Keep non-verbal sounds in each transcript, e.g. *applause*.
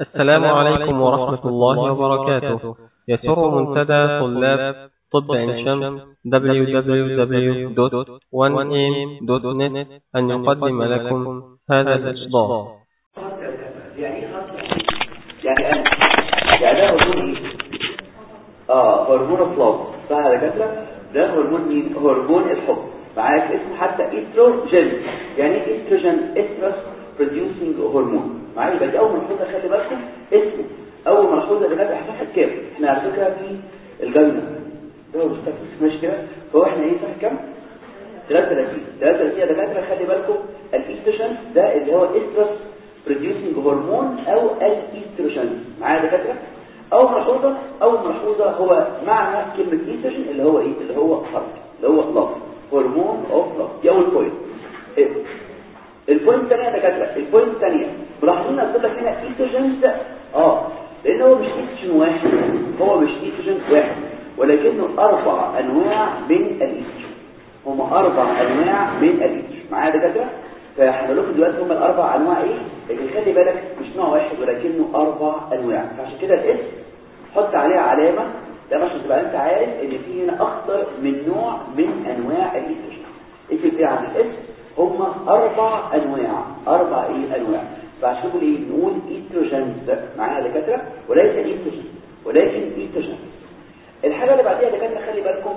السلام عليكم ورحمة الله وبركاته. يسر منتدى طلاب طب عين شمس www.1am.net أن يقدم لكم هذا الإصدار. يعني يعني يعني ده هرمون إيه آه هرمون الفلاو صح يا دكاترة. ده هرمون مين؟ هرمون الحب. معاك اسمه حتى إستروجين. يعني إيه estrogen estrus producing hormone. معايا. يبقى دي أول ملحوظه خلي بالكم اسمه. أول ملحوظه اللي كانت هتاخد كام؟ إحنا على فكرة في الجنة. ده هو مستفيد ماشي كده. فهو إحنا إيه؟ صح كام؟ 33 33 يا دكاتره خلي بالكم الاستروجين ده اللي هو estrus producing hormone أو الاستروجين معايا يا دكاترة؟ أول ملحوظه أول ملحوظه هو معنى كلمة استروجين اللي هو إيه؟ اللي هو حرف اللي هو love hormone of love دي أول point ال point الثانية يا دكاترة ال point الثانية. ملاحظين قلت لك هنا استروجين آه لأن هو مش استروجين واحد هو مش استروجين واحد ولكنه أربع أنواع من الاستروجين هم أربع أنواع من الاستروجين معايا يا دكاترة؟ فهقول لكم دلوقتي هم الأربع أنواع إيه؟ لكن خلي بالك مش نوع واحد ولكنه أربع أنواع. فعشان كده الاسم حط عليها علامة. ده عشان تبقى أنت عارف إن في هنا أخطر من نوع من أنواع الاستروجين اكتب إيه عن الاسم هم أربع أنواع أربع إيه أنواع. فعشان نقول إيه نقول estrogens معايا يا دكاترة؟ وليس استروجين ولكن estrogens الحاجة اللي بعديها يا دكاترة خلي بالكم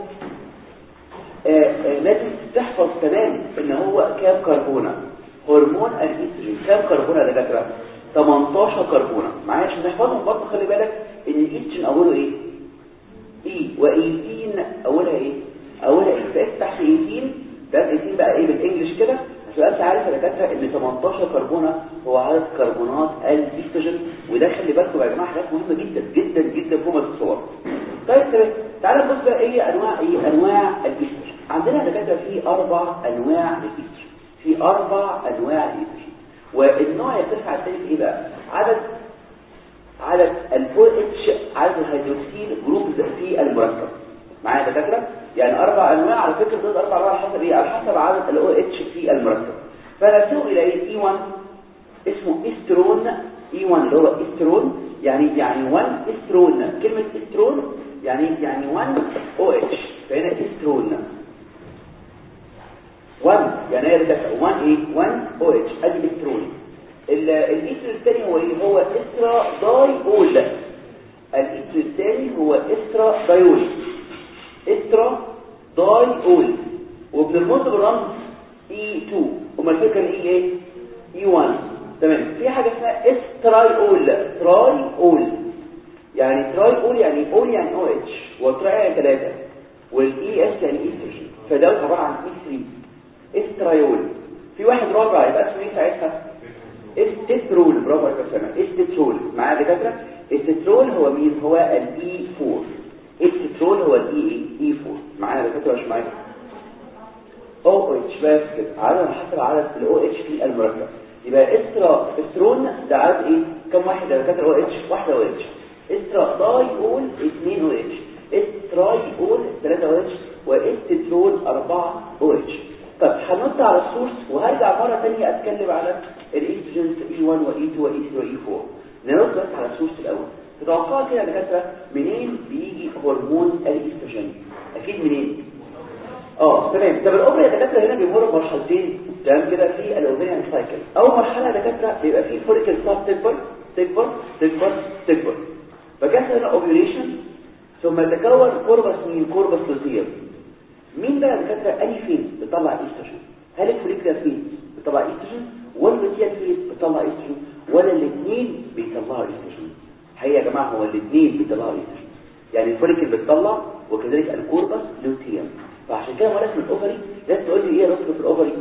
آآ آآ لازم تحفظ تمام إن هو كام كربونة. هرمون الاستروجين كام كربونة يا دكاترة؟ 18 كربونة. معايا عشان نحفظهم برضه خلي بالك إن الاستروجين اوله إيه؟ E. و eighteen أولها إيه؟ أولها إيه؟ فافتح في eighteen ده eighteen بقى إيه بالإنجلش كده؟ عشان انت عارف يا دكاترة إن 18 كربونة هو عدد كربونات الاستروجين وده خلي بالكم يا جماعة حاجات مهمة جدا جدا جدا فوق ما تتصور. طيب تعالى نبص بقى إيه أنواع إيه أنواع الاستروجين عندنا يا دكاترة في أربع أنواع للاستروجين في أربع أنواع للاستروجين والنوع يختلف عن الثاني في إيه بقى؟ عدد عدد ال OH عدد ال hydroxyl group في المركب. معايا يا دكاترة؟ يعني أربع أنواع على فكرة دول أربع أنواع على حسب إيه؟ على حسب عدد ال OH في المركب فنرجو إلى إيه؟ E 1 اسمه estrone E 1 اللي هو إسترون يعني يعني 1 إسترون. كلمة إسترون يعني يعني 1 OH فهنا إسترون. 1 يعني هي بتبقى 1 إيه؟ 1 OH أدي إسترون. الاسترون الثاني هو إيه؟ هو استرا دايول الاسترون الثاني هو estradiol estradiol وبنرمز بالرمز E 2 وما الفكرة ال E إيه E 1 تمام. في حاجة اسمها estriol triol يعني triol يعني ol يعني OH و tri يعني 3 وال Es يعني استروجين فده عبارة عن E 3 estriol في واحد رابع يبقى اسمه إيه ساعتها؟ estetrol برافو عليك يا estetrol معايا دكاترة؟ estetrol هو مين؟ هو ال E 4 estetrol هو ال E E 4 معايا؟ دكاتره مش معايا. OH بس كده عدد حسب عدد ال OH في المركب يبقى estra estrone ده عدد إيه؟ كم واحد؟ يا دكاتره OH واحدة OH estradiol 2 OH estriol 3 OH و estetrol 4 OH طب هنط على ال source وهرجع مرة ثانية أتكلم على ال estrogens E 1 و E 2 و E 3 و E 4 نرد بس على ال source الأول. تتوقع كده يا دكاترة منين بيجي هرمون الإستروجين؟ أكيد منين؟ آه تمام. طب ال ovary يا دكاترة هنا بيمر بمرحلتين. تمام كده؟ في ال ovarian cycle أول مرحلة يا دكاترة بيبقى فيه follicles تكبر تكبر تكبر تكبر. فجت هنا ovulation ثم تكون corpus مين corpus luteum مين بقى دكاترة؟ أنهي فين بيطلع إستروجين؟ هل ال follicle فين بيطلع إستروجين؟ ولا ال luteal فين بيطلع إستروجين؟ ولا الاثنين بيطلعوا إستروجين؟ هي يا جماعة هو الاثنين بيطلعوا استروجين يعني ال follicle بتطلع وكذلك ال corpus luteum فعشان كده مرات من ال ovary لازم تقول لي إيه رتبه ال ovary؟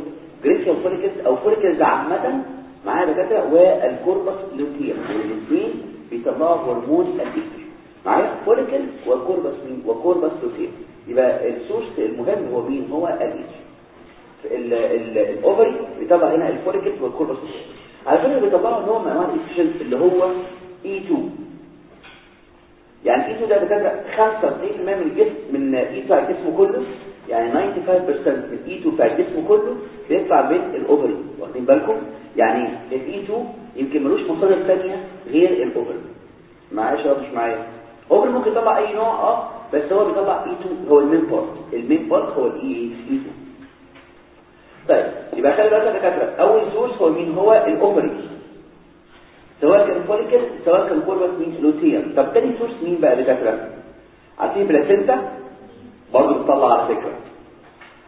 Graafian follicles أو follicles عامة معايا دكاترة وال corpus luteum والاثنين بيطلعوا هرمون الاستروجين معايا؟ follicle و corpus و corpus luteum يبقى ال source المهم هو مين؟ هو الاستروجين ال ovary بيطلع هنا ال follicle وال corpus على فكرة بيطلعوا نوع من أنواع اللي هو E 2 يعني 2 ده دكاتره 95% من الجسم من E بتاع الجسم كله يعني 95% من E 2 بتاع الجسم كله بيطلع من ال ovary واخدين بالكم؟ يعني ال E 2 يمكن ملوش مصادر ثانية غير ال ovary معايا شباب مش معايا. ovary ممكن يطلع أي نوع آه بس هو بيطلع E 2 هو ال main part ال main part هو ال E E 2 طيب يبقى خلي بالك يا دكاترة أول source هو مين؟ هو ال ovary سواء كان follicle سواء كان corpus مين luteum طب تاني source مين بقى دكاتره عارفين placenta برضه بتطلع على فكرة.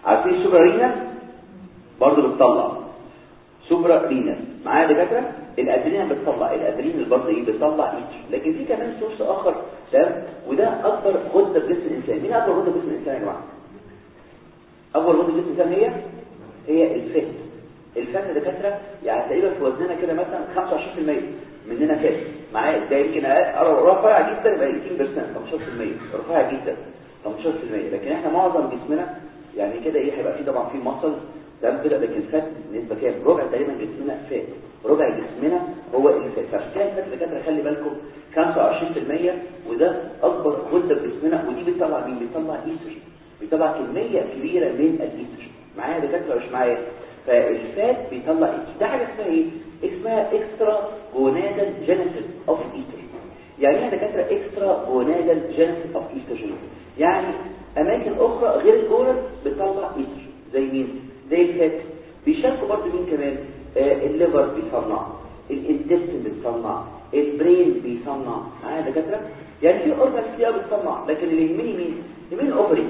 عارفين suprarenal برضه بتطلع. suprarenal معايا يا دكاتره ال adrenal بتطلع. ال adrenal برضه إيه؟ بتطلع H لكن في كمان source آخر. تمام؟ وده أكبر غدة في جسم الإنسان. مين أكبر غدة في جسم الإنسان يا جماعة؟ أكبر غدة في جسم الإنسان هي؟ هي الفات يا دكاترة يعني تقريبا في وزننا كده مثلا 25% مننا فات معايا؟ ده يمكن رفيع جدا يبقى 18% 15% رفيع جدا 15% لكن إحنا معظم جسمنا يعني كده إيه هيبقى فيه طبعا فيه مصل تمام كده لكن فات نسبة كام؟ ربع تقريبا جسمنا فات ربع جسمنا هو الفات فعشان كده الفات دكاترة؟ خلي بالكم 25% وده أكبر غده في جسمنا ودي بتطلع مين؟ بتطلع ايستروجين بيطلع كمية كبيرة من الايستروجين معايا دكاترة مش معايا؟ فال fat بيطلع ايستروجين ده حاجة اسمها إيه؟ اسمها extragonadal genesis of estrogen يعني إيه دكاترة extragonadal genesis of estrogen يعني أماكن أخرى غير ال gonad بتطلع ايستروجين زي مين؟ زي ال fat. بيشاركوا برضه مين كمان؟ آه ال liver بيصنع. ال intestine بيصنع. ال brain بيصنع. معايا دكاترة؟ يعني في organs كتير بتصنع. لكن اللي يهمني مين؟ يهمني ال ovary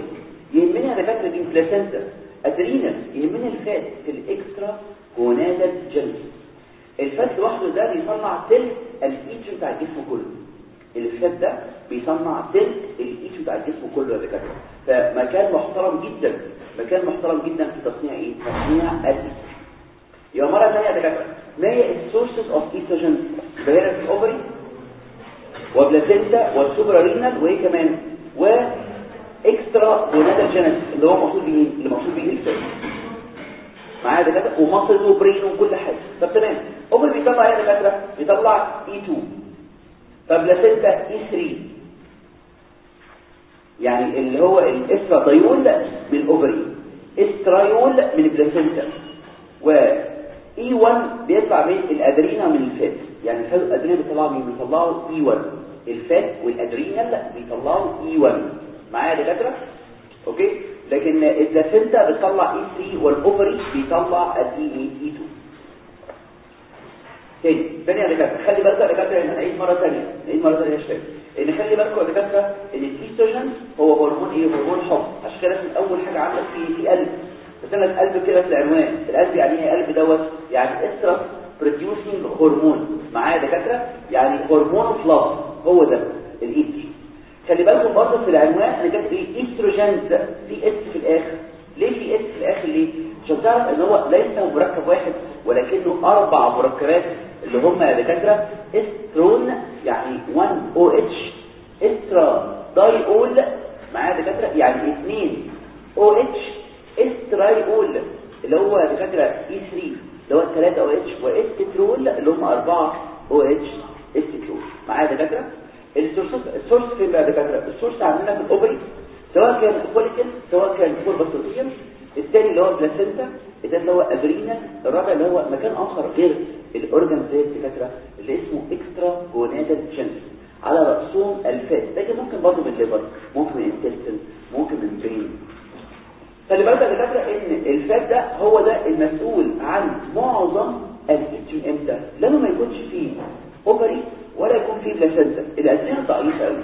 يهمني يا دكاترة مين؟ placenta adrenal يهمني ال fat في ال extragonadal genesis ال fat لوحده ده بيصنع تلت ال H بتاع الجسم كله. ال fat ده بيصنع تلت ال H بتاع الجسم كله يا دكاترة. فمكان محترم جدا. مكان محترم جدا في تصنيع إيه؟ تصنيع ال H. يبقى مرة ثانية يا دكاترة ما هي ال sources of estrogen بهنا في ال ovary و placenta وال suprarenal وإيه كمان؟ و extragonadal genesis اللي هو مقصود بيه اللي مقصود بيه ال fat معايا دكاتره و muscle و brain وكل حاجة. طب تمام. ovary بيطلع إيه يا دكاتره بيطلع E 2 ف placenta E 3 يعني اللي هو الاستراديول من ال ovar ي استرايول من البلاسينتا و اي 1 بيطلع من الأدرينا من الفات. يعني الفات والادرينا بيطلعوا مين؟ بيطلعوا اي 1 الفات والادرينال بيطلعوا اي 1 معايا يا دكاترة؟ أوكي؟ لكن البلاسينتا بتطلع اي 3 والأوفري بيطلع الاي اي 2 تاني. تاني يا دكاترة. خلي بالك يا دكاترة إن نعيد مرة ثانية نعيد مرة ثانية شباب إن خلي بالكم يا دكاترة إن الايستروجين هو هرمون إيه؟ هرمون حب عشان كده أول حاجة عندك في في قلب. أنا القلب كده في العنوان. القلب يعني إيه قلب دوت؟ يعني estrus producing hormone معايا يا دكاترة؟ يعني hormone of هو ده الايستروجين خلي بالكم برضه في العنوان أنا كاتب إيه ايستروجين في S في الآخر. ليه في S في الآخر؟ ليه؟ عشان تعرف إن هو ليس مركب واحد ولكنه أربع مركبات اللي هم يا دكاترة. استرون يعني 1 OH estradiol معايا دكاترة؟ يعني 2 OH estriol اللي هو يا دكاترة E 3 اللي هو 3 OH و estetrol اللي هم 4 OH estetrol. معايا دكاترة؟ ال source ال source فين بقى دكاتره ال source عندنا في ال ovary سواء كان follicle سواء كان corpus luteum الثاني اللي هو placenta ده اللي هو adrenal الرابع اللي هو مكان آخر غير ال organ زي الدكاترة اللي اسمه extragonadal genesis على رأسهم ال fat. لكن ممكن برضه من ال liver ممكن من ال intestine ممكن من ال brain خلي بالك يا دكاتره إن ال fat ده هو ده المسؤول عن معظم الايستروجين إمتى لما ما يكونش فيه ovary ولا يكون فيه placenta ال adrenal ضعيف قوي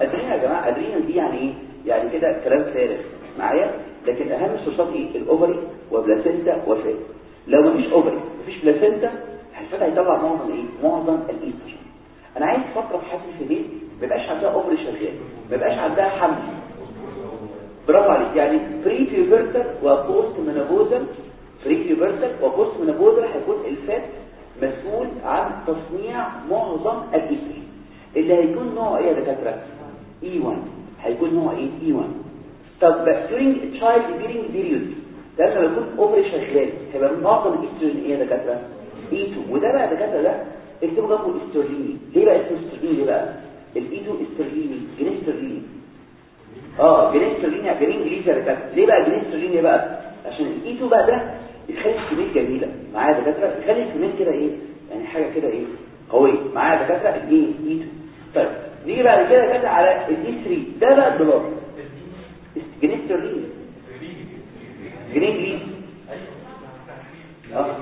adrenal يا جماعة adrenal دي يعني إيه يعني كده كلام فارغ معايا لكن أهم ال source ات إيه؟ الأوفري وبلاسينتا وفات لو مفيش أوفري مفيش بلاسينتا الفات هيطلع معظم إيه؟ معظم الايستروجين أنا عايز فتره في حياة البنت ما يبقاش عندها ovary شغال ما يبقاش عندها حمل. برافو عليك. يعني prepubertal و postmenopausal prepubertal و postmenopausal هيكون ال fat مسؤول عن تصنيع معظم الايستروجين اللي هيكون نوعه إيه يا دكاترة؟ اي 1 هيكون نوع إيه؟ اي 1 طب during child bearing period ده لما يكون اوفري شغال هيبقى معظم الاستروجين إيه يا دكاترة؟ اي 2 وده بقى دكاترة ده اكتبوا جنبه استروجيني ليه بقى اسمه استروجيني بقى؟ الاي 2 استروجيني استروجيني آه جنيه استروجيني جنيه إنجليزي يا دكاترة. ليه بقى جنيه استروجيني بقى؟ عشان الاي 2 بقى ده يخلي الكميه جميلة. معايا يا دكاترة؟ يخلي الكميه كده إيه؟ يعني حاجة كده إيه؟ قوية. معايا دكاترة؟ الاي اي 2 طيب نيجي بعد كده دكاترة على الاي 3 ده بقى الدولار جنيه استرليني. جنيه إنجليزي. أه؟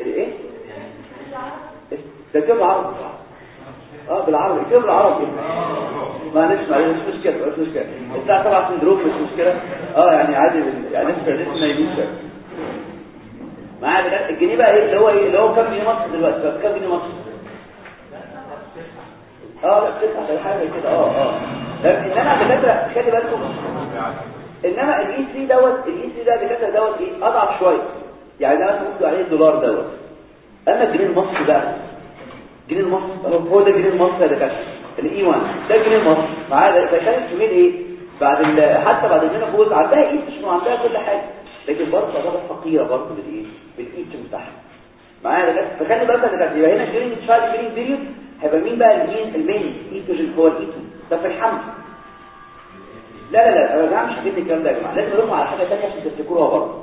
الايه ده كده بالعربي. أه بالعربي. كده بالعربي. معلش معلش مش مشكلة مش مشكلة. الساعة 7 سندروم مش مشكلة. آه يعني عادي يعني لسه ما يجوش معايا بجد الجنيه بقى إيه اللي هو إيه اللي هو كام جنيه مصر دلوقتي؟ كام جنيه مصر؟ آه لا بتسعة حاجة كده. آه آه. انما دكاتره خلي بالكم انما ال E 3 دوت ال E 3 ده دكاتره دوت إيه أضعف شوية. يعني ده مثلا ممكن عليه الدولار دوت. أما الجنيه المصري بقى الجنيه المصري هو ده الجنيه المصري يا دكاترة. ال E 1 ده الجنيه المصري معايا فكانت كمين إيه؟ بعد. حتى بعد المينوبوز عندها ايتش وعندها كل حاجة. لكن برضه تعتبر فقيرة برضه بالايه بالايتش بتاعها معايا ده فخلي بالك ان يبقى هنا جرين تشايلد جرين بيريود هيبقى مين بقى المين؟ المين. ايتوجين هو الإيتو. ده في الحمل لا لا لا أنا جماعة مش هجيب الكلام ده يا جماعة. لازم أقول على حاجة ثانية عشان تفتكروها برضه.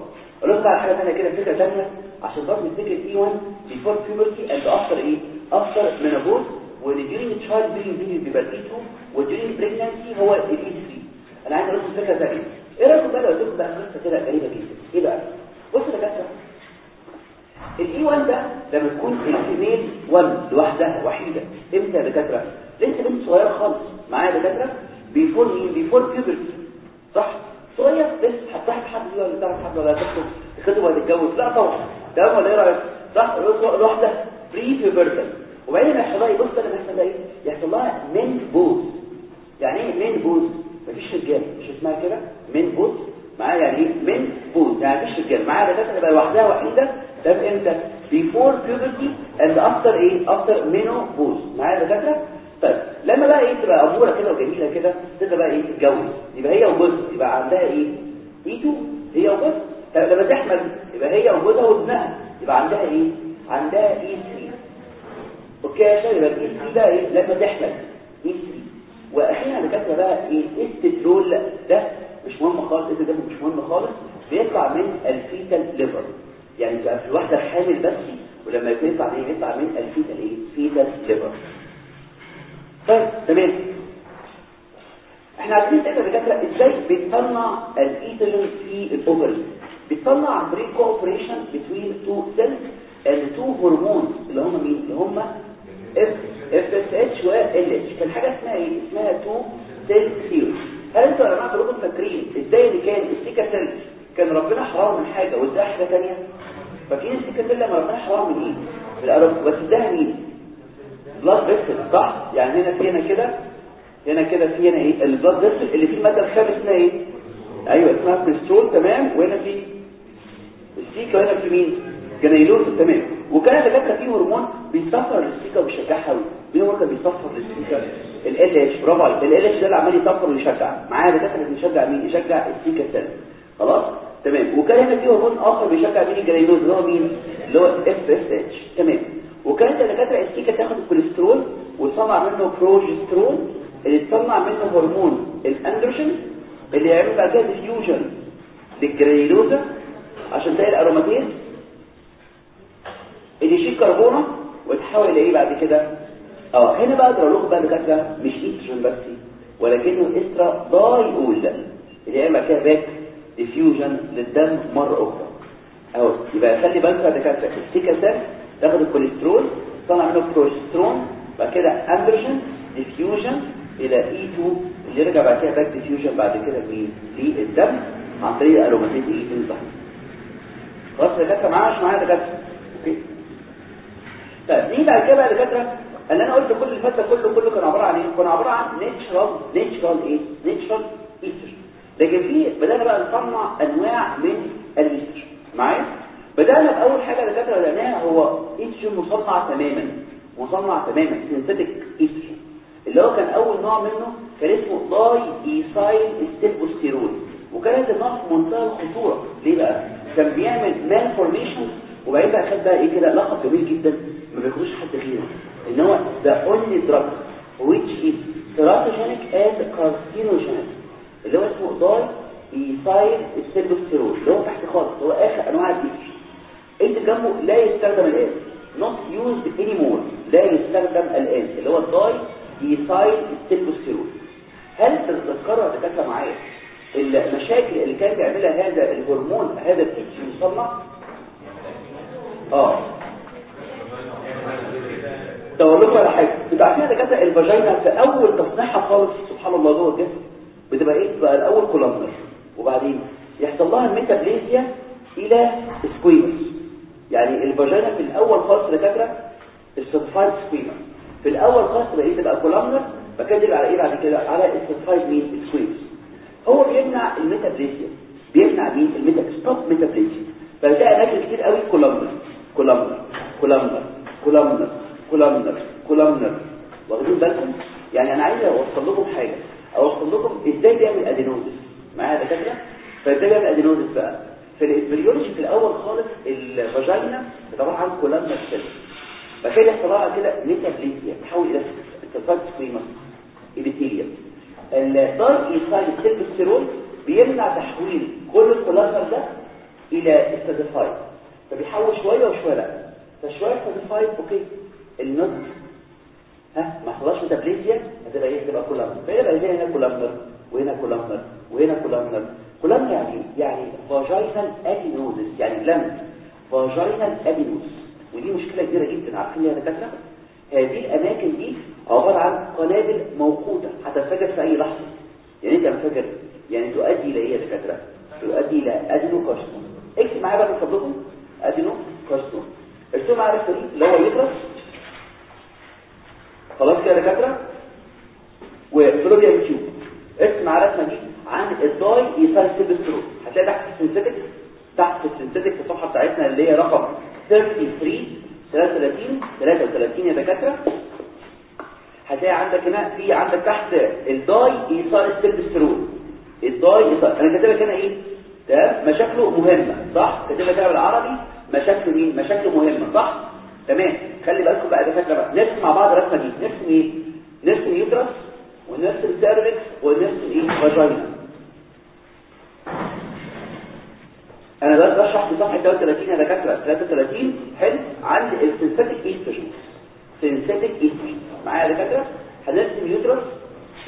أقول لكم على حاجة ثانية كده فكرة ثانية عشان برضه نفتكر اي 1 بيفور بيوبرتي اند افتر إيه؟ افتر مينوبوز وال during childbearing period بيبقى ال E2 وال during pregnancy هو ال E 3 أنا عايز أقول لكم فكره ثانية إيه رايكم بقى؟ لو قلت بقى قصه كده غريبة جدا. إيه بقى؟ بصوا يا دكاترة. ال E 1 ده لما تكون ال female 1 لوحدها وحيدة. إمتى يا دكاترة؟ لسه بنت صغيرة خالص. معايا يا دكاترة؟ before مين before puberty صح؟ صغير لسه هتصاحب حد ولا تعرف حد ولا تخطب. تخطب ولا تتجوز. لا طبعا. تمام ولا إيه رايك صح؟ لوحدها. prepubertal وبعدين يحصل لها إيه بص بيحصل لها إيه يحصل لها men pause يعني إيه men pause مفيش رجاله مش اسمها كده؟ men pause معايا يعني إيه؟ men pause يعني مفيش رجاله معايا دكاتره تبقى لوحدها وحيدة. ده إمتى؟ Before puberty and after إيه؟ After menopause معايا دكاتره طيب لما بقى إيه؟ تبقى اموره كده وجميلة كده تبدأ بقى إيه؟ تتجوز. يبقى هي وجوزها. يبقى عندها إيه؟ E2 هي وجوزها. طب لما تحمل يبقى هي وجوزها وابنها. يبقى عندها إيه؟ عندها E 3 okay يا شباب 3 ده إيه لما تحمل E 3 وأخيرا دكاتره بقى إيه ال estetrol ده مش مهم خالص ده مش مهم خالص. بيطلع من ال fetal liver. يعني بقى في واحدة حامل بس ولما يطلع من يطلع من ال fetal إيه fetal liver. طيب تمام. إحنا عايزين نسال الدكاتره إزاي بيطلع الإستروجين في ال ovary بيطلع عن طريق cooperation بين two cells and two hormones اللي هم مين؟ اللي هم F FSH و LH كان حاجة اسمها إيه؟ اسمها two cell theory هل أنتوا يا جماعة كلكم فاكرين إزاي اللي كان ال theca cell كان ربنا حرام من حاجة واداها حاجة تانية؟ فاكرين ال theca لما ربنا حرام من إيه بالقرب بس اداها مين blood vessel صح؟ يعني هنا في هنا كده هنا كده في هنا إيه ال blood vessel اللي فيه المادة الخام اسمها إيه؟ أيوه اسمها كوليسترول تمام؟ وهنا في ال theca وهنا في مين؟ granulosa تمام وكان دكاترة فيه هرمون بيصفر لل theca وبيشجعها قوي. مين هو كان بيصفر لل theca؟ LH برافو عليك. LH ده اللي عمال يصفر ويشجع. معايا دكاترة بيشجع مين؟ يشجع ال theca cell خلاص؟ تمام. وكان هنا في هرمون آخر بيشجع مين؟ ال granulosa اللي هو مين؟ اللي هو FSH تمام. وكانت الدكاترة ال theca تاخد الكوليسترول وتصنع منه بروجسترون اللي تصنع منه هرمون الأندروجين اللي يعمل بعد كده diffusion لل granulosa عشان تلاقي ال aromatase. اللي يشيل كربونه وتحول إلى إيه بعد كده. آه هنا بقى لكم بقى دكاتره مش إيستروجين بس ولكنه إسترا داي اول اللي يعمل كده back diffusion للدم مرة أخرى. أهو يبقى خلي بالك يا دكاترة ال theca cell تاخد الكوليسترول طلع منه بروجسترون بعد كده اندروجين diffusion إلى E 2 اللي يرجع بعد كده back diffusion بعد كده مين للدم عن طريق aromatase E 2 صح خلاص يا دكاترة معايا مش معايا يا دكاترة okay. طيب نيجي بعد كده بقى دكاترة اللي أنا قلت كل فات كله كله كان عبارة عن إيه؟ كان عبارة عن natural natural إيه؟ natural estrogen لكن في بدأنا بقى نصنع أنواع من الايستروجين معايا؟ بدأنا بأول حاجة اللي كانت بدأناها هو ايستروجين مصنع تماما. مصنع تماما synthetic estrogen اللي هو كان أول نوع منه كان اسمه diethylstilbestrol وكان هذا النوع في منتهى الخطورة. ليه بقى؟ كان بيعمل malformation وبعدين بقى خد بقى إيه كده لقب جميل جدا. ما حد غيره. إن هو the only drug which is teratogenic and carcinogenic. اللي هو اسمه diethylstilbestrol اللي هو تحت خالص هو آخر أنواع الايستروجين أنت جنبه لا يستخدم الآن. Not used anymore. لا يستخدم الآن. اللي هو ال diethylstilbestrol هل تتذكروا دكاترة معايا المشاكل اللي كان بيعملها هذا الهرمون هذا التيتش المصنع آه. تقول لكم على حاجة. أنتوا عارفين يا دكاترة ال vagina في أول تصنيعها خالص سبحان الله جوه الجسم بتبقى إيه؟ بقى الأول columnar وبعدين يحصل لها metaplasia إلى squamous يعني ال vagina في الأول خالص يا دكاترة ال stratified squamous في الأول خالص تبقى إيه؟ تبقى columnar بتقلب على إيه؟ بعد كده على ال stratified مين squamous هو بيمنع ال metaplasia. بيمنع مين؟ ال meta stop metaplasia فبتلاقي أماكن كتير قوي columnar columnar columnar columnar columnar columnar واخدين بالكم؟ يعني أنا عايز أوصل لكم حاجة. أوصل لكم إزاي بيعمل adenosis. معايا دكاترة؟ فإزاي بيعمل adenosis بقى؟ في ال embryology في الأول خالص ال vagina عباره عن columnar cell فكده يحصل كده metaplasia تحول إلى stratified squamous epithelium ال diethylstilbestrol بيمنع تحويل كل ال columnar ده إلى stratified فبيحول شوية وشوية. لا. فشوية stratified okay. ال not ها ما حصلش metaplasia هتبقى إيه؟ هتبقى columnar فيبقى زي هنا columnar وهنا columnar وهنا columnar columnar يعني يعني vaginal adenosis يعني gland vaginal adenosis ودي مشكلة كبيرة جدا عارفين يا دكاترة؟ هذه الأماكن دي عبارة عن قنابل موقوتة هتنفجر في أي لحظة. يعني انت منفجر يعني تؤدي إلى إيه يا دكاترة؟ تؤدي إلى adenocarcinoma اكتب معايا بقى من فضلكم adenocarcinoma ارسموا معايا دي اللي هو uterus خلاص كده يا دكاترة؟ و fallopian tube. ارسم معايا الرسمه دي عن ال diethylstilbestrol هتلاقي تحت ال synthetic تحت ال synthetic في الصفحه بتاعتنا اللي هي رقم 33 33 33 يا دكاترة. هتلاقي عندك هنا في عندك تحت ال diethylstilbestrol ال diethyl أنا كاتب لك هنا إيه؟ ده مشاكله مهمة صح؟ كاتب لك بالعربي. مشاكله مين؟ مشاكله مهمة صح؟ تمام. خلي بالكم بقى دكاتره بقى نرسم مع بعض الرسمه دي نرسم إيه؟ نرسم uterus ونرسم cervix ونرسم إيه؟ vagina. أنا بس بشرح في صفحة 33 يا دكاترة. 33 حلو. عند ال synthetic estrogen synthetic estrogen معايا يا دكاترة؟ هنرسم uterus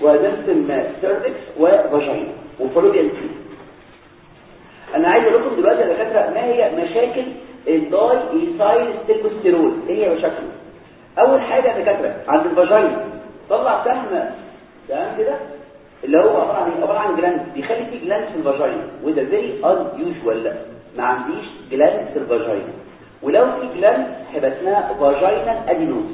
وهنرسم cervix و vagina. و fallopian أنا عايز أقول لكم دلوقتي يا دكاترة ما هي مشاكل ال diethylstilbestrol إيه هي مشاكله أول حاجة دكاترة عند ال vagina طلع سهم تمام كده؟ اللي هو عبارة عن إيه؟ عبارة عن gland بيخلي فيه gland في ال vagina وده very unusual ما عنديش gland في ال vagina ولو في gland هيبقى اسمها vaginal adenosis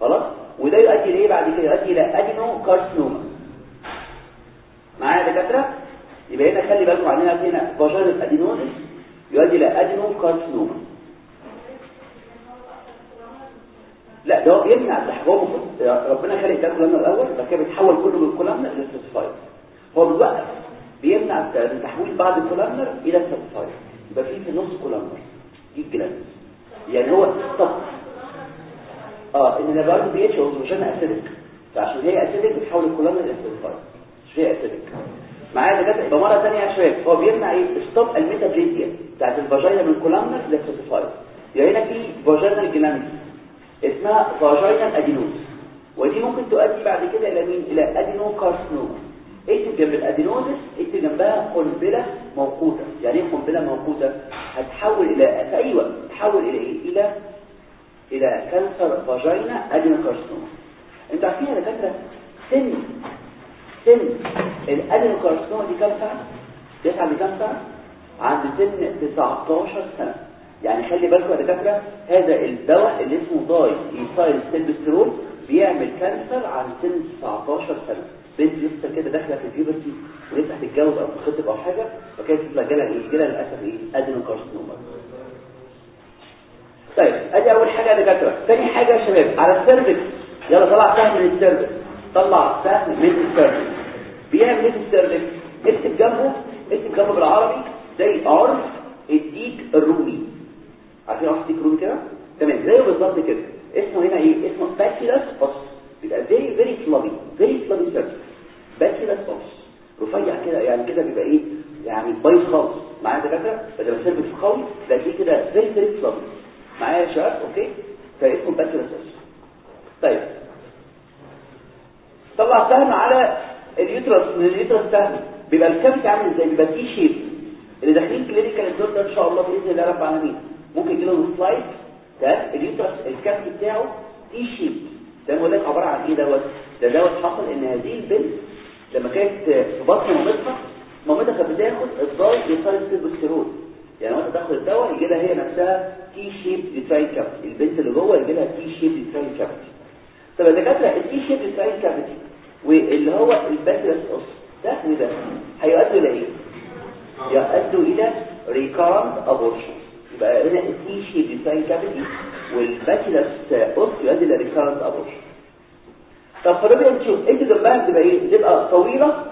خلاص؟ وده يؤدي لإيه بعد كده؟ يؤدي إلى adenocarcinoma معايا يا دكاترة؟ يبقى هنا خلي بالكم عندنا هنا vaginal adenosis يؤدي إلى adenocarcinoma لا ده بيمنع المفروض ربنا خلق ده columnar الأول بعد كده بيتحول كله من columnar إلى stratified هو بيوقف بيمنع تحويل بعض ال columnar إلى stratified يبقى في في النص columnar دي ال gland يعني هو طب. آه إن أنا برضه بي اتش عشان acidic فعشان هي acidic بتحول ال columnar إلى stratified مش هي acidic معايا ده يبقى مره ثانية يا شباب. هو بيمنع إيه؟ stop ال metaplasia بتاعت ال vagina من columnar إلى stratified يعني هنا في vaginal gland اسمها vaginal adenosis ودي ممكن تؤدي بعد كده إلى مين؟ إلى adenocarcinoma اكتب جنب ال adenosis اكتب جنبها؟ قنبلة موقوتة. يعني إيه قنبلة موقوتة؟ هتحول إلى في أي وقت؟ تحول إلى إيه؟ إلى إلى cancer vagina adenocarcinoma أنتوا عارفين يا دكاترة؟ سن سن ال adenocarcinoma دي كام سنه تسعة لكام سنه عند سن 19 سنة. يعني خلي بالكم يا دكاترة هذا الدواء اللي اسمه diethylstilbestrol بيعمل cancer عند سن 19 سنة. بنت لسه كده داخلة في ال puberty ولسه هتتجوز أو تخطب أو حاجة فكانت تطلع جالها إيه؟ جالها للأسف إيه؟ adenocarcinoma طيب أدي أول حاجة يا دكاترة. ثاني حاجة يا شباب على ال cervix يلا طلع سهم من ال cervix طلع سهم من ال cervix بيعمل إيه في اكتب جنبه اكتب جنبه بالعربي زي عرف الديك الرومي. عارفين عرف الديك الرومي كده؟ تمام زيه بالظبط كده. اسمه هنا إيه؟ اسمه patulous os بيبقى very very flabby very flabby cervix patulous os رفيع كده يعني كده بيبقى إيه؟ يعني بايظ خالص. معايا دكاترة؟ بدل ال cervix قوي. تلاقيه كده very very flabby معايا يا شباب؟ okay. بيطلع سهم على ال uterus من ال uterus سهم. بيبقى ال cavity عامل إزاي بيبقى T-shape اللي داخلين clinical الدور ده إن شاء الله بإذن الله رب العالمين. ممكن لهم slide ده ال uterus ال cavity بتاعه T-shape ده لك عبارة عن إيه دوت؟ ده دوت حصل إن هذه البنت لما كانت في بطن مامتها مامتها كانت بتاخد ال diethylstilbestrol يعني وانت تاخد الدواء يجي لها هي نفسها T-shape uterine cavity البنت اللي جوه يجي لها T-shape uterine cavity طب الدكاتره ال T-shape uterine cavity واللي هو ال patulous os ده وده هيؤدوا إلى إيه؟ يؤدوا إلى recurrent abortion يبقى هنا ال T-shape uterine cavity وال patulous os يؤدي إلى recurrent abortion طب فربنا نشوف أنت جنبها تبقى إيه؟ تبقى طويلة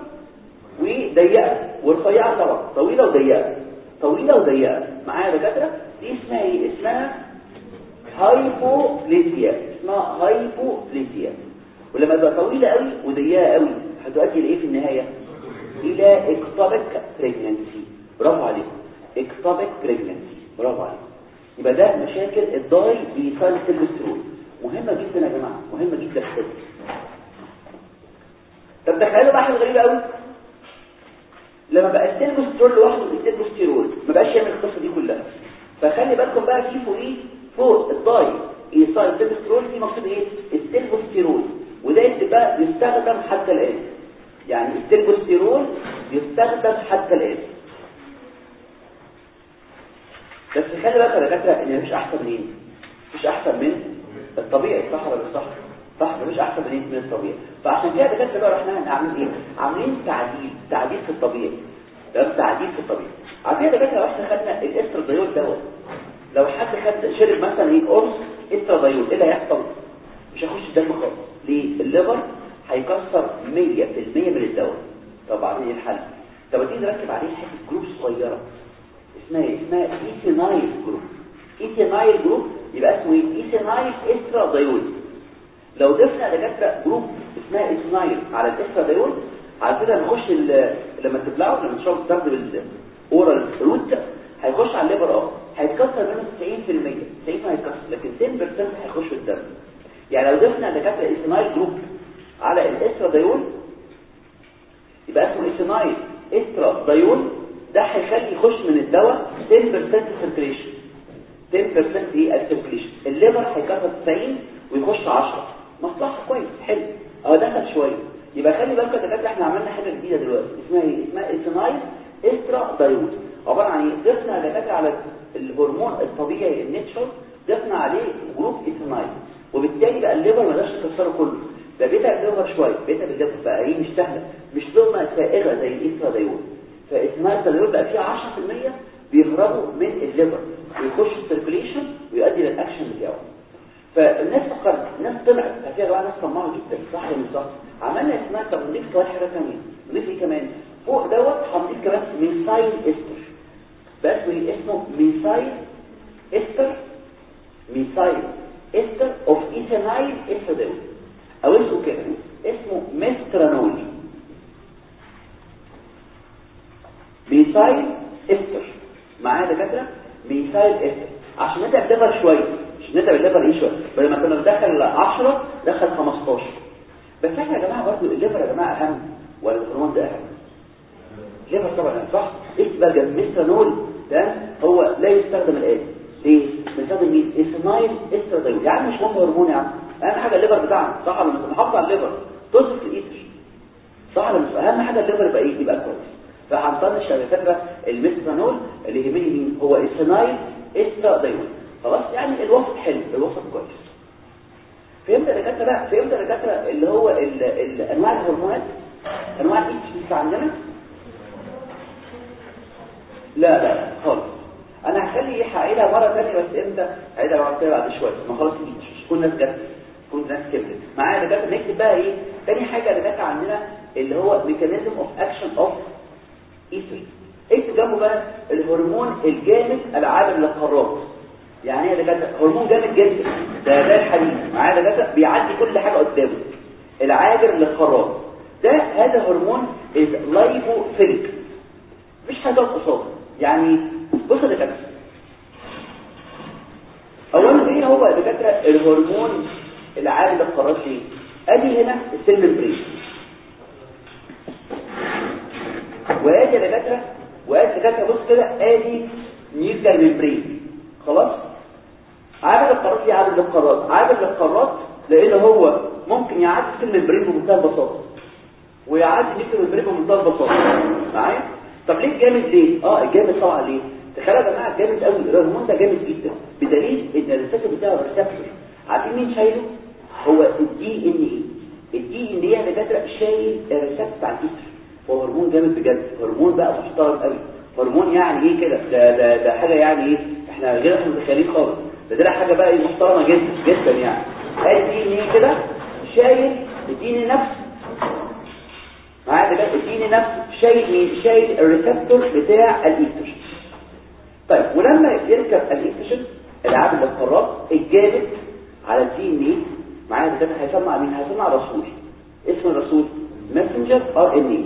وضيقة ورفيعه طبعا طويلة وضيقة. طويلة وضيقة. معايا دكاترة؟ دي اسمها إيه؟ اسمها hypoplasia. اسمها hypoplasia. ولما تبقى طويلة قوي وضيقة قوي هتؤدي لإيه في النهاية؟ إلى ectopic pregnancy برافو عليكم ectopic pregnancy برافو عليكم يبقى ده مشاكل ال diethylstilbestrol مهمة جدا يا جماعة. مهمة جدا جدا طب تخيلوا بقى حاجة غريبة قوي. لما بقى ال stilbestrol لوحده ال stilbestrol ما بقاش يعمل القصة دي كلها. فخلي بالكم بقى في فوقيه فوق الضاي ايصال التلبسترول دي مقصود إيه؟ التلبسترول وده بقى يستخدم حتى الآن. يعني التلبسترول يستخدم حتى الآن. بس خلي بالك يا دكاترة إن مفيش أحسن من مفيش أحسن من الطبيعي. صح ولا صح؟ صح مفيش أحسن من من الطبيعي. فعشان كده دكاترة بقى إحنا عاملين إيه؟ عاملين تعديل تعديل في الطبيعي. تمام تعديل في الطبيعي. عارفين دكاترة إحنا خدنا الاستراديول دوت. لو حد خد شرب مثلا إيه قرص استراديول إيه اللي هيحصل؟ مش هيخش الدم خالص. ليه؟ ال liver هيكسر 100% من الدواء. طب بعدين إيه الحل؟ طب تيجي نركب عليه حتة group صغيرة. اسمها إيه؟ اسمها ethinyl group ethinyl group يبقى اسمه إيه؟ ethinyl estradiol لو ضفنا دكاترة group اسمها ethinyl على الاستراديول على كده نخش لما تبلعه لما تشرب تستخدم ال oral route هيخش على ال liver آه هيتكسر منه 90% 90 هيتكسر لكن 10% هيخش الدم يعني لو ضفنا دكاترة ethinyl group على الاستراديول يبقى اسمه ethinyl estradiol ده هيخلي يخش من الدواء 10% circulation 10% إيه؟ ال circulation ال liver هيكسر 90 ويخش 10 مصلحة كويس حلو. آه دخل شوية. يبقى خلي بالك يا دكاترة إحنا عملنا حاجة جديدة دلوقتي. اسمها إيه؟ اسمها ethinyl estradiol عبارة عن إيه؟ ضفنا دكاتره على الهرمون الطبيعي ال natural ضفنا عليه group ethinyl وبالتالي بقى ال liver ما قدرش يكسره كله. ده بيتعب ال liver شوية بيتعب ال liver بقى إيه مش سهلة مش لقمه سائغه زي ال estradiol ف ethinyl estradiol بقى فيها 10% بيهربوا من ال liver ويخش ال circulation ويؤدي للاكشن بتاعه. فالناس فكرت الناس طلعت. في يا جماعة ناس طماعه جدا. صح ولا مش صح؟ عملنا اسمها طب نضيف كمان حاجة ثانية نضيف إيه كمان؟ فوق دوت هنضيف كمان methyl ester بقى اسمه إيه methyl ester methyl ester of ethinyl estradiol أو اسمه كده اسمه mestranol methyl ester. معايا دكاترة؟ methyl ester. عشان نتعب ال liver شوية. مش نتعب ال liver إيه شوية؟ بدل ما كنا ندخل 10 دخل 15 بس إحنا يا جماعة برضو ال liver يا جماعة أهم ولا الهرمون ده أهم؟ ال liver طبعا صح؟ اسمه mestranol ده هو لا يستخدم الان ليه؟ بنستخدم مين؟ ethinyl estradiol يعني مش مهم هرمون عم. أهم حاجة ال liver بتاعنا. صح ولا مش؟ محافظ على ال liver. تصرف الايتر صح ولا مش؟ أهم حاجة ال liver يبقى إيه يبقى كويس. فهنطنش على فكره ال mestranol اللي يهمني مين؟ هو ethinyl estradiol خلاص؟ يعني الوسط حلو الوسط كويس. فهمت يا دكاترة؟ بقى فهمت يا دكاترة اللي هو ال ال أنواع الهرمونات؟ أنواع الايتش عندنا؟ لا لا خالص. أنا هخلي هعيدها مرة ثانية بس إمتى؟ هعيدها بعد بعد شوية. ما خلاص مش كل الناس جت كل الناس كملت معايا دكاتره نكتب بقى إيه؟ ثاني حاجة دكاتره عندنا اللي هو mechanism of action of estrogen اكتب جنبه بقى الهرمون الجامد العابر للقارات يعني إيه دكاترة؟ هرمون جامد جدا. ده ده الحديد. معايا دكاترة؟ بيعدي كل حاجة قدامه. العابر للقارات ده هذا هرمون lipophilic مفيش حاجة قصاده يعني بص دكاتره اولا إيه هو يا دكاترة الهرمون العابر للقارات أدي هنا ال cell membrane وادي يا دكاترة وادي دكاترة بص كده أدي nuclear membrane خلاص؟ عابر القارات ليه عابر للقارات عابر للقارات لأن هو ممكن يعدي ال cell membrane بمنتهى البساطة. ويعدي nuclear membrane بمنتهى البساطة. معايا؟ طب ليه جامد ليه؟ آه الجامد طبعا ليه؟ تخيلوا يا جماعة جامد قوي الهرمون ده جامد جدا. بدليل إن ال receptor بتاعه receptor عارفين مين شايله؟ هو ال DNA ال DNA يا دكاتره شايل ال receptor بتاع الجسم هو هرمون جامد بجد. هرمون بقى محترم قوي هرمون يعني إيه كده؟ ده ده ده حاجة يعني إيه؟ إحنا غير إحنا متخيلين خالص. ده ده حاجة بقى إيه؟ محترمة جدا جدا يعني. ال DNA كده شايل ال DNA نفسه؟ معايا ال DNA نفسه شايل مين شايل ال receptor بتاع الايستروجين طيب ولما يركب الايستروجين العاب القارات الجامد على ال DNA معايا ده هيسمع مين؟ هيسمع رسول. اسم الرسول messenger RNA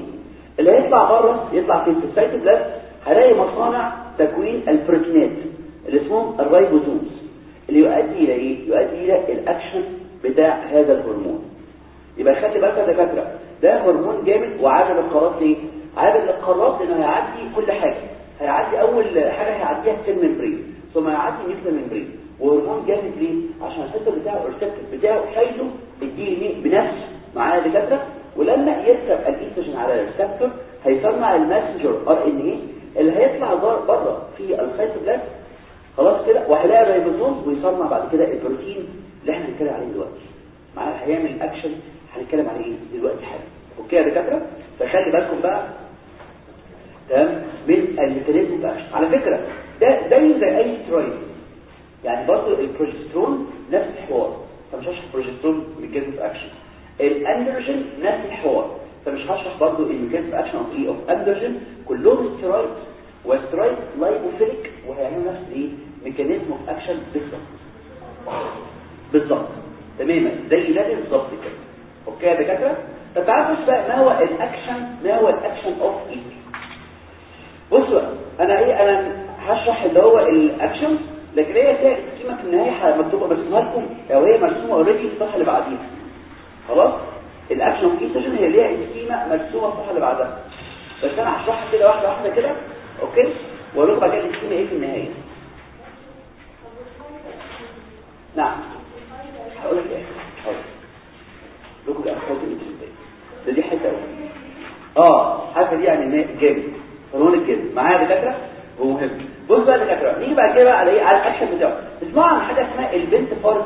اللي هيطلع بره يطلع في السيتوبلازم هلاقي مصانع تكوين البروتينات اللي اسمهم ال ribosomes اللي يؤدي إلى إيه؟ يؤدي إلى الأكشن بتاع هذا الهرمون. يبقى خلي بالك يا دكاتره ده هرمون جامد وعابر القارات ليه؟ عابر القارات لأنه هيعدي كل حاجة. هيعدي أول حاجة هيعديها ال cell membrane ثم هيعدي nuclear membrane وهرمون جامد ليه؟ عشان ال system بتاعه ال receptor بتاعه شايله ال DNA بنفسه معايا يا دكاتره ولما يركب الايستروجين على ال receptor هيصنع ال messenger RNA اللي هيطلع بره في السيتوبلازم خلاص كده؟ وهيلاقي الريبوزوم ويصنع بعد كده البروتين اللي إحنا هنتكلم عليه دلوقتي. معايا هيعمل اكشن هنتكلم عليه إيه؟ دلوقتي حالا. okay يا دكاترة؟ فخلي بالكم بقى. تمام؟ من ال mechanism action على فكرة ده زي زي أي سترويد يعني برضه البروجسترون نفس الحوار. فمش هشرح ال progesterone mechanism action ال androgen نفس الحوار. فمش هشرح برضه ال mechanism action of إيه of androgen كلهم steroid و steroid lipophilic وهيعملوا نفس إيه؟ mechanism of action بالظبط. بالظبط. تماما. زي ده بالظبط كده. okay يا دكاتره طب بقى ما هو الأكشن؟ ما هو ال action of إيه بصوا أنا إيه أنا هشرح اللي هو الأكشن لكن هي ال scheme في النهاية مكتوبه مرسومها لكم. أو هي مرسومة already في الصفحة اللي بعديها. خلاص؟ ال action of estrogen هي ليها scheme مرسومة في الصفحة اللي بعدها. بس أنا هشرحها كده واحدة واحدة كده okay؟ وأقول لكم بقى ال scheme إيه في النهاية. نعم. هقول لك إيه. لكم بقى حاضر ده دي حتة قوي آه حاجة دي يعني جامد. قانون الجامد معايا دكاترة؟ هو مهم. بص بقى دكاترة نيجي بعد كده بقى على إيه على الاكشن بتاعه. اسمعوا عن حاجة اسمها البنت فارت.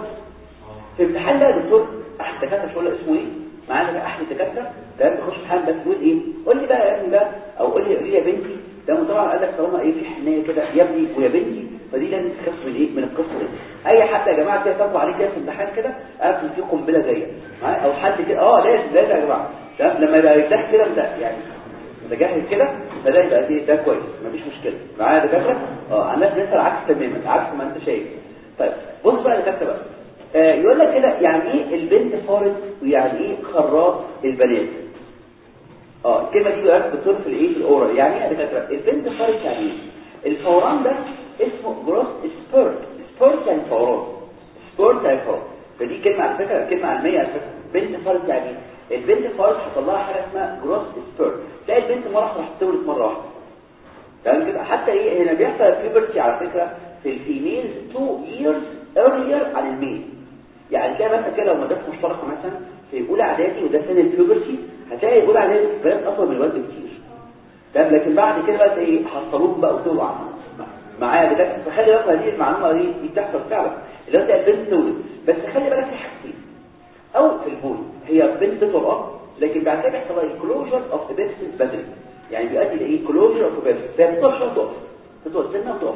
في امتحان بقى دكتور أحد الدكاترة مش هقول اسمه إيه؟ معانا أحد الدكاترة. تمام بيخش امتحان بس يقول إيه؟ قول لي بقى يا ابني بقى أو قول لي يا بنتي. ده طبعا قال لك طالما إيه في حنيه كده يا ابني ويا بنتي. فدي لازم تخاف من إيه؟ من القصة دي. أي حد يا جماعة كده تطلع عليه كده في الامتحان كده عارف ان في قنبلة جاية أو حد كده. آه لازم لازم يا جماعة. تمام؟ لما يبقى يفتح كده ده يعني متجهز كده فده يبقى إيه؟ ده كويس. مفيش مشكلة. معايا دكاترة؟ آه عندنا ناس العكس تماما عكس ما أنت شايف. طيب بص بقى دكاترة بقى. آه يقول لك كده يعني إيه البنت فارت ويعني إيه خراط البنات؟ آه الكلمة دي بقى بتصير في الإيه؟ في ال oral يعني إيه يا دكاترة؟ البنت فارت يعني إيه؟ الفوران ده اسمه growth spurt spurt يعني فوران. spurt يعني فوران. فدي كلمة على فكرة كلمة علمية على فكرة. بنت فارت يعني البنت فارت حصل لها حاجة اسمها growth spurt تلاقي البنت مرة راح تطول مرة واحدة. تمام كده؟ حتى إيه هنا بيحصل ال puberty على فكرة في ال females 2 years earlier عن ال male. يعني كده مثلا كده لو مدرسة مشتركة مثلا في أولى إعدادي وده سن ال puberty هتلاقي أولى إعدادي بنات اطول من الولد كتير تمام؟ لكن بعد كده بقى إيه حصلوهم بقى وطلعوا عنهم معايا ده فخلي بالك هذه المعلومة دي بتحصل فعلا. اللي هو البنت تطول. بس خلي بالك في حاجتين أو في البول. هي بنت تطول لكن بعد كده بيحصل لها closure of epiphysis بدري. يعني بيؤدي لايه closure of فهي بتطلع شوية تقف. تطلع سنة وتقف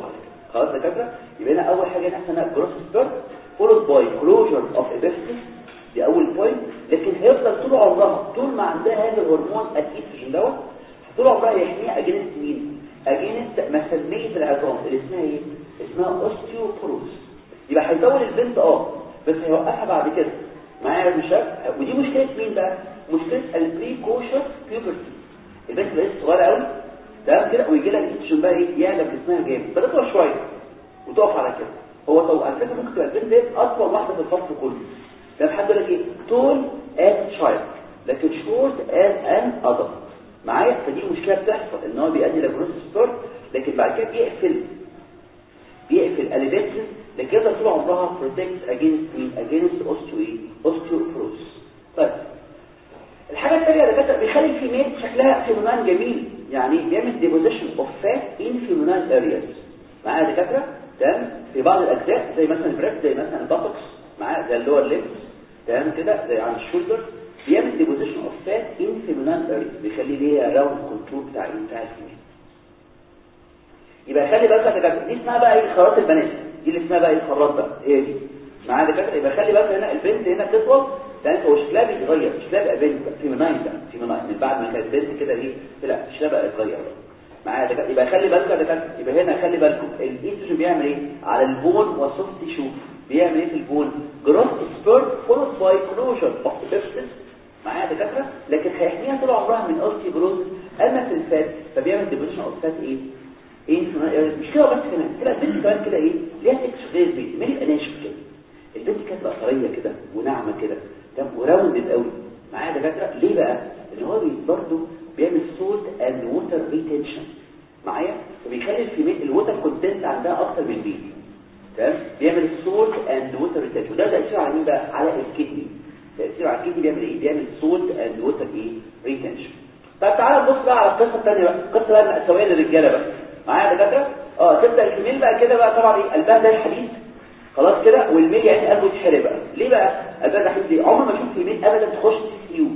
خلاص يا دكاترة؟ يبقى هنا أول حاجة إحنا growth spurt followed by closure of epiphany دي أول point لكن هيفضل طول عمرها طول ما عندها هذا الهرمون الايستروجين دوت طول عمرها يحميها against مين against مسميه العظام اللي اسمها إيه؟ اسمها osteoporosis يبقى هيطول البنت آه بس هيوقفها بعد كده. معايا يا شباب ودي مشكلة مين بقى؟ مشكلة ال precocious puberty. البنت بقت صغيرة قوي تمام كده؟ ويجي لها الايستروجين بقى إيه؟ يعلى جسمها جامد. بتطول شوية وتقف على كده. هو tall على فكرة ممكن تبقى البنت ديت أطول واحدة في الفصل كله. ده حد يقول لك إيه؟ tall as child لكن short as an adult معايا؟ فدي مشكلة بتحصل إن بيقفل. بيقفل الادكتس لكن يفضل طول عمرها protect against against osteo osteoporosis. طيب. الحاجة الثانية يا دكاترة بيخلي ال female شكلها feminine جميل. يعني بيعمل deposition of fat in feminine areas معايا يا دكاترة؟ تمام. في بعض الأجزاء زي مثلا ال breast زي مثلا ال buttocks معايا زي ال lower limbs تمام كده زي عند ال shoulder. بيعمل deposition of fat in feminine areas بيخلي ليها round contour بتاع بتاع ال female يبقى خلي بالك يا دكاتره دي اسمها بقى إيه؟ خراط البنات. دي اللي اسمها بقى إيه؟ الخراط بقى. هي دي؟ معايا دكاتره يبقى خلي بالك هنا البنت هنا بتطول لأن هو شكلها بيتغير شكلها بقى بنت feminine بقى feminine من بعد ما كانت بنت كده إيه؟ لا شكلها بقى. اتغير معايا دكاتره يبقى خلي بالك يا دكاتره يبقى هنا خلي بالكم الايستروجين بيعمل إيه؟ على ال bone وال soft tissue بيعمل إيه في ال bone؟ growth spurt followed by closure of the معايا دكاتره لكن هيحميها طول عمرها من osteoporosis أما في ال fat فبيعمل deposition of fat إيه؟ إيه؟ مش كده؟ بس كمان كده البنت كمان كده إيه؟ ليها تكس غير البيت مين يبقى ناشف كده؟ البنت كانت طريه كده وناعمة كده تمام؟ و rounded قوي. معايا دكاتره ليه بقى؟ ان هو برضه بيعمل salt and water retention معايا؟ فبيخلي ال female ال water content عندها أكتر من البيت تمام؟ بيعمل salt and water retention وده تاثيره على مين بقى؟ على ال kidney تاثيره على ال kidney بيعمل إيه؟ بيعمل salt and water إيه؟ retention. طب تعالى نبص بقى على القصة الثانية بقى. القصة بقى المأساويه للرجاله بقى. معايا دكاترة؟ آه تبدأ الفيميل بقى كده بقى طبعا إيه؟ قلبها زي الحديد خلاص كده؟ والميل يعني قلبه يتحرق بقى. ليه بقى؟ قلبها زي الحديد عمر ما أشوف فيميل ابدا تخش سي يو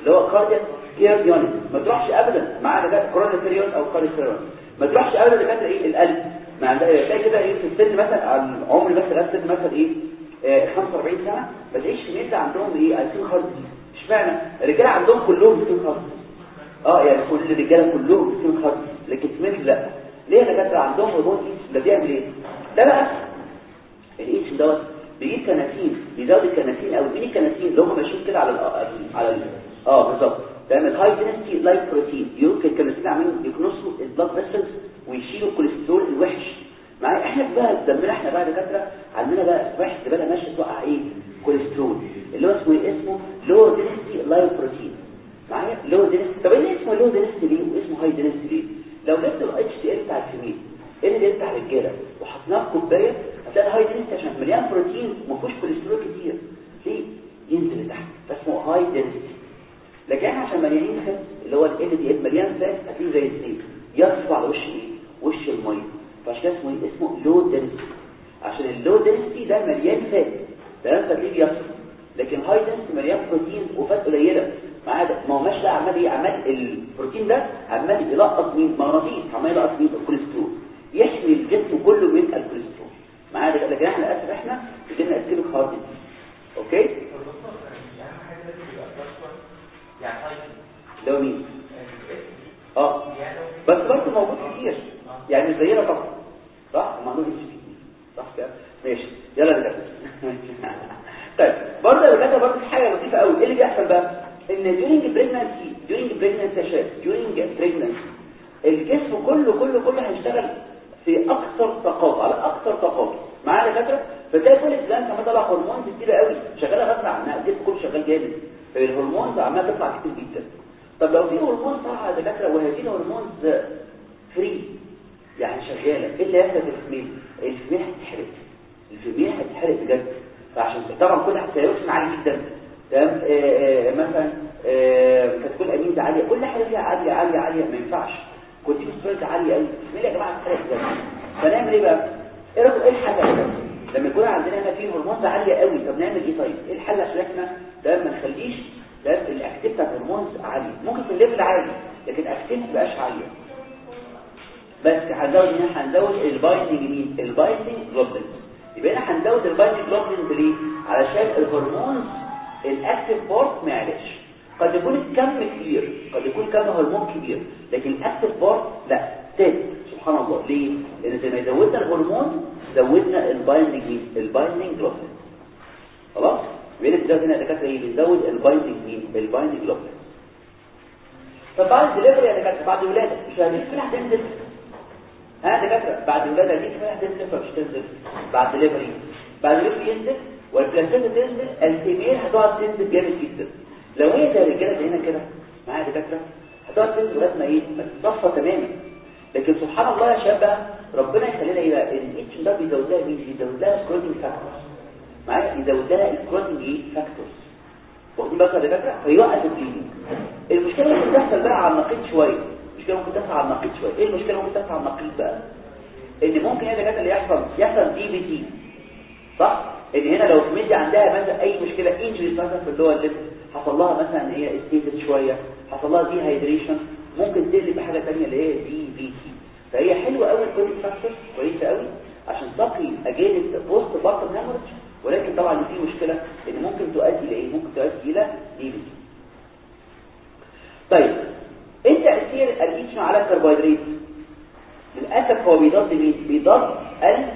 اللي هو كاردياك كير ما تروحش ابدا. معايا دكاترة؟ كورونا كيريون أو كاردياك ما تروحش ابدا دكاترة إيه؟ القلب. ما عندها تلاقي كده إيه؟ في السن مثلا عمر بس لغاية سن مثلا إيه؟ 45 سنه ما تلاقيش فيميل عندهم؟ إيه؟ عايزين هارد إشمعنى؟ الرجاله عندهم كلهم عايزين هارد آه يعني كل الرجاله كلهم عايزين هارد لكن فيميل لا. ليه دكاتره عندهم هرمون ده بيعمل إيه؟ ده بقى الايش دوت بيجيب كناتين بيزود الكناتين أو مين الكناتين اللي هم ماشيين كده على ال على ال آه بالظبط. تعمل هاي دنسيتي لايك بروتين يمكن الكناتين عاملين يكنسوا البلاد فيسلز ويشيلوا الكوليسترول الوحش. معايا إحنا بقى دمنا إحنا بقى دكاتره عندنا بقى وحش زباله ماشيه توقع إيه؟ كوليسترول. اللي هو اسمه إيه؟ اسمه low density lipoprotein معايا؟ low density طب إيه اسمه low density ليه؟ واسمه high density ليه؟ لو جبت ال HDL بتاع ال female إيه اللي بتاع الرجاله وحطيناه في كوباية هتلاقي ال high density عشان مليان بروتين وما فيهوش كوليسترول كتير. ليه؟ ينزل لتحت. فاسمه high density لكن إحنا عشان مليانين fat اللي هو LD ال مليان fat هتلاقيه زي الزيت. يصف على وش إيه؟ وش المية. فعشان كده اسمه إيه اسمه low density عشان ال low density ده مليان fat. ده انت تلاقيه بيصف لكن high density مليان بروتين و fat قليلة. ده ما هو ماشي بقى عمال إيه عمال البروتين ده عمال يلقط مين مغناطيس عمال يلقط مين الكوليسترول. يحمي الجسم كله من الكوليسترول. معاه ده لكن إحنا للأسف إحنا بدنا ischemic heart okay؟ لو مين؟ آه. بس برضه موجود كتير. يعني مش زينا طبعا. صح؟ ما بي صح كده؟ ماشي. يلا نكمل *laughs* طيب برضه يا بجد برضه في حاجة لطيفة قوي. إيه اللي بيحصل بقى؟ إن during pregnancy during pregnancy during pregnancy الجسم كله كله كله هيشتغل في أكثر طاقات على أكثر طاقات. معايا يا دكاترة؟ فتلاقي كل الجلاند عمال تطلع هرمونز كتير قوي. شغالة غصب عنها. الجسم كله شغال جامد. فال hormones عمالة تطلع كتير جدا. طب لو في هرمون طالعه يا دكاترة؟ وهذه ال hormones free يعني شغالة. إيه اللي هيحصل في ال female ال female هتتحرق. ال female هتتحرق بجد. فعشان طبعا كل حساسيتنا عاليه جدا. تمام؟ مثلا catecholamine عالية. كل حاجة فيها عالية عالية عالية. ما ينفعش. كورتيزول عالية قوي ال female يا جماعة هتتحرق بجد. فنعمل إيه بقى؟ إيه رأيكم؟ إيه الحل لما يكون عندنا هنا في هرمونات عالية قوي طب نعمل إيه طيب؟ إيه الحل عشان إحنا ده ما نخليش ده ال active بتاع ال hormones عالي ممكن في ال level عالي لكن ال active ما تبقاش عالية. بس هنزود هنا هنزود ال binding مين ال binding globulin يبقى هنا هنزود ال binding globulin ليه علشان ال hormones ال active part ما يعلاش قد يكون الكم كبير قد يكون كم هرمون كبير لكن ال active part لا. ثابت سبحان الله. ليه؟ لأن زي ما زودنا الهرمون زودنا ال binding مين ال binding globulin خلاص؟ بيقول لك هنا دكاترة إيه؟ بنزود ال binding مين ال binding globulin طب بعد الدليفري يا دكاترة بعد الولاده مش هنيجي هتنزل ها دكاتره بعد الولاده دي هتنزل مش هتنزل بعد الدليفري بعد الدليفري ينزل وال placenta تنزل ال female هتقعد تنزف جامد جدا. لو هي زي الرجالة هنا كده معايا دكاترة؟ هتقعد تنزف لما إيه؟ تتصفى تماما. لكن سبحان الله يا شباب ربنا يخلينا إيه بقى الاتش ده بيزود لها مين بيزود لها clotting factors معايا؟ يزود لها ال clotting إيه factors واخدين بالك يا دكاترة؟ فيوقف ال bleeding المشكلة ممكن تحصل بقى على النقيض شوية. المشكلة ممكن على النقيض شوية. إيه المشكلة ممكن على النقيض بقى إن ممكن يا دكاتره اللي يحصل يحصل DVT صح؟ إن هنا لو مدي عندها مثلا أي مشكلة injury مثلا في ال lower limb حصل لها مثلا هي stasis شوية حصل لها dehydration ممكن تقلب بحاجة ثانية اللي هي DVT فهي حلوة قوي ال clotting factor كويسة قوي عشان تقي against postpartum hemorrhage ولكن طبعا في مشكلة إن ممكن تؤدي لايه ممكن تؤدي إلى DVT طيب إيه تأثير الاتش على الكربوهيدرات؟ للأسف هو بيضاد مين؟ بيضاد ال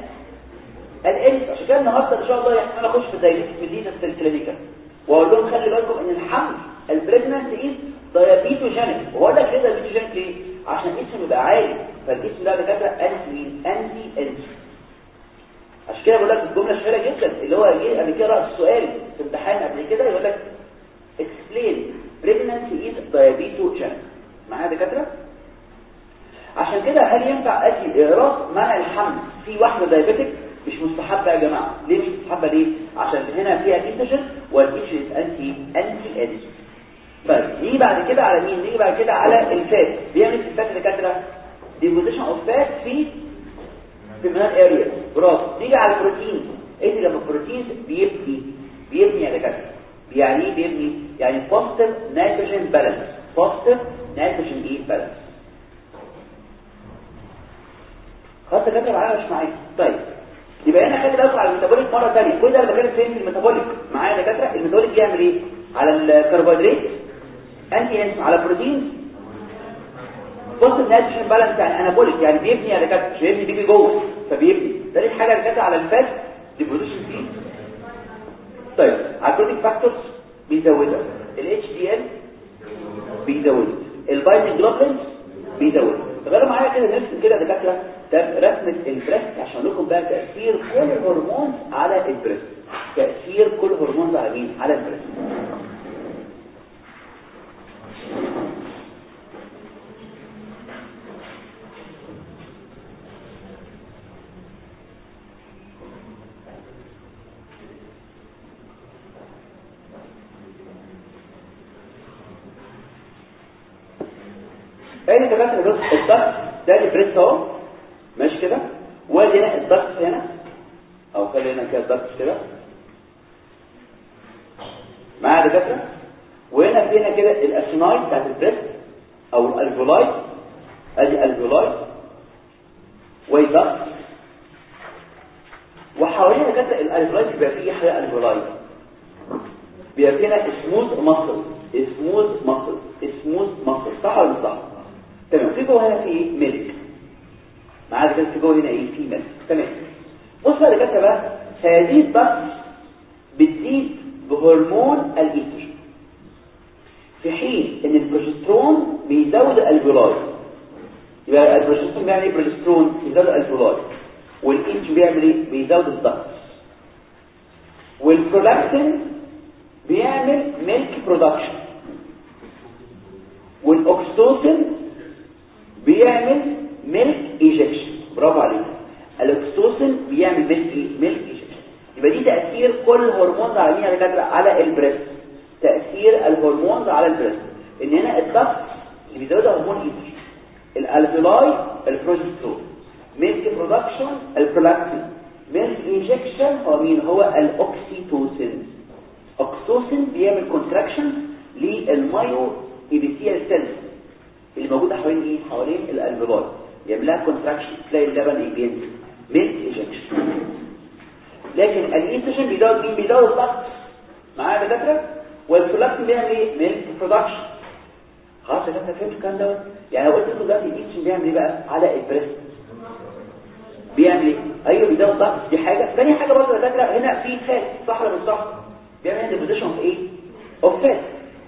الانس عشان كده النهارده إن شاء الله إحنا أخش في direct مدينه ال clinical وأقول لهم خلي بالكم إن الحمل ال pregnant إيه؟ diabetogenic. وهقول لك ليه diabetogenic؟ ليه؟ عشان اسمه يبقى عالي. فالاسم ده دكاتره anti مين anti insulin عشان كده بقول لك الجملة الشهيره جدا. اللي هو جه قبل كده راس السؤال في امتحان قبل كده يقول لك explain pregnancy is diabetogenic. معايا دكاتره عشان كده هل ينفع ادي اقراص منع الحمل في واحدة diabetic مش مستحبه يا جماعة. ليه مش مستحبه ليه؟ عشان هنا فيها ايستروجين والايستروجين anti anti insulin طيب نيجي بعد كده على مين؟ نيجي بعد كده على ال fat. بيعمل ال fat دكاتره deposition of fat في feminine area برافو. نيجي على البروتين إيه لما البروتين بيبني. بيبني يا دكاترة. يعني إيه بيبني؟ يعني positive nitrogen balance positive nitrogen إيه balance خلاص دكاتره معايا مش معايا طيب يبقى أنا خلي بالك على ال metabolic مرة ثانية كل ده أنا بتكلم فين في ال metabolic معايا يا دكاترة ال metabolic بيعمل إيه؟ على الكربوهيدرات anti insulin على بروتين. positive nitrogen balance يعني anabolic يعني بيبني يا دكاترة مش بيبني بيجي جوه فبيبني. ثالث حاجة يا دكاترة على ال fat deposition فيه. طيب على البروتين factors بيزودها ال HDL بيزودها ال binding globulins بيزودها طب أنا معايا كده نرسم كده دكاتره رسمه ال breast عشان لكم بقى تأثير كل هرمون على ال breast. تأثير كل هرمون على مين؟ على ال breast إيه كمان بص ال duct ده ال breast اهو. ماشي كده؟ وادي هنا ال duct هنا. أو خلي هنا كده ال duct كده. معايا دكاترة؟ وهنا في هنا كده ال acini بتاعت ال breast أو ال alveoli أدي ال alveoli و duct وحوالينا دكاترة ال alveoli بيبقى فيه حاجة ال alveoli بيبقى فيه هنا smooth muscle smooth muscle smooth muscle صح ولا مش صح؟ تمام في جوه هنا في إيه milk معاك كده في جوه هنا إيه؟ في milk تمام. بص يا دكاتره بقى هذه ال duct بتزيد بهرمون الايستروجين في حين إن البروجسترون بيزود ال alveoli يبقى البروجسترون بيعمل إيه؟ بروجسترون بيزود ال alveoli والايستروجين بيعمل إيه؟ بيزود ال duct. والبرولاكتين بيعمل milk production. والاوكسيتوسين بيعمل milk ejection برافو عليك. الاوكسيتوسين بيعمل milk milk ejection يبقى دي تأثير كل هرمون على مين يا دكاتره على ال breast. تأثير الهرمون على ال breast. إن هنا ال duct اللي بيزود هرمون ejection ال alveoli البروجسترون. milk production ال prolactin. milk ejection هو مين؟ هو ال oxytocin oxytocin بيعمل contraction لل myoepithelial cells اللي موجوده حوالين إيه؟ حوالين ال alveoli يعمل لها contraction تلاقي اللبن إيه؟ بينزل. milk ejection لكن الايستروجين بيزود مين بيزود ال ducts معايا يا دكاترة؟ والبرولاكتين بيعمل إيه؟ milk production خلاص يا دكاترة فهمتوا الكلام دوت؟ يعني قلت لكم دلوقتي الايستروجين بيعمل إيه بقى؟ على ال breast. بيعمل إيه؟ أيوه بيزود ال ducts دي حاجة. ثاني حاجة برضه يا دكاترة هنا في fat صح ولا مش صح؟ بيعمل deposition of إيه؟ of fat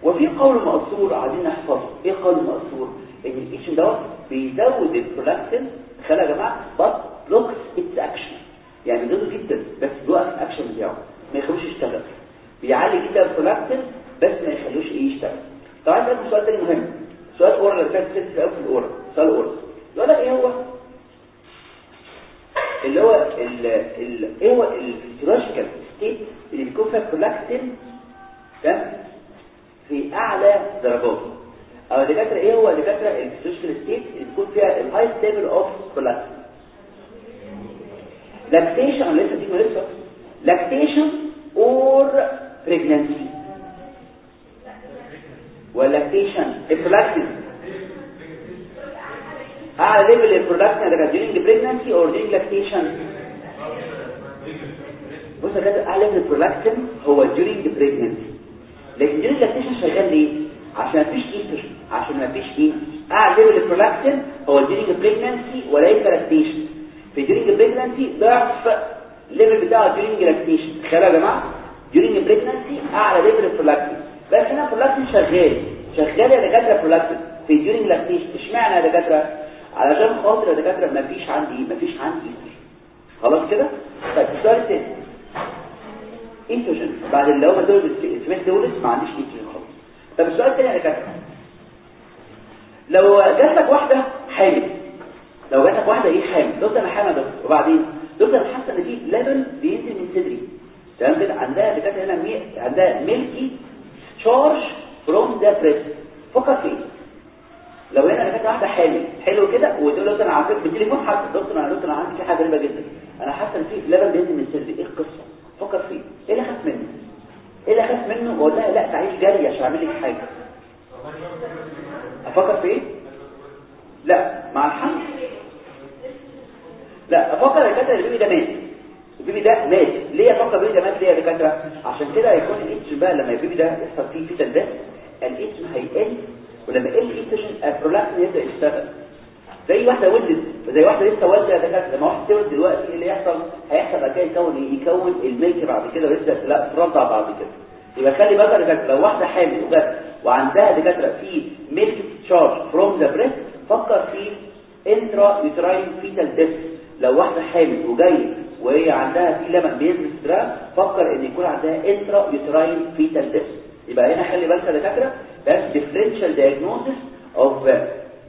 وفي قول مأثور عايزين نحفظه. إيه قول مأثور؟ إن الإيشن دوت بيزود البرولاكتين خلي يا جماعة بس blocks its action يعني بيزوده جدا بس بيوقف الاكشن بتاعه. ما يخلوش يشتغل. بيعلي جدا البرولاكتين بس ما يخلوش إيه يشتغل. طب عايز اسالكم سؤال تاني مهم. سؤال اللي فات ست قوي في ال oral سؤال oral يقول لك إيه هو؟ اللي هو ال ال إيه هو ال physiological state اللي بيكون فيها برولاكتين ده في أعلى درجاته أو الدكاتره إيه هو الدكاتره ال physiological state اللي بيكون فيها ال high level of prolactin lactation لسه دي لسه lactation or pregnancy وال lactation ال prolactin اعلى level ال prolactin ده during pregnancy or during lactation. بص يا كده اعلى level ال prolactin هو during pregnancy. لكن during lactation شغال ليه عشان مفيش estro عشان مفيش إيه اعلى level ال prolactin هو during pregnancy وليس lactation. في during pregnancy ضعف ال level بتاعه during lactation. تخيلوا يا جماعة؟ during pregnancy أعلى level ال prolactin بس هنا البرودكشن شغال. شغال يا دكاترة البرودكشن في during lactation. اشمعنى يا دكاترة؟ علشان خاطر يا دكاترة مفيش عندي مفيش عندي ايستروجين خلاص كده؟ طيب السؤال الثاني ايستروجين بعد اللي هو دول السميث دولت ما عنديش ايستروجين خالص. طب السؤال الثاني يا دكاترة. لو جات لك واحدة حامل. لو جات لك واحدة إيه حامل؟ دكتور أنا حامل دكتور. وبعدين؟ دكتور أنا حاسة إن في لبن بينزل من صدري. تمام كده؟ عندها دكاتره هنا mi... عندها milk discharge from the breast فكر فيه. لو هنا أنا كانت واحدة حامل. حلو كده؟ وتقول له أنا عارف بالتليفون حتى دكتور أنا دكتور أنا عندي في حاجة غريبة جدا. أنا حاسة إن في لبن بينزل من صدري. إيه القصة؟ فكر فيه. إيه اللي خاف منه؟ إيه اللي خاف منه؟ واقول لها لا تعيش جري عشان أعمل لك حاجة. أفكر في إيه؟ لا مع الحمل لا أفكر يا دكاتره البيبي ده مات. البيبي ده مات. ليه أفكر البيبي ده مات؟ ليه يا دكاتره عشان كده هيكون ال H بقى لما البيبي ده يحصل فيه fetal death ال H هيقل ولما يقل ال estrogen ال prolactin يبدا يشتغل. زي واحدة ولدت زي واحدة لسه والدة يا دكاتره لما واحدة تولد دلوقتي إيه اللي يحصل؟ هيحصل بعد كده يكون إيه يكون ال milk بعد كده ويبدأ لا ترضع بعد كده. يبقى خلي بالك لو واحدة حامل وجت وعندها دكاتره في milk discharge from the breast فكر في intrauterine fetal death لو واحدة حامل وجاية وهي عندها في لبن بينزل صدرها فكر إن يكون عندها intrauterine fetal death يبقى هنا خلي بالك يا دكاترة that's differential diagnosis of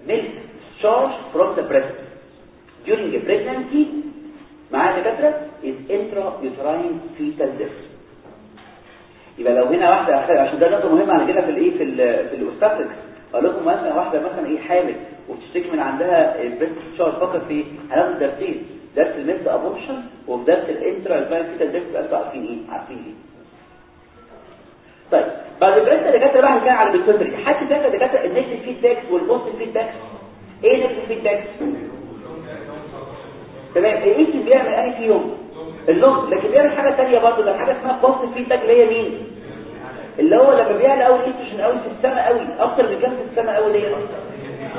milk discharge from the breast. During pregnancy مع دكاترة is intrauterine fetal death يبقى لو هنا واحدة عشان ده نقطة مهمة على كده في الإيه؟ في ال في ال obstetrics أقول لكم مثلا واحدة مثلا إيه؟ حامل وبتشتكي من عندها ال breast discharge فقط في هناخد درسين درس ال missed abortion وفي درس ال intra fetal death أنتوا عارفين إيه؟ عارفين إيه. طيب بعد ال breast دكاترة بقى هنتكلم على ال pituitary حد فاكر دكاترة ال negative feedbacks وال positive feedbacks إيه ال negative feedbacks تمام ال E2 بيعمل انهي فيهم ال long لكن بيعمل حاجة ثانية برضه ده حاجة اسمها positive feedback اللي هي مين؟ اللي هو لما بيعلى قوي الايتروجين قوي في السماء قوي أكتر من كام في السماء قوي ليه؟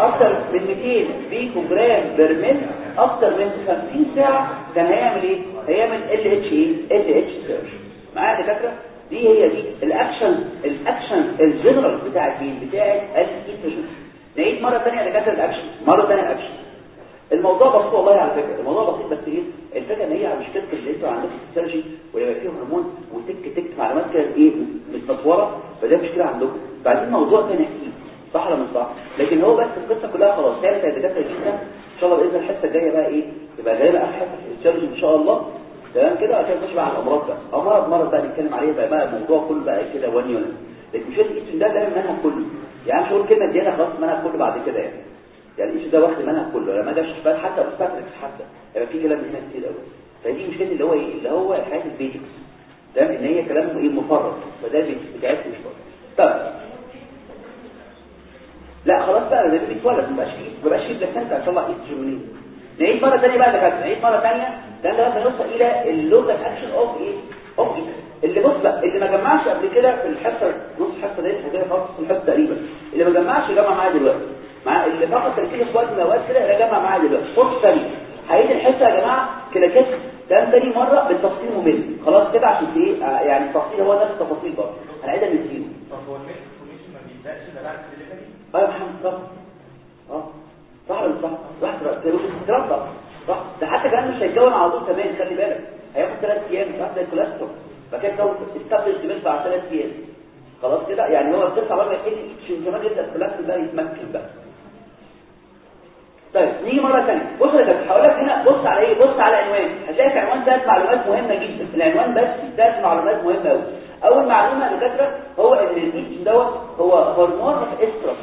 أكتر من 200 picogram per mil أكتر من 50 ساعة كان هيعمل إيه؟ هيعمل LH إيه؟ LH surge معايا دكاتره دي هي دي ال action ال action ال general بتاع مين بتاع الايستروجين نعيد مرة ثانية يا دكاترة الأكشن مرة ثانية الأكشن. الموضوع بسيط والله على فكرة. الموضوع بسيط بس إيه؟ الفكرة إن هي مشكله اللي أنتوا عندكم في ال surgery ويبقى فيه هرمون وتك تك معلومات كده إيه؟ متنطوره فده مشكلة عندكم. بعدين موضوع ثاني أكيد صح ولا مش صح؟ لكن هو بس القصة كلها خلاص. ثابته يا دكاتره جدا إن شاء الله بإذن الحصة الجاية بقى إيه؟ تبقى غالبا حصة ال surgery إن شاء الله. تمام كده؟ عشان نخش بقى على الأمراض بقى. أو مرض بقى نتكلم عليه بقى, بقى الموضوع كله بقى كده one unit لكن مش الاسم ده ده المنهج كله. يعني مش هقول كلمة زيادة خلاص المنهج كله بعد كده يعني. يعني الاسم ده واخد المنهج كله لما أجي اشرح حتى obstetrics حتى. هيبقى في كلام هنا كتير قوي فدي مشكلة اللي هو إيه؟ اللي هو الحاجات ال basics تمام؟ إن هي كلام إيه؟ مفرط. فده بتاعتكم مش طب لا خلاص بقى ده بيتولد. ما بقاش فيه ما بقاش فيه placenta ان شاء الله إيه منين نعيد مرة تانية بقى دكاترة. نعيد مرة تانية. ده لغايه نوصل إلى ال local action of إيه؟ of إيه اللي بص بقى اللي ما جمعش قبل كده في الحصة نص الحصة هتلاقي خلاص في الحصة تقريبا. اللي ما جمعش يجمع معايا دلوقتي. مع اللي فقط تركيز في وقت الاوقات كده يجمع معايا دلوقتي. فرصه ثانية هعيد الحصة يا جماعة. كده كده ده تاني مرة بالتفصيل ممل. خلاص كده عشان إيه؟ يعني التفصيل هو نفس التفاصيل برضه. هنعيدها من zero طب هو الميكس ما بيبدأش إلا بعد الدليفري؟ أيوه يا محمد صح. أه. صح ولا مش صح؟ واحد تربى صح. ده حتى كمان مش هيتكون على طول كمان خلي بالك. هياخد ثلاث أيام صح زي ال colostrum. بعد كده يكون استبدل دماغ بعد ثلاث أيام. خلاص كده؟ يعني هو القصة بقى عشان كمان يبدا ال colostrum ده يتمكن بقى. طيب نيجي مرة ثانية بص يا كابتن هقول لك هنا بص على إيه؟ بص على عنوان هتلاقي في عنوان ثلاث معلومات مهمة جدا. العنوان بس ثلاث معلومات مهمة قوي أول معلومة يا دكاترة هو ان الايتش دوت هو هرمون استرس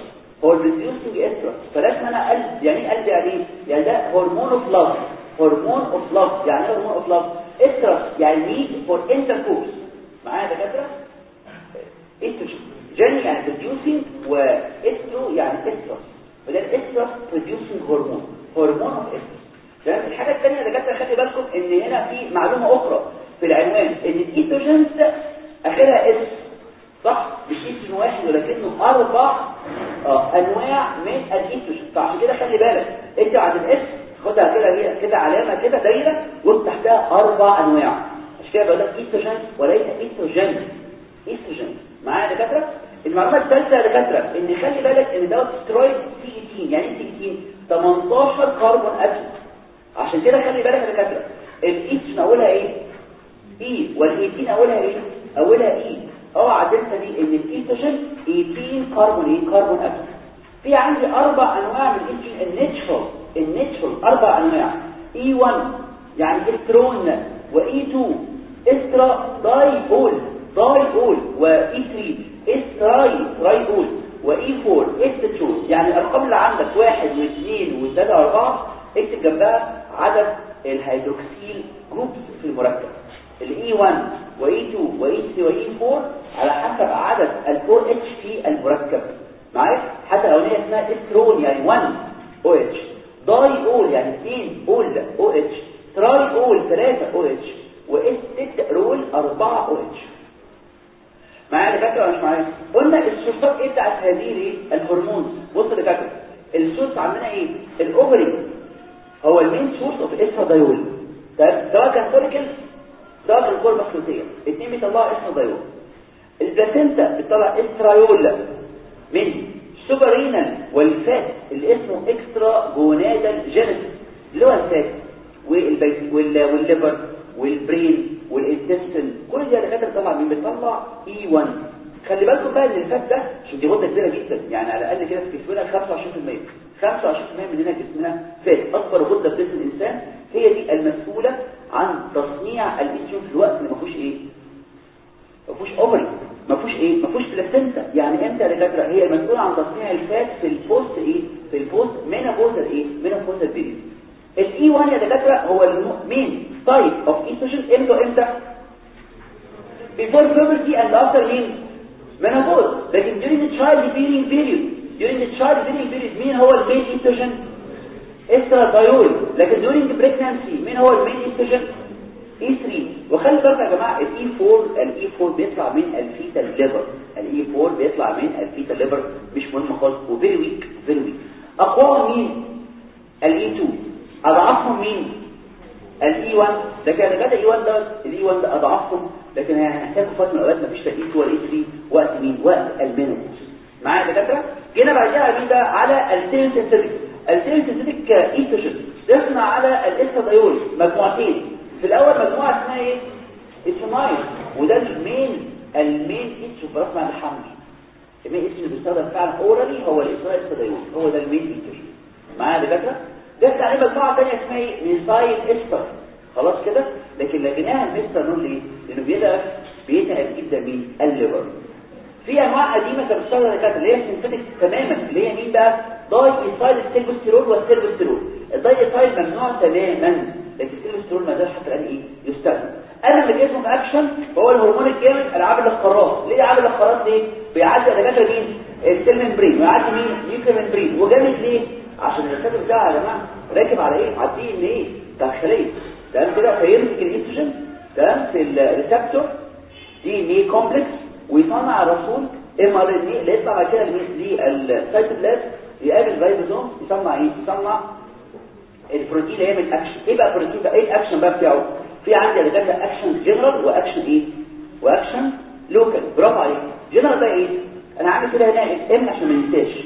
هو الريديوسنج استرس فلازم أنا قلب يعني إيه قلب يعني إيه يعني ده هرمون اوف لاف هرمون اوف لاف يعني إيه هرمون اوف لاف استرس يعني نيد فور انتركورس معايا يا دكاترة؟ إستروجين. يعني بروديوسنج واسترو يعني استرس وده الاسترس بروديوسنج هرمون هرمون اوف استرس تمام؟ الحاجة الثانية يا دكاتره خلي بالكم إن هنا في معلومة أخرى في العنوان إن ال estrogens آخرها S صح؟ مش اسم واحد ولكنه أربع آه أنواع من الايستروجين فعشان كده خلي بالك أنت عند ال S خدها كده كده علامة كده دايرة واكتب تحتها أربع أنواع. عشان كده بقول لك estrogens وليس estrogen estrogen معايا يا دكاترة؟ المعلومة الثالثه يا دكاترة إن خلي بالك إن دوت steroid C 18 يعني إيه C 18 carbon atom عشان كده خلي بالك يا دكاترة الايستروجين أولها إيه؟ E وال eighteen أولها إيه؟ أولها E أوعى تنسى دي إن الايستروجين 18 كربون إيه؟ carbon atom في عندي أربع أنواع من ال estrogen ال natural ال natural أربع أنواع. E 1 يعني estrone و E 2 estradiol diol و E 3 estriol triol و E 4 estetrol يعني الارقام اللي عندك واحد واثنين وثلاثة وأربعة اكتب جنبها عدد ال hydroxyl groups في المركب. الاي 1 واي 2 واي 3 واي 4 على حسب عدد ال OH في المركب. معايا؟ حتى الاولانيه اسمها إسترون يعني 1 OH diol يعني 2 ol OH triol 3 OH و estetrol 4 OH معايا دكاتره ولا مش معايا؟ قلنا ال source ات إيه بتاعت هذه إيه؟ الهرمون. بص دكاتره ال source عندنا إيه؟ ال ovary. هو ال main source of estradiol تمام سواء كان follicle سواء كان corpus luteum الاثنين بيطلعوا estradiol ال placenta بتطلع estriol من suprarenal وال fat اللي اسمه extragonadal genesis اللي هو الفات. والليفر والبرين والانتستين كل دي دكاترة طبعا مين بتطلع E 1 خلي بالكم بقى إن ال fat ده عشان دي غده كبيرة جدا. يعني على الأقل كده في جسمنا 25% 25% مننا جسمنا fat. أكبر غدة في جسم الإنسان هي دي المسؤولة عن تصنيع الاستروجين في الوقت اللي ما فيهوش إيه؟ ما فيهوش ovary ما فيهوش إيه؟ ما فيهوش placenta يعني إمتى يا دكاترة؟ هي المسؤولة عن تصنيع ال fat في ال post إيه؟ في ال post menopausal إيه menopausal period ال E 1 يا دكاترة هو ال main type of estrogen إمتى وامتى before puberty and after mean menopause لكن during the child bearing period during the child period مين هو ال main estrogen estradiol لكن during pregnancy مين هو ال main estrogen E 3 وخلي بالك يا جماعة الاي 4 الاي 4 بيطلع من الفيتال ليفر الاي 4 بيطلع من الفيتال ليفر مش مهم خالص. و very weak very weak اقواهم مين؟ ال E 2 أضعفهم مين؟ الاي 1 ده كان بدا اي 1 ده الاي 1 ده أضعفهم لكن هيحتاج في فترة من الاوقات مفيش تأكيد ولا اي 3 وقت مين وقت المينوبوز. معايا دكاترة؟ جينا بعدها مين بقى على السينثيتيك السينثيتيك ايستروجين رسمنا على الاسترادايول مجموعتين في الأول مجموعة اسمها إيه؟ اسمايل وده المين المين رسمه على الحمل. المين ايستروجين اللي بيستخدم فعلا اورالي هو الاسترادايول هو ده المين ايستروجين معايا دكاترة؟ جت عليه مجموعه ثانية اسمها إيه؟ ميثايل استر خلاص كده؟ لكن لقيناها المستر نقول ليه؟ لأنه بيتعب بيتعب جدا مين الليفر. في أنواع قديمة كانت بتشتغل دكاتره اللي هي سينثيتك تماما اللي هي مين بقى؟ داي ايثايل السيلبسترول والسيلبسترول الداي ايثايل ممنوع تماما لكن السيلبسترول ما زال حتى الآن إيه؟ يستخدم. أنا اللي جسمه اكشن هو الهرمون الجامد العاب الاخراط ليه ألعاب الاخراط ليه بيعدي دكاترة مين؟ ال cell membrane. ويعدي مين؟ membrane. وجامد ليه؟ عشان الرسالة بتاعها يا جماعة راكب على إيه؟ على ال DNA؟ بتاع الخلية. تمام كده فيمسك الايستروجين تمام في ال receptor DNA؟ complex ويصنع الرسول mRNA اللي يطلع بعد كده للسيتوبلازم يقابل الرايبوزوم يصنع إيه؟ يصنع البروتين اللي يعمل اكشن إيه بقى البروتين ده إيه الاكشن بقى بتاعه؟ في عندي اللي كده action general و action إيه؟ واكشن لوكال برافو عليك. جنرال بقى إيه؟ أنا عامل كده هنا ام عشان ما ننساش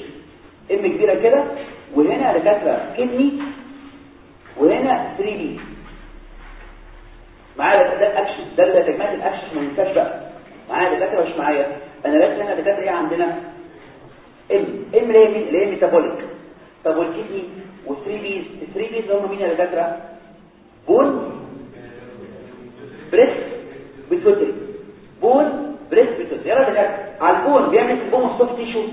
ام كبيرة كده وهنا دكاتره كدني وهنا 3 دي معايا ده الاكشن ده اللي تجمعات الاكشن ما ننساش بقى. معايا دكاتره مش معايا. أنا بس هنا دكاتره إيه عندنا؟ ام ام اللي هي مين؟ اللي هي ميتابوليك طب والكدني و3 بيز 3 بيز هم مين يا دكاتره bone breast pituitary bone breast pituitary يلا دكاتره على ال bone بيعمل ال bone ال soft tissue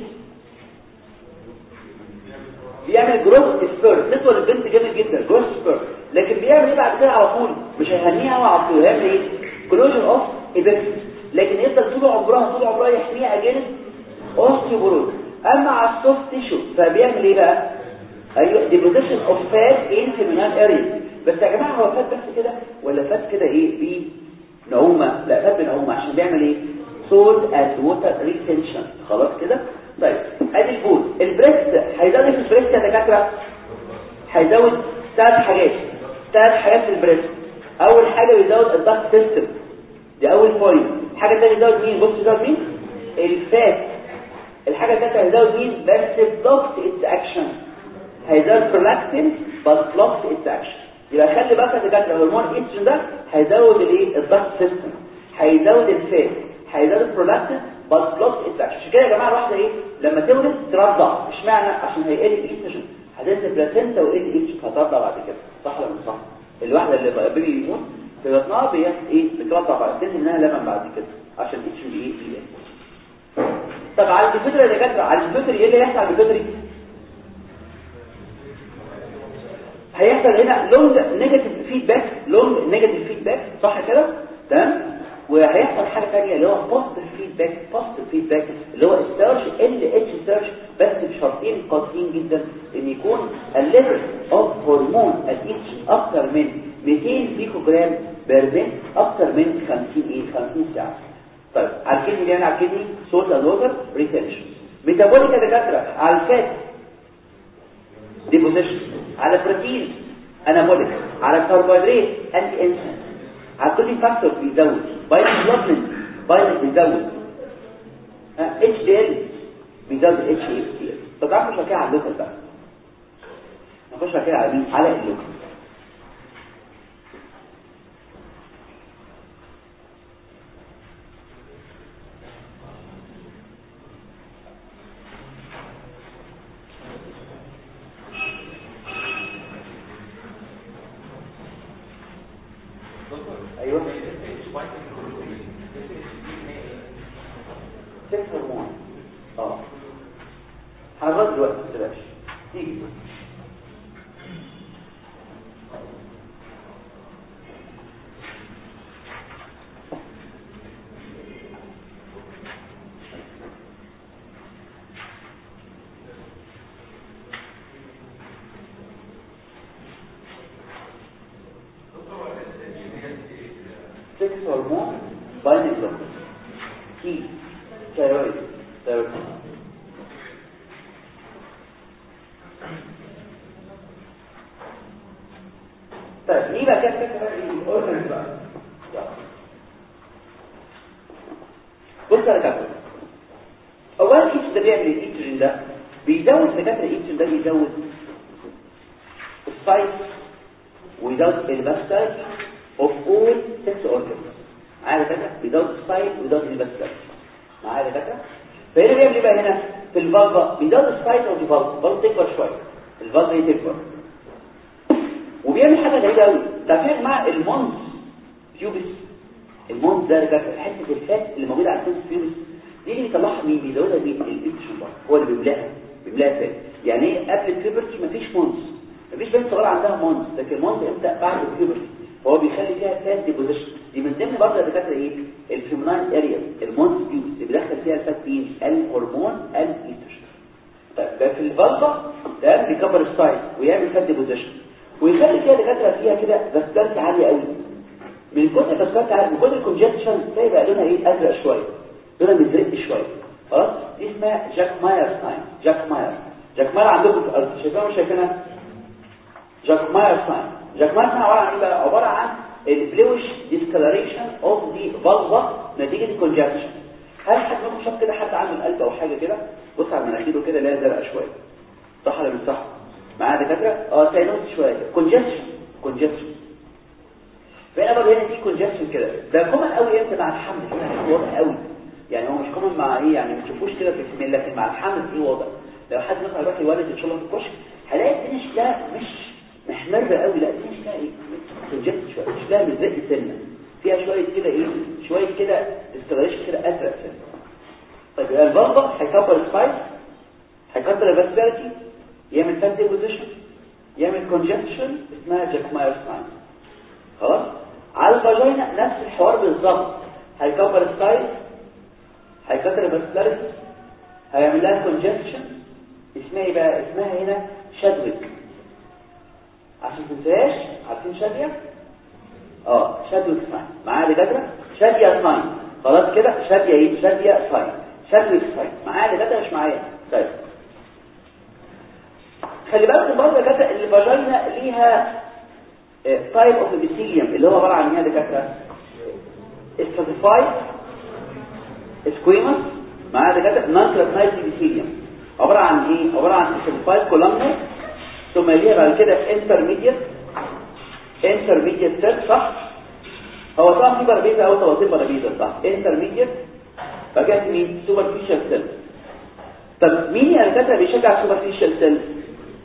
بيعمل growth spurt تطول البنت جامد جدا. growth spurt لكن بيعمل إيه بعد كده على طول؟ مش هيهنيها على طول. هيعمل إيه؟ closure of epiphysis لكن يفضل طول عمرها طول عمرها يحميها against osteoporosis أما على ال soft tissue فبيعمل إيه بقى؟ أيوه deposition of fat in feminine area بس يا جماعة هو fat بس كده ولا fat كده إيه؟ بنعومة. لا fat بنعومة. عشان بيعمل إيه؟ salt and water retention خلاص كده؟ طيب ادي ال bone. ال breast هيزود ال breast يا دكاترة؟ هيزود ثلاث حاجات. ثلاث حاجات في ال breast. أول حاجة بيزود ال duct system دي أول point الحاجة الثانية يزود مين؟ بص يزود مين؟ ال fat. الحاجة الثالثه هيزود مين؟ بس block its action هيزود برولاكتين بس block its action يبقى خلي بالك يا دكاترة هرمون ايستروجين ده هيزود الإيه؟ ال duct system هيزود ال fat. هيزود البرولاكتين بس its action عشان كده يا جماعة الواحدة إيه؟ لما تولد ترضع اشمعنى؟ عشان هيقل الايستروجين هتنزل placenta وقل الايستروجين هترضع بعد كده. صح ولا مش صح؟ الواحدة اللي baby يموت في بطنها إيه؟ بترضع بعد كده. انها لبن بعد كده. عشان الايستروجين إيه؟ يقل طب على ال pituitary اللي جت على ال pituitary إيه اللي هيحصل على ال pituitary هيحصل هنا long negative feedback long negative feedback صح كده؟ تمام؟ وهيحصل حاجة ثانية اللي هو positive feedback positive feedback اللي هو ال surge ال LH surge بس بشرطين قاسيين جدا إن يكون ال level of هرمون الاتش أكتر من 200 بيكو جرام بير أكتر من 50 إيه 50 ساعة. طيب على الكدني يعني على الكدني صوت الوتر ريتنشن ميتابوليك دكاتره على الفات. ديبوزيشن على البروتين انابوليك على الكربوهيدرات انتي انسولين على كل فاكتور بيزود بايل ديفلوبمنت بايل بيزود اتش دي ال بيزود اتش اي كتير طب نخش كده على اللوكال بقى. نخش كده على على اللوكال. vascularity عالية قوي. من كتر vascularity عالية من كتر ال congestion تلاقي بقى لونها إيه؟ أزرق شوية. لونها مزرق شوية. خلاص؟ دي اسمها Jacquemier sign Jacquemier Jacquemier عندكم في الأرض. شايفينها مش شايفينها؟ Jacquemier sign Jacquemier sign عبارة عن إيه بقى؟ عبارة عن ال bluish discoloration of the vulva نتيجة ال congestion هل حد منكم شاف كده؟ حد عنده القلب أو حاجة كده؟ بص على مناخيره كده لا زرقاء شوية. صح ولا مش صح؟ معايا دكاترة؟ آه cyanosis شوية. congestion congestion فهنا برضه هنا في congestion كده. ده common قوي إمتى مع الحمل هنا واضح قوي. يعني هو مش common مع إيه؟ يعني ما تشوفوش كده في ال female لكن مع الحمل إيه واضح لو حد مثلا يروح يولد ان شاء الله في الكشك هلاقي الدنيا شكلها مش محمرة قوي. لا الدنيا شكلها إيه؟ congested شوية. شكلها مزرق سنه فيها شوية كده إيه؟ شوية كده استغلاش كده أزرق سنه طيب يبقى هيكبر السبايس هيكبر ال vascularity يعمل fat deposition يعمل congestion اسمها Jacquemier sign خلاص؟ على ال vagina نفس الحوار بالظبط. هيكبر ال size هيكتر ال vascularity هيعمل لها congestion اسمها إيه بقى؟ اسمها هنا Chadwick عشان تنساش عارفين شاديه آه Chadwick sign معايا دكاترة؟ شاديه sign خلاص كده شاديه إيه؟ شاديه sign Chadwick sign معايا دكاترة؟ مش معايا. طيب. خلي بالك برضه يا دكاترة ال vagina ليها type of epithelium اللي هو عبارة عن إيه يا دكاتره stratified squamous مع دكاتره non keratinized epithelium عبارة عن إيه؟ عبارة عن stratified columnar ثم ليها بعد كده intermediate intermediate cell صح؟ هو طبعا في parabasal أو توظيف parabasal صح؟ intermediate فجأة مين superficial cell طب مين يا دكاتره بيشجع ال superficial cell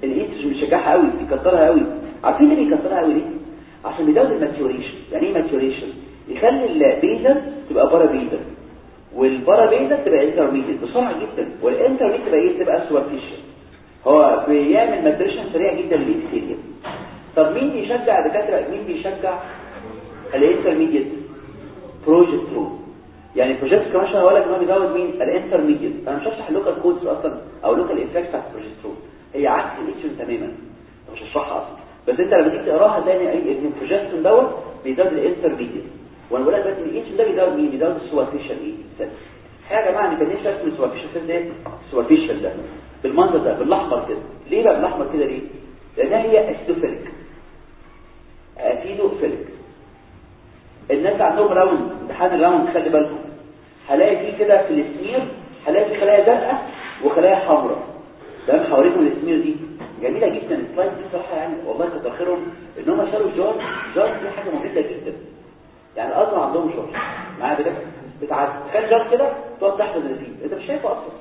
ال estrogen بيشجعها قوي بيكترها قوي. عارفين ليه بيكترها قوي ليه عشان بيزود ال maturation. يعني إيه maturation؟ يخلي ال basal تبقى parabasal وال parabasal تبقى intermediate بسرعة جدا. وال intermediate تبقى إيه؟ تبقى superficial هو بيعمل maturation سريع جدا لل epithelium طب مين بيشجع دكاترة؟ مين بيشجع ال intermediate progesterone يعني البروجسترون كمان شوية هقول لك إن هو بيزود مين؟ ال intermediate أنا مش هشرح ال local codes أصلا أو ال local effect بتاع البروجسترون هي عكس الاتشن تماما. مش هشرحها أصلا. بس انت لما تيجي تقراها تلاقي اي ان البروجسترون دوت بيزود ال intermediate وأنا بقول لك دلوقتي الاتشن ده بيزود مين؟ بيزود ال superficial إيه؟ حاجة جماعة ما كانش اسمه ال superficial cell ده ال superficial ده. بالمنظر ده بالاحمر كده. ليه بقى بالاحمر كده ليه؟ لانها هي eosinophilic. acidophilic الناس عندهم round امتحان ال round خلي بالكم. هلاقي فيه كده في السمير هلاقي فيه خلايا زرقاء وخلايا حمراء. ده حواليكم السمير دي. جميلة جدا. ال slide دي صراحة يعني. والله كتر خيرهم. إن هم شالوا الجار جار دي حاجة مفيده جدا. يعني الازرع عندهم جار معايا بجد بتعدي تخيل جار كده تقعد اللي فيه أنت مش شايفه أصلا.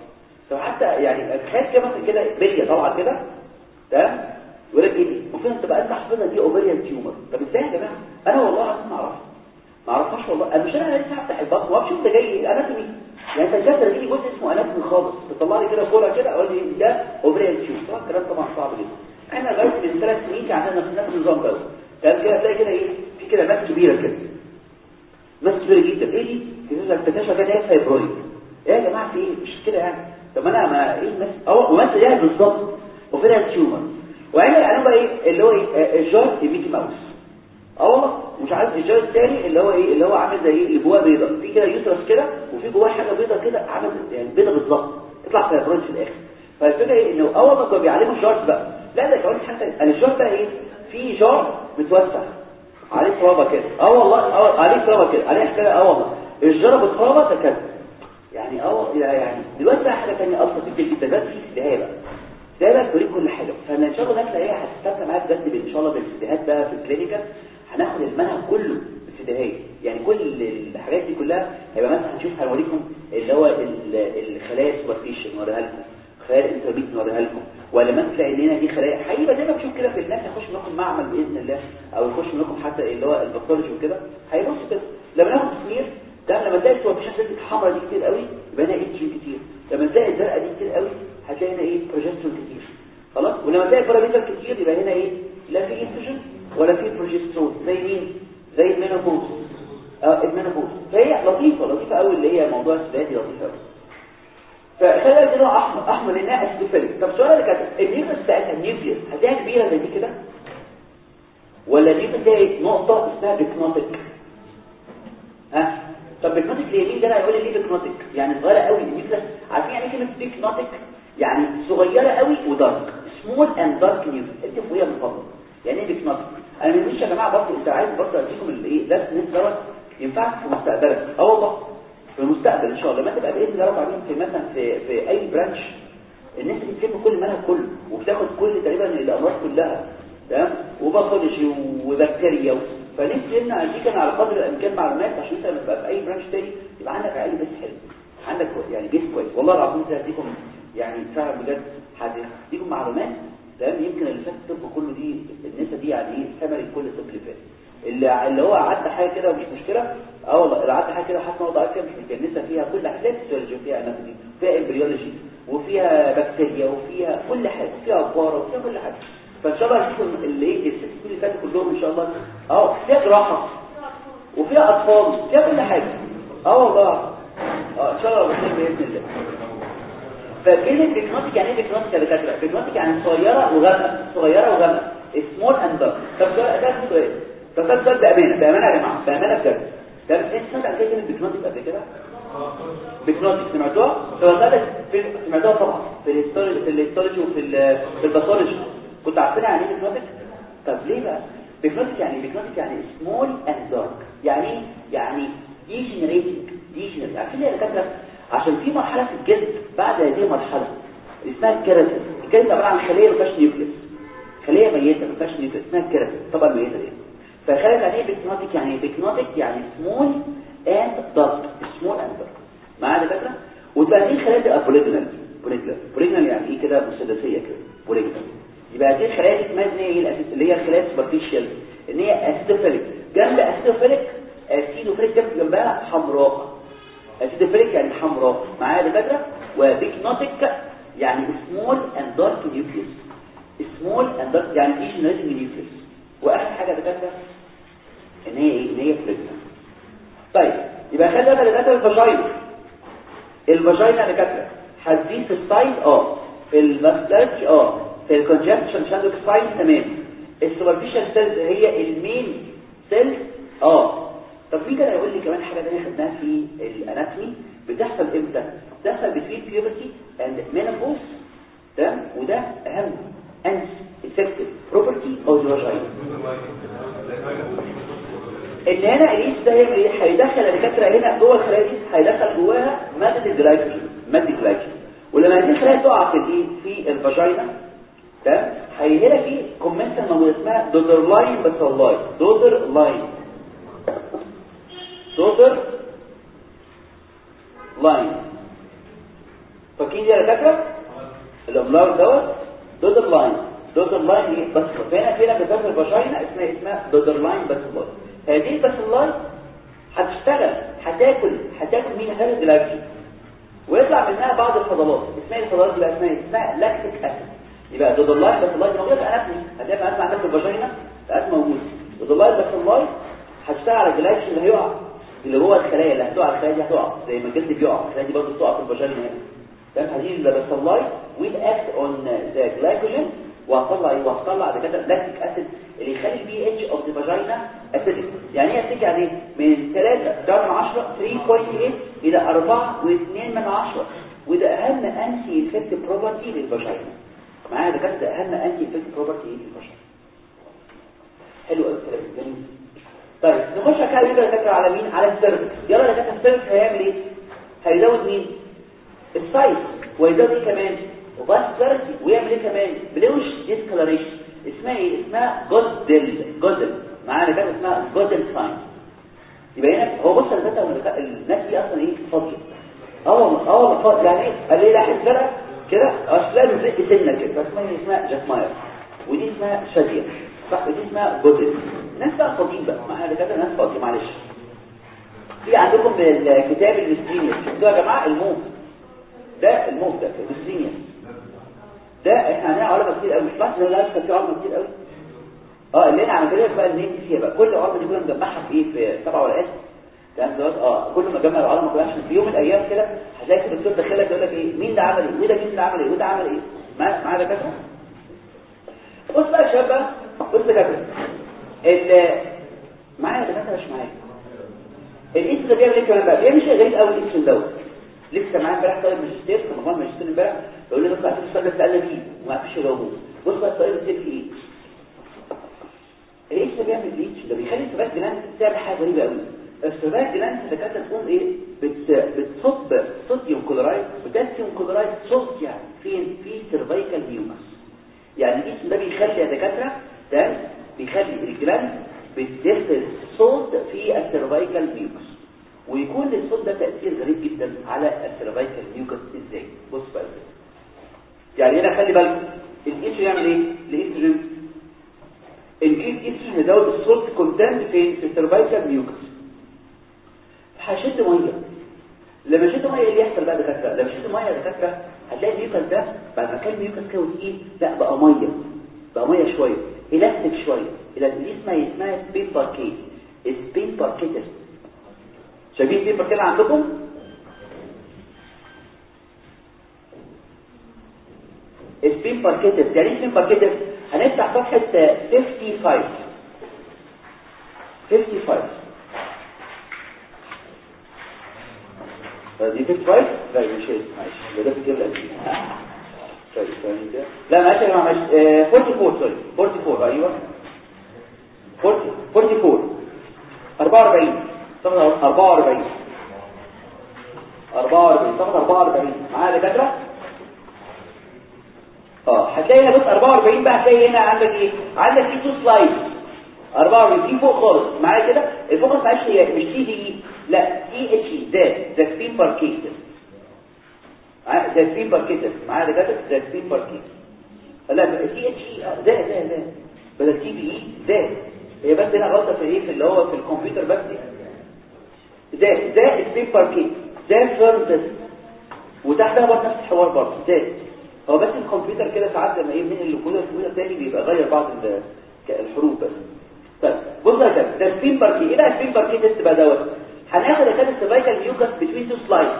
طب حتى يعني تخيل كده مثلا كده بليه طالعة كده. تمام؟ يقول لك إيه المفروض انت بقى أنت حافظها دي اوفريان تيومر. طب إزاي يا جماعة؟ أنا والله العظيم ما اعرفها ما أعرفهاش والله. أنا مش أنا لسه هفتح البطن. واقف شوف ده جاي أناتومي. يعني أنت الجسر دي جزء اسمه أناتومي خالص؟ تطلع لي كده كورة كده. أقول لي ده اوفريان تيومر طبعا الكلام طبعا صعب جدا. إحنا لغاية من ثلاث سنين عندنا نفس النظام ده كان كده؟ تلاقي كده إيه؟ في كده mass كبيرة كده. mass كبيرة جدا. إيه دي؟ كده اكتشف كده إيه fibroid. إيه يا جماعة في إيه؟ مش كده يعني. طب أنا ما إيه ال mass؟ آه و mass ده بالظبط. ovarian tumor وعمل عليهم بقى إيه؟ اللي هو إيه؟ ال jar ميكي ماوس. آه والله مش عارف ال jar الثاني اللي هو إيه؟ اللي هو عامل زي إيه؟ اللي جواه بيضة. في كده uterus كده وفي جواه حاجة بيضة كده عامل يعني بيضة بالظبط. تطلع fibroid في الآخر. فالفكرة إيه إنه أول ما كانوا بيعلموا ال jars بقى لا ده كمان حتى الجار بقى إيه؟ في جار متوسع. عليه ترابه كده. آه والله آه عليه ترابه كده. عليه حكاية آه والله. الجاره بالترابه ده كده يعني آه يعني. دلوقتي بقى حاجة ثانية أبسط بكتير جدا استدهاء بقى. ده بقى كل حاجة. فانا ان شاء الله ناس إيه هتستمتع معايا بجد إن شاء الله بالاستدهاءات بقى في الكلينيكال هناخد المنهج كله استدهاء يعني كل الحاجات دي كلها هيبقى مثلا هنشوف هنوريكم اللي هو الخلايا السوبرفيشن نوريها لكم. خلايا الانترميت نوريها لكم. ولا ما تلاقي لنا دي خلايا. هيبقى زي ما بنشوف كده في الناس يخش منكم معمل بإذن الله أو يخش منكم حتى اللي هو الباثولوجي وكده هيبص كده. لما ناخد سمير ده لما تلاقي سيلز الحمراء دي كتير قوي يبقى هنا اتش كتير. لما تلاقي الزرقاء دي كتير قوي هتلاقي هنا إيه؟ بروجسترون كتير. خلاص؟ ولما تلاقي بارامتر كتير يبقى هنا إيه؟ لا في استروجين ولا في بروجسترون زي مين؟ زي المينوبوز. آه المينوبوز. فهي لطيفة لطيفة قوي اللي هي موضوع السبات لطيفة قوي. فخلي بالك احمر أحمر لأنها acidophilic طب السؤال اللي كانت ال nucleus بتاعتها ال nucleus هتلاقيها كبيره زي دي كده؟ ولا دي نقطة اسمها pyknotic؟ ها؟ طب pyknotic ليه؟ مين ده أنا هيقول لي ليه pyknotic؟ يعني صغيرة قوي ال nucleus عارفين يعني كلمة pyknotic؟ يعني صغيرة قوي و dark. small and dark nucleus أنت فوقيها من فضلك يعني إيه pyknotic؟ أنا مش يا جماعة برضه أنت عايز برضه أديكم الايه ده الناس دوت ينفع في مستقبلك. آه والله في المستقبل إن شاء الله. لما تبقى بإذن الله رب في مثلا في في أي branch الناس بتتم كل المنهج كله وبتاخد كل تقريبا الأمراض كلها تمام؟ و pathology وبكتيريا فنفسي ان اديك أنا على قدر الإمكان معلومات عشان أنت لما تبقى في أي branch تاني يبقى عندك أقل base حلو. عندك يعني base كويس. والله العظيم هديكم يعني فعلا بجد هديكم معلومات تمام؟ يمكن اللي فات الطب كله دي النسا دي يعني إيه؟ ثمن كل الطب اللي فات. اللي اللي هو عدى حاجة كده ومش مشكلة. آه والله اللي عدى حاجة كده حاسس ان هو ضعيف كده مش مشكلة. النسا فيها كل حاجات فيسيولوجي وفيها anatomy وفيها embryology وفيها بكتيريا وفيها كل حاجة وفيها para وفيها كل حاجة. فإن شاء الله هتشوفوا اللي إيه الست اللي فاتوا كلهم إن شاء الله. آه فيها جراحة وفيها أطفال فيها كل حاجة. آه والله. آه إن شاء الله بإذن الله. فكلمه pyknotic يعني إيه pyknotic يا دكاترة؟ pyknotic يعني صغيرة وغامقة صغيرة وغامقة. small and dark طب ده سؤال. طب ده سؤال بامانه بامانه يا جماعة بامانه بجد طب انت سمعت عن كلمه pyknotic قبل كده؟ pyknotic سمعتوها؟ سمعتوها في سمعتوها طبعا. في ال histology في وفي ال- في ال pathology. كنت عارفين يعني إيه pyknotic طب ليه بقى؟ pyknotic يعني pyknotic يعني small and dark يعني إيه؟ يعني degenerating degenerating عارفين ليه يا دكاترة؟ عشان في مرحلة في الجلد بعد هذه المرحلة. اسمها ال keratin ال keratin عبارة عن خليه ما فيهاش nucleus. خليه ميتة ما فيهاش nucleus. اسمها الكيراتين طبعا ميتة دي. يعني إيه pyknotic يعني pyknotic يعني small and dark small and dark معايا دكاترة؟ وتاني خلايا تبقى polygonal polygonal polygonal يعني إيه كده؟ مسدسيه كده polygonal يبقى دي اسمها ان هي إيه؟ الاساس اللي هي الخلايا ال superficial حاجة غريبة قوي gland اللي كانت تقوم إيه؟ بت بتصب sodium chloride potassium chloride salt يعني فين في cervical mucus يعني الاسم ده بيخلي يا دكاترة؟ ده بيخلي ال gland بتدخل salt في ال cervical mucus ويكون لل salt ده تأثير غريب جدا على ال cervical mucus إزاي؟ بص بقى. يعني هنا خلي بالكم الاتش يعمل إيه؟ ال estrogen increase estrogen يزود ال salt content في في ال cervical mucus هشد مية. لما شد مية إيه اللي يحصل بقى دكاتره لما شد مية دكاتره هتلاقي ال mucus ده بعد ما كان mucus كده وتقيل لا بقى مية. بقى مية شوية. إلاستيك شوية. دي اسمها spinnbarkeit spinnbarkeit شايفين spinnbarkeit عندكم؟ spinnbarkeit يعني إيه spinnbarkeit هنفتح صفحة 55 55 دي 55 لا مش هي ماشي. ده كده القديم. طيب كده. لا آه، 44 sorry 44 أيوه. 40 44 44 صفحة 44 44 صفحة 44 معايا دكاترة؟ آه هتلاقي هنا بص 44 بقى هتلاقي هنا عندك إيه؟ عندك في two slide 44 في فوق خالص. معايا كده؟ الفوق معلش هي مش TD لا TH ده ده Spinnbarkeit ده Spinnbarkeit معايا ده Spinnbarkeit لا THE ده ده ده. بدل TB ده. هي بس هنا غلطة في إيه؟ في اللي هو في الكمبيوتر بس. ده ده Spinnbarkeit ده fern وتحتها برضه نفس الحوار برضه. ده. هو بس الكمبيوتر كده ساعات لما يبني الكود الكود الثاني بيبقى غير بعض ال- الحروف بس. طيب بص يا كده ده Spinnbarkeit إيه بقى Spinnbarkeit test بقى دوت؟ هناخد كده ال cervical mucus between two slides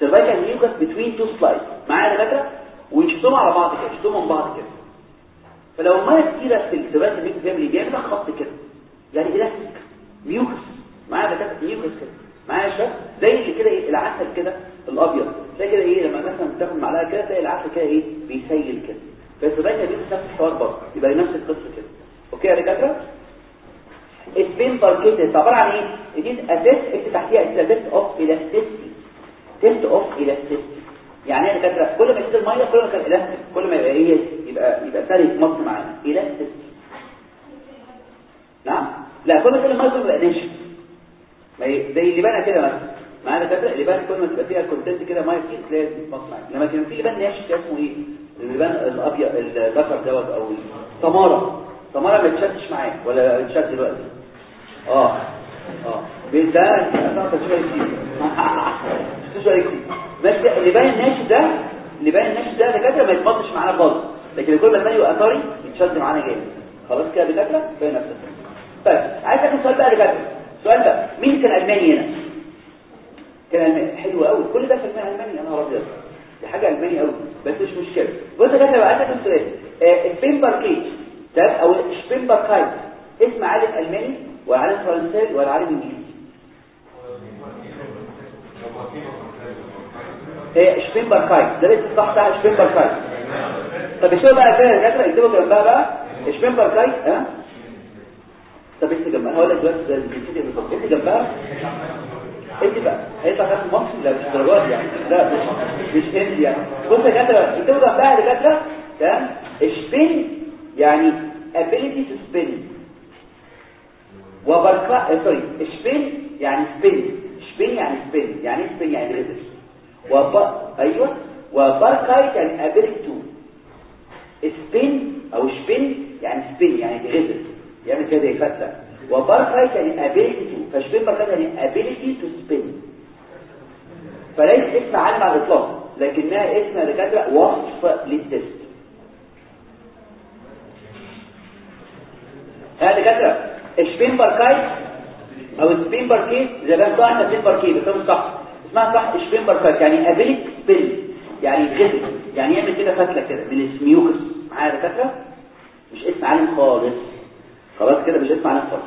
cervical mucus between two slides معايا يا دكاترة؟ ويشتموا على بعض كده يشتموا من بعض كده. فلو الميه كتيره في ال cervical mucus بيعمل إيه بيعمل خط كده. يعني elastic mucus معايا دكاترة؟ mucus كده. معايا يا شباب؟ زي اللي كده إيه؟ العسل كده. الأبيض. تلاقي كده إيه؟ لما مثلا تاخد معلقة كده تلاقي العسل كده إيه؟ بيسيل كده. فال cervical mucus نفس الحوار برضه. يبقى نفس القصة كده. أوكي يا دكاترة؟ Spinnbarkeit عبارة عن إيه؟ دي أساس تحتيها test of elasticity test of elasticity يعني إيه دكاترة؟ كل ما يزيد المية كل ما كان الاستيك كل ما يبقى إيه؟ يبقى يبقى ساري مص معانا. الاستيستي نعم. لا كل ما يزيد المية كل ما يبقى ناشف. زي اللبانة كده مثلا. معانا دكاتره اللبانه كل ما تبقى فيها كونتنت كده ميه كتير مص معانا لما كان في لبان ناشف كده اسمه إيه؟ اللبان الابيض الذكر دوت أو التمارة. تماره ما تشدش معاه ولا تشد دلوقتي. آه. آه. ده أنا شوية كتير. *laughs* شوية كتير. ماشي اللبان الناشف ده اللبان الناشف ده دكاترة ما يتمطش معانا خالص. لكن كل ما يبقى طري يتشد معانا جامد. خلاص كده دكاترة؟ باين نفسك. طيب عايز أسأل سؤال بقى دكاترة. سؤال بقى. مين كان الماني هنا؟ كان الماني حلو قوي. كل ده في الماني يا نهار أبيض. دي حاجة الماني قوي. بس مش مشكلة. بص يا دكاتره بقى عايز اسال سؤال ال Spinnbarkeit ده أو ال Spinnbarkeit اسم عالم ألماني وعالم فرنساوي ولا عالم إنجليزي. هي Spinnbarkeit ده الاسم الصح بتاع Spinnbarkeit طب اشتغل بقى يا دكاتره اكتبوا جنبها بقى. Spinnbarkeit ها؟ طب اكتب جنبها. هقول لك دلوقتي ده جنبها. انت بقى. هيطلع خاف مصري لا مش درجات يعني. لا مش هندي يعني. بص يا دكاتره اكتبوا جنبها يا دكاتره تمام؟ spinn يعني ability to spin. و bark sorry spinn يعني spinn spinn يعني spinn يعني spinn يعني يغزل وب... أيوه. و barkeit يعني ability to. spinn أو spinn يعني spinn يعني يغزل يعمل كده يفتح. يعني ability to ف Spinnbarkeit يعني ability to spin. فليس اسم عالم على الاطلاق لكنها اسم دكاتره وصف لل test هذا دكاترة Spinnbarkeit أو Spinnbarkeit زي ما صح Spinnbarkeit بس صح. اسمها صح Spinnbarkeit يعني ability to spin يعني غزل يعني يعمل كده فتلة كده من السميوكس. معايا دكاترة؟ مش اسم عالم خالص. خلاص كده مش عالم خالص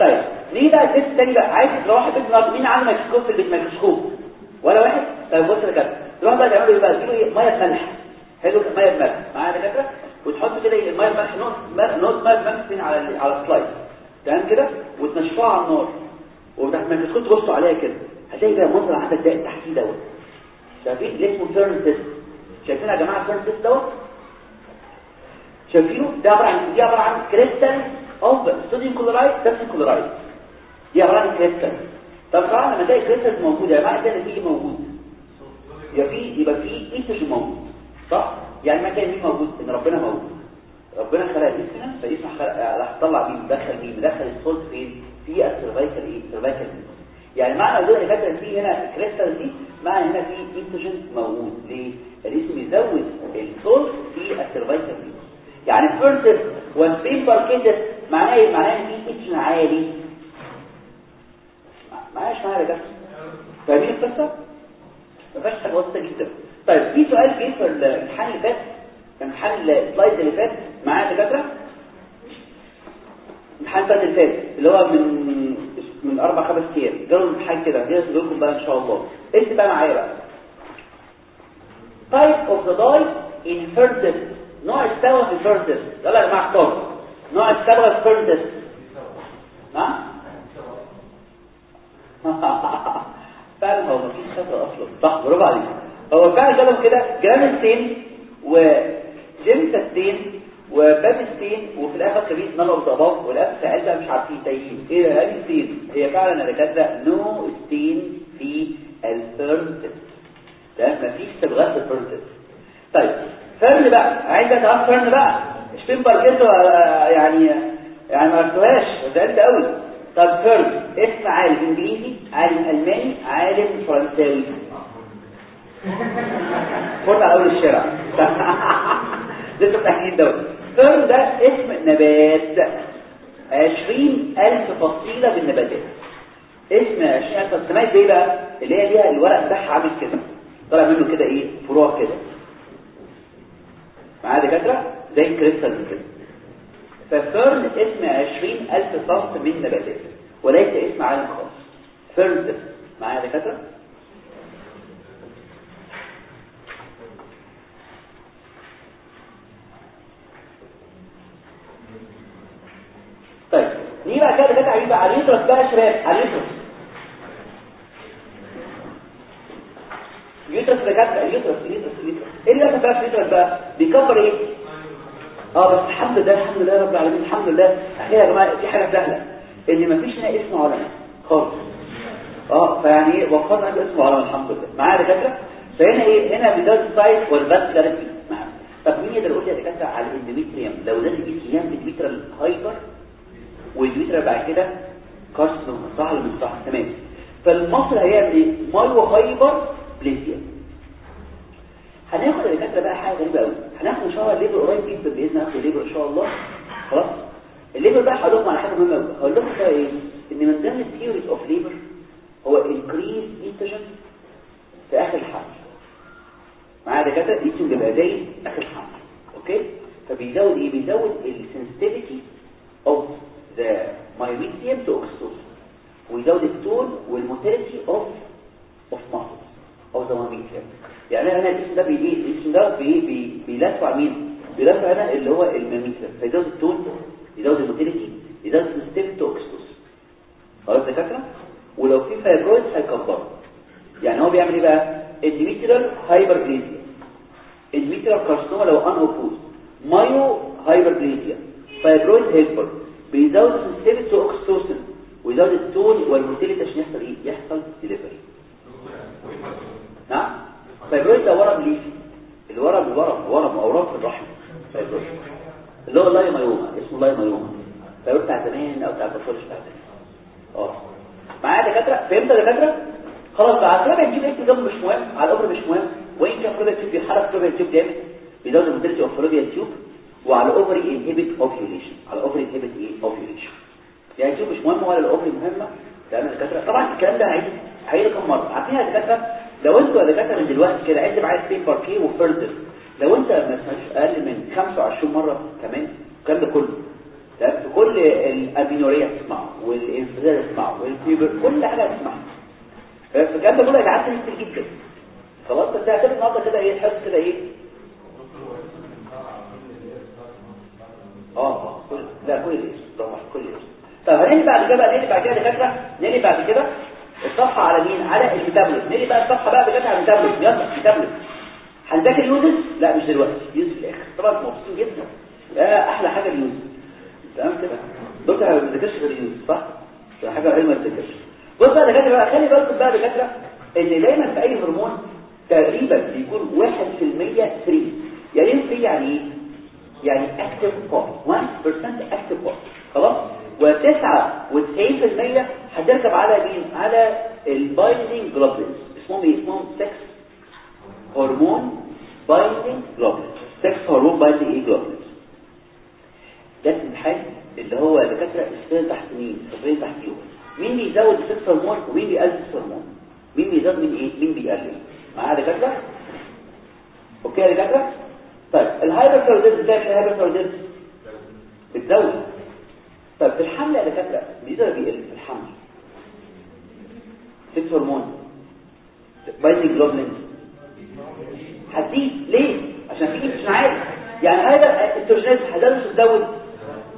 طيب ليه بقى ال test الثاني بقى؟ عايز تروح بيت النهارده مين عالم ميكروسكوب في البيت ولا واحد؟ طيب بص دكاترة تروح بقى تعملوا إيه بقى؟ تجيبوا إيه؟ مية بملح حلو مية بملح معايا دكاترة؟ وتحط كده إيه؟ المية بملح نقط نقط مية فين؟ على على ال slide. تمام كده؟ وتنشفوها على النار. وتحت الميكروسكوب تبصوا عليها كده. هتلاقي بقى منظر عندك ده تحتيه دوت. شايفين؟ اللي اسمه fern test شايفين يا جماعة ال fern test دوت؟ شايفينه ده عباره عن دي عباره عن crystal of sodium chloride potassium chloride دي عباره عن كريستال طب طبعا لما تلاقي كريستال موجوده يا جماعة ده نتيجه موجود. يبقى في يبقى في ايستروجين موجود. صح؟ يعني ما كان مين موجود إن ربنا موجود. ربنا خلق الاسم فالاسم خلق راح تطلع مين مدخل مين مدخل الصوت فين؟ في السيرفايكال إيه؟ سيرفايكال يعني معنى وجود الفكرة في هنا الكريستال دي معنى هنا في ايستروجين موجود. ليه؟ الاسم يزود الصوت في السيرفايكال يعني فيرتس والبين باركيتس معناه إيه معناه ان في اتشن عالي معايا معايا يا جماعة فاهمين القصة ما فيهاش حاجة بسيطه جدا طيب في سؤال جه في الامتحان اللي فات. امتحان السلايد اللي فات معايا يا دكاتره امتحان السلايد اللي فات اللي هو من من أربع خمس أيام. جاوا امتحان كده جاي لكم بقى إن شاء الله. اكتب بقى معايا بقى. Type of the dye in furnace نوع الصبغه *laughs* في الفرنتس يلا يا جماعة اختاروا نوع الصبغه في ال fern test ها فعلا هو مفيش خطر أصلا صح برافو عليك هو فعلا جابهم كده جرامستين وجيمستين وبابستين وفي الآخر كبير none of the بقى مش عارفين تايهين. إيه ده؟ هذه stain هي فعلا أنا كاتبة no stain في ال fern test ده مفيش صبغات في ال fern test طيب. فرن بقى. عايز تعرف فرن بقى. اشتمبر كده يعني يعني ما عرفتوهاش زعلت قوي طب فرن اسم عالم إنجليزي عالم ألماني عالم فرنساوي. فرن على أول الشارع. *laughs* لسه تحديد دول. فرن ده اسم نبات. عشرين ألف فصيلة بالنباتات. اسم عشرين ألف فصيلة. دي بقى؟ اللي هي ليها الورق بتاعها عامل كده. طلع منه كده إيه؟ فروع كده. معايا دكاتره زي الكريستال كده ف fern اسم 20000 صنف من نباتات وليس اسم عالم خالص. fern معايا دكاتره طيب نيجي بقى كده دكاتره عايزين على ال uterus بقى شباب على اليوترس دكاتره اليوترس اليوترس اليوترس إيه اللي بقى في اليوترس بقى؟ بيكبر إيه؟ آه بس الحمد لله الحمد لله رب العالمين الحمد لله. أخيرا يا جماعة في حاجة سهلة. إن مفيش هنا اسم علماء خالص. آه فيعني إيه؟ عنده اسم علماء الحمد لله. معايا دكاترة؟ فهنا إيه؟ هنا بيدرس والفاسكولاريتي معايا. طب مين يقدر يقول لي يا دكاترة على الإندوميتريوم؟ لو ده سيام بالميترال هايبر والميترال بعد كده كارسنوما صح ولا مش صح تمام. فال muscle هيعمل إيه؟ myohyperplasia هناخد الدكاتره بقى حاجة غريبة قوي هناخد إن شاء الله ال labor قريب جدا بإذن الله ال labor إن شاء الله. خلاص؟ ال labor بقى هقول لكم على حاجة مهمة قوي هقول لكم بقى إيه؟ إن من ضمن ال theories of labor هو increase estrogen في آخر الحمل معايا دكاترة الايستروجين بيبقى زايد آخر الحمل okay؟ فبيزود إيه؟ بيزود ال sensitivity اوف ذا مايوميتريوم تو اوكسيتوسين ويزود التون والموتيليتي اوف اوف ماسلز أو مايوميتريوم يعني هنا الاسم ده بي إيه الاسم ده بي بي بيلفع مين؟ بيلفع هنا اللي هو الميميتر فيزود التون يزود الموتيليتي يزود السيستم توكسوس خلاص دكاتره ولو في فايبرويد هيكبره يعني هو بيعمل إيه بقى؟ اندوميتريال هايبربليزيا. اندوميتريال كارسينوما لو ان اوبوز مايو هايبربليزيا. فايبرويد هيلبر بيزود السيستم توكسوسين ويزود التون والموتيليتي عشان يحصل إيه؟ يحصل ديليفري نعم. فايبرويد ده ورم ليفي الورم الورم ورم اورام في الرحم فايبرويد اللي هو لايمايوما اسمه لايمايوما فايبرويد بتاع زمان أو بتاع البطارش بتاع زمان. آه. معايا دكاترة؟ فهمت يا دكاترة؟ خلاص على كده بنجيب اسم جنب مش مهم على الأمر مش مهم. وإن كان كده تشوف بيحرك كده تشوف جامد بيزود الموتيليتي اوف فلوبيا تيوب وعلى اوفري انهبيت اوفيوليشن على اوفري انهبيت إيه؟ اوفيوليشن يعني تشوف مش مهم ولا الاوفري مهمة؟ تمام دكاترة؟ طبعا الكلام ده هيجي هيجي كم مرة. عارفين يا دكاترة؟ لو أنتوا يا دكاتره من دلوقتي كده عد معايا سبين باركيه وفيرتر لو انت ما سمعتش أقل من 25 مرة كمان الكلام ده كله. تمام؟ في كل الابينوريا تسمعه والانفلونزا تسمعه والفيبر كل حاجة تسمعها فالكلام ده كله هيعدي كتير جدا. خلاص؟ انت هتبقى النهارده كده إيه؟ تحس كده إيه؟ آه لا كل الاسم ده كل الاسم طب هنيجي بعد كده بقى نيجي بعد كده دكاترة؟ نيجي بعد كده؟ الصفحة على مين؟ على ال catabolism نيجي بقى الصفحة بقى بجد على ال catabolism يلا ال catabolism هنذاكر uses لا مش دلوقتي. uses في الآخر. طبعا مبسوطين جدا. ده أحلى حاجة ال uses تمام كده؟ دكتور ما بتذاكرش غير ال uses صح؟ ده حاجة علم ما بتذاكرش. بص بقى دكاترة بقى خلي بالكم بقى دكاترة إن دايما في أي هرمون تقريبا بيكون 1% free يعني free يعني إيه؟ يعني active part 1% active part خلاص؟ و99% هتركب على مين على ال binding globulins اسمهم إيه؟ اسمهم sex hormone binding globulins sex hormone binding إيه ده الامتحان اللي هو دكاترة السير تحت مين؟ السير تحتيهم مين بيزود ال sex hormone ومين بيقلل ال sex hormone مين بيزود مين إيه؟ مين بيقلل؟ معايا دكاترة؟ okay يا دكاترة؟ طيب ال hyperthyroidism إزاي في ال hyperthyroidism بتزود. طيب في الحمل يا دكاترة بيقدر بيقل في الحمل. sex hormone بايزنج جلوبلين هتزيد ليه؟ عشان في مش عارف يعني هذا التروجينات هتزود تزود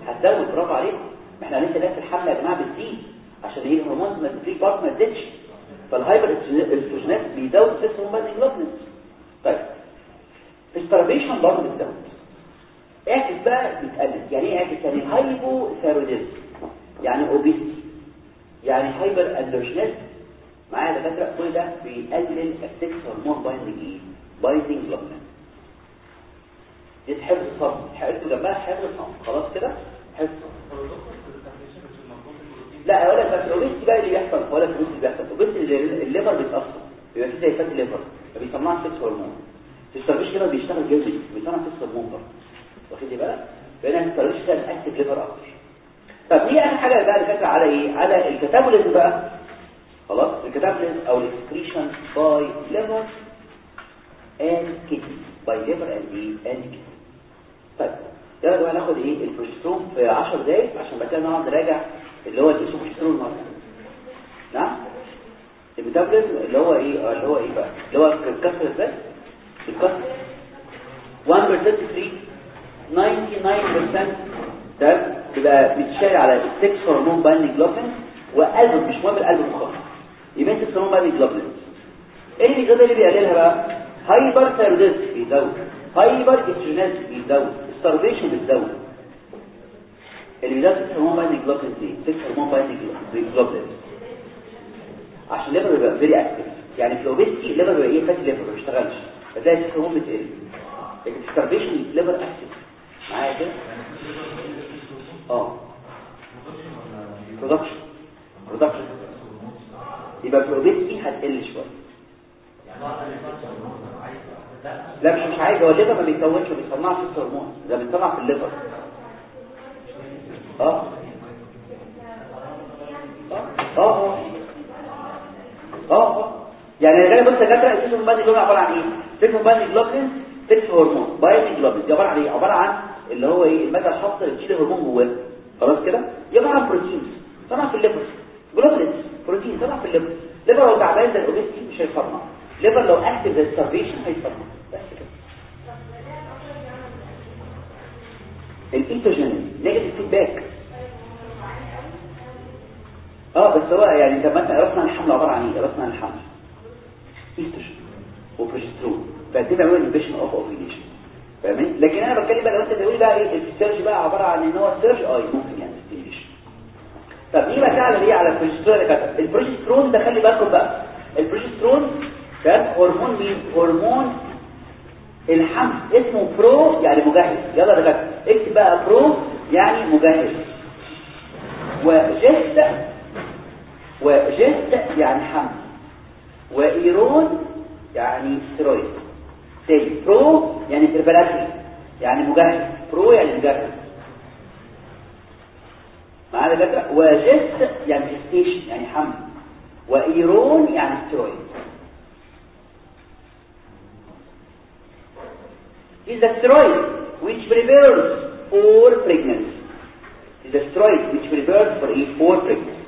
هتزود برافو عليكم. ما إحنا لسه في الحمل يا جماعة بتزيد عشان إيه الهرمون ما في بارت ما تزيدش. فالهايبر استروجينات بيزود السكس هرمون بايزنج طيب. الستارفيشن برضه بتزود اعكس بقى بتقلل يعني إيه اعكس يعني هايبو ثيروديزم يعني اوبيستي يعني hyperandrogenism معايا دكاترة كل ده بيقلل ال sex hormone binding إيه؟ binding دي حفظ صم حفظ جنبها حفظ صم خلاص كده؟ حفظ لا لك بس ال obesity بقى اللي بيحصل. هقول لك ال obesity بيحصل. ال obesity اللي ال liver بيتأثر. بيبقى فيه زي fatty liver. فبيصنع sex hormone. ال starvation كده بيشتغل جامد بيصنع sex hormone برضه. واخد بالك؟ فهنا ال starvation كده active liver أكتر. طب دي اخر حاجة بقى اللي فاكره على إيه؟ على ال catabolism بقى. خلاص؟ ال catabolism أو ال excretion by liver and kidney by liver and إيه and kidney طيب يلا بقى ناخد إيه؟ البروجسترون في 10 دقايق عشان بعد كده نقعد نراجع اللي هو الاسم بروجسترون مرة. نعم؟ ال metabolism اللي هو إيه؟ اللي هو إيه بقى؟ اللي هو الكسر إزاي الكسر. 1% 99% ده بيبقى بيتشال على ال sex hormone binding globulin وقلب مش مهم القلب مخاطر. يبقى ال sex hormone binding globulin إيه اللي بيزود اللي بيقللها بقى؟ hyperthyroidism بيزود hyperestrogenism بيزود starvation بيزود اللي بيزود hormone binding globulin دي hormone binding globulin عشان ال liver بيبقى very active يعني في ال obesity ال liver بيبقى إيه fatty liver ما بيشتغلش. ال sex hormone بتقل. لكن ال starvation ال liver active معايا كده؟ آه. production production يبقى ال obesity هتقل شوية. لا مش مش عايز. هو ال liver ما بيكونش ما بيصنعش هرمون ده بيتصنع في ال liver. آه. آه آه. آه آه. يعني غالبا بص يا دكاتره السيستم البادي جلوبين عبارة عن إيه؟ السيستم البادي جلوبين سكس هرمون. بايو جلوبين دي عبارة عن إيه؟ عبارة عن اللي هو إيه؟ المادة الحافظه اللي بتشيل الهرمون جواه. خلاص كده؟ يبقى عن بروتين طبعا في الليفر. جلوبولين طبعا في الليفر ليفر لو تعبان زي الاوبيستي مش هيصنع ليفر لو أكتف زي السرفيشن هيصنع بس كده. الايستروجين negative feedback آه بس هو يعني طب مثلا رسنا الحمل عبارة عن إيه؟ رسنا الحمل ايستروجين وبروجسترون. فدي بيعملوا inhibition of ovulation فاهمين لكن أنا بتكلم بقى لو أنت تقول بقى إيه ال surge بقى عبارة عن إن هو surge اي ممكن يعني. طب دي بقى تعمل إيه على البروجسترون كتب البروجسترون ده خلي بالكم بقى. البروجسترون ده هرمون مين؟ هرمون الحمل اسمه pro يعني مجهز. يلا كده اكتب بقى pro يعني مجهز. و gest و gest يعني حمل و erone يعني سترويد تاني. pro يعني preparatory يعني مجهز. pro يعني مجهز. معانا دكاتره و gest يعني gestation يعني حمل. و erone يعني سترويد is a steroid which prepares for pregnancy. Is a steroid which prepares for a for pregnancy.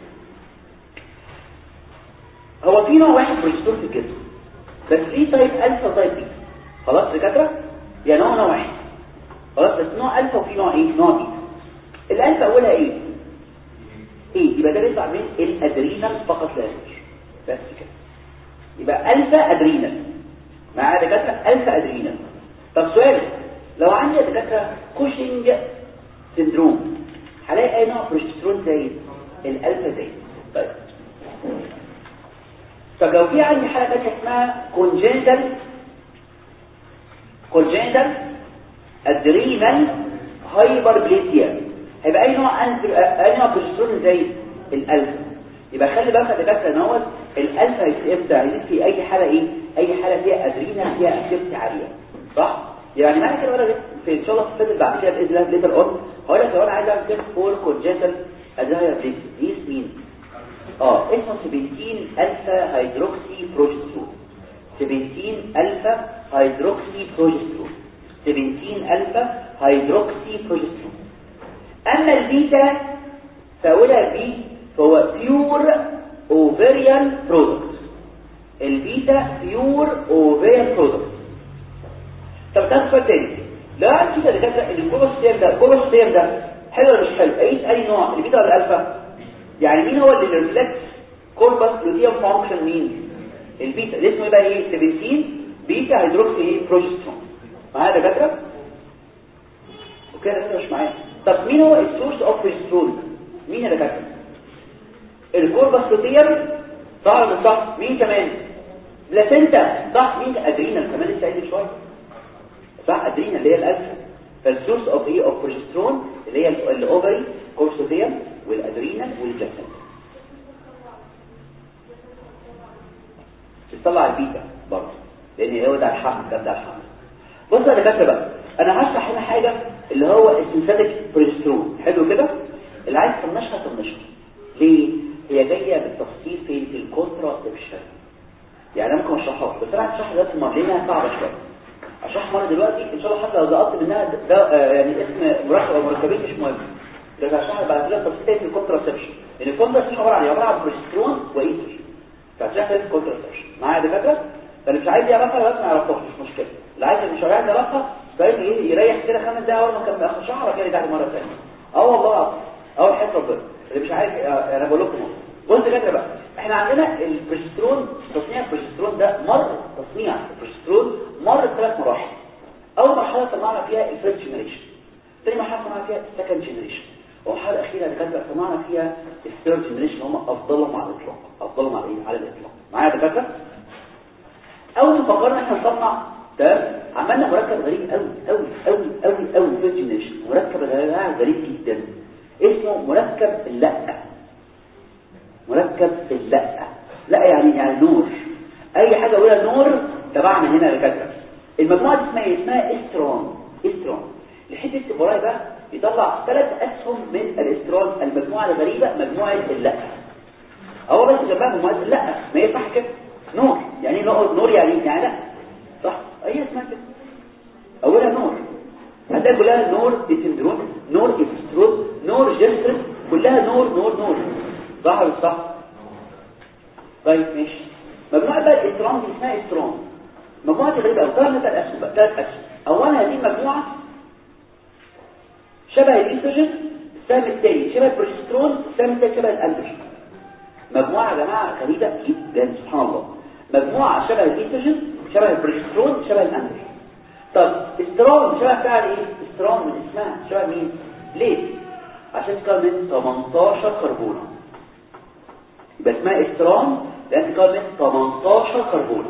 هو في نوع واحد بروجسترون في الجسم بس في type الفا و type بيتا خلاص دكاترة؟ يعني نوع نوع واحد. خلاص بس نوع الفا وفي نوع إيه؟ نوع بيتا الألفا أولها إيه؟ A يبقى ده بيطلع من ال adrenal فقط لا غير بس كده. يبقى الفا adrenal. معايا دكاترة الفا adrenal. طب سؤال لو عندي دكاترة Cushing syndrome هلاقي أي نوع بروجسترون زايد؟ الالفا زايد. طيب. طب لو في عندي حالة ثانية اسمها congenital congenital adrenal hyperplasia هيبقى أي نوع أي نوع بروجسترون زي الالفا يبقى خلي بالك يا دكتور ان هو الالفا إمتى هيزيد في أي حالة إيه؟ أي حالة فيها adrenal فيها activity عاليه صح؟ يعني معنى كده ولا في إن شاء الله في بعد كده بإذن الله later on هقول لك لو أنا عايز أعمل test for congenital adrenal ديس مين آه اسمه؟ 17 alpha hydroxyprogesterone 17 alpha hydroxyprogesterone 17 alpha hydroxyprogesterone أما البيتا فاولها B فهو pure ovarian product البيتا pure ovarian product طب ده سؤال تاني. لو عندي كده دكاترة الكولوستير ده الكولوستير ده حلو ولا مش حلو؟ اي أي نوع؟ البيتا ولا الألفا؟ يعني مين هو اللي reflects corpus luteum function مين؟ البيتا. اللي اسمه إيه بقى؟ إيه؟ 17 beta hydroxy إيه؟ بروجسترون معايا دكاترة؟ Okay ده مش معايا. طب مين هو ال source of progesterone مين يا دكاتره ال corpus luteum ولا مش صح. مين كمان؟ placenta صح. مين؟ adrenal كمان لسه قايل شوية. صح. adrenal اللي هي الالفا فال source of إيه of progesterone اللي هي الأوفري كورسوتيوم والادرينال والبلاسينتا تطلع البيتا برضه لأن هو ده الحمل ده الحمل بص يا دكاتره بقى أنا هشرح هنا حاجة. اللي هو ال synthetic progesterone حلو كده؟ اللي عايز تطنشها طنشها ليه؟ هي جاية بالتفصيل في ال contraception يعني أنا ممكن أشرحها بس أنا هشرح دلوقتي مرة صعبة شوية. أشرح مره دلوقتي إن شاء الله حتى لو لقطت منها ده, آه، يعني اسم مركب أو مركبين مش مهم. ده هشرح بعد كده تفصيل في ال contraception لأن ال contraception عبارة عن إيه؟ عبارة عن بروجسترون وايستروجين فهشرح في ال contraception معايا يا دكاترة؟ فاللي مش عايز يعرفها بس ما يعرفهاش مش مشكلة. اللي عايز مش عايز يعرفها فاهم إيه يريح كده خمس دقايق أول ما كان اخر شهر كده يرجع مرة ثانية أه والله اول حتة ربنا اللي مش عايز آه، أنا بقول لكم. بص كده بقى إحنا عندنا البروجسترون تصنيع البروجسترون ده مر تصنيع البروجسترون مر ثلاث مراحل. أول مرحلة صنعنا فيها ال first generation ثاني مرحلة صنعنا فيها ال second generation والمرحله الأخيرة اللي كانت صنعنا فيها ال third generation هم أفضلهم على الإطلاق. أفضلهم على إيه؟ على الإطلاق. معايا يا دكاترة؟ أول ما فكرنا إحنا نصنع تمام عملنا مركب غريب قوي قوي قوي قوي قوي في ال generation مركب غريب غريب جدا. اسمه مركب اللقة. مركب اللقة. لا يعني يعني nor. أي حاجة أقولها nor تبعنا هنا يا دكاترة. المجموعة دي اسمها إيه؟ اسمها إسترون. إسترون. الحتة الوراي بقى يطلع ثلاث أسهم من الإسترون. المجموعة الغريبة مجموعة اللقة. هو بس جنبها مجموعة اللقة. ما صح كده. نور. يعني نور يعني؟ يعني صح؟ هي اسمها كده اولها نور. هتلاقي كلها نور ديسندرون نور استرون نور جسترن كلها نور نور نور. صح ولا صح؟ طيب ماشي. مجموعه بقى ال estrane دي اسمها estrane مجموعه غريبه قوي ثلاث اسهم بقى ثلاث اسهم اولا هذه المجموعه شبه الإستروجين السهم الثاني. شبه البروجسترون السهم الثاني شبه الاندروجين مجموعه يا جماعة غريبة جدا. سبحان الله. مجموعة شبه الاستروجين شبه البروجسترون شبه الاندروجين طب estrane شبه فعل إيه؟ estrane من اسمها شبه مين؟ ليه عشان تكون من 18 كربون يبقى اسمها estrane لأن تكون من 18 كربون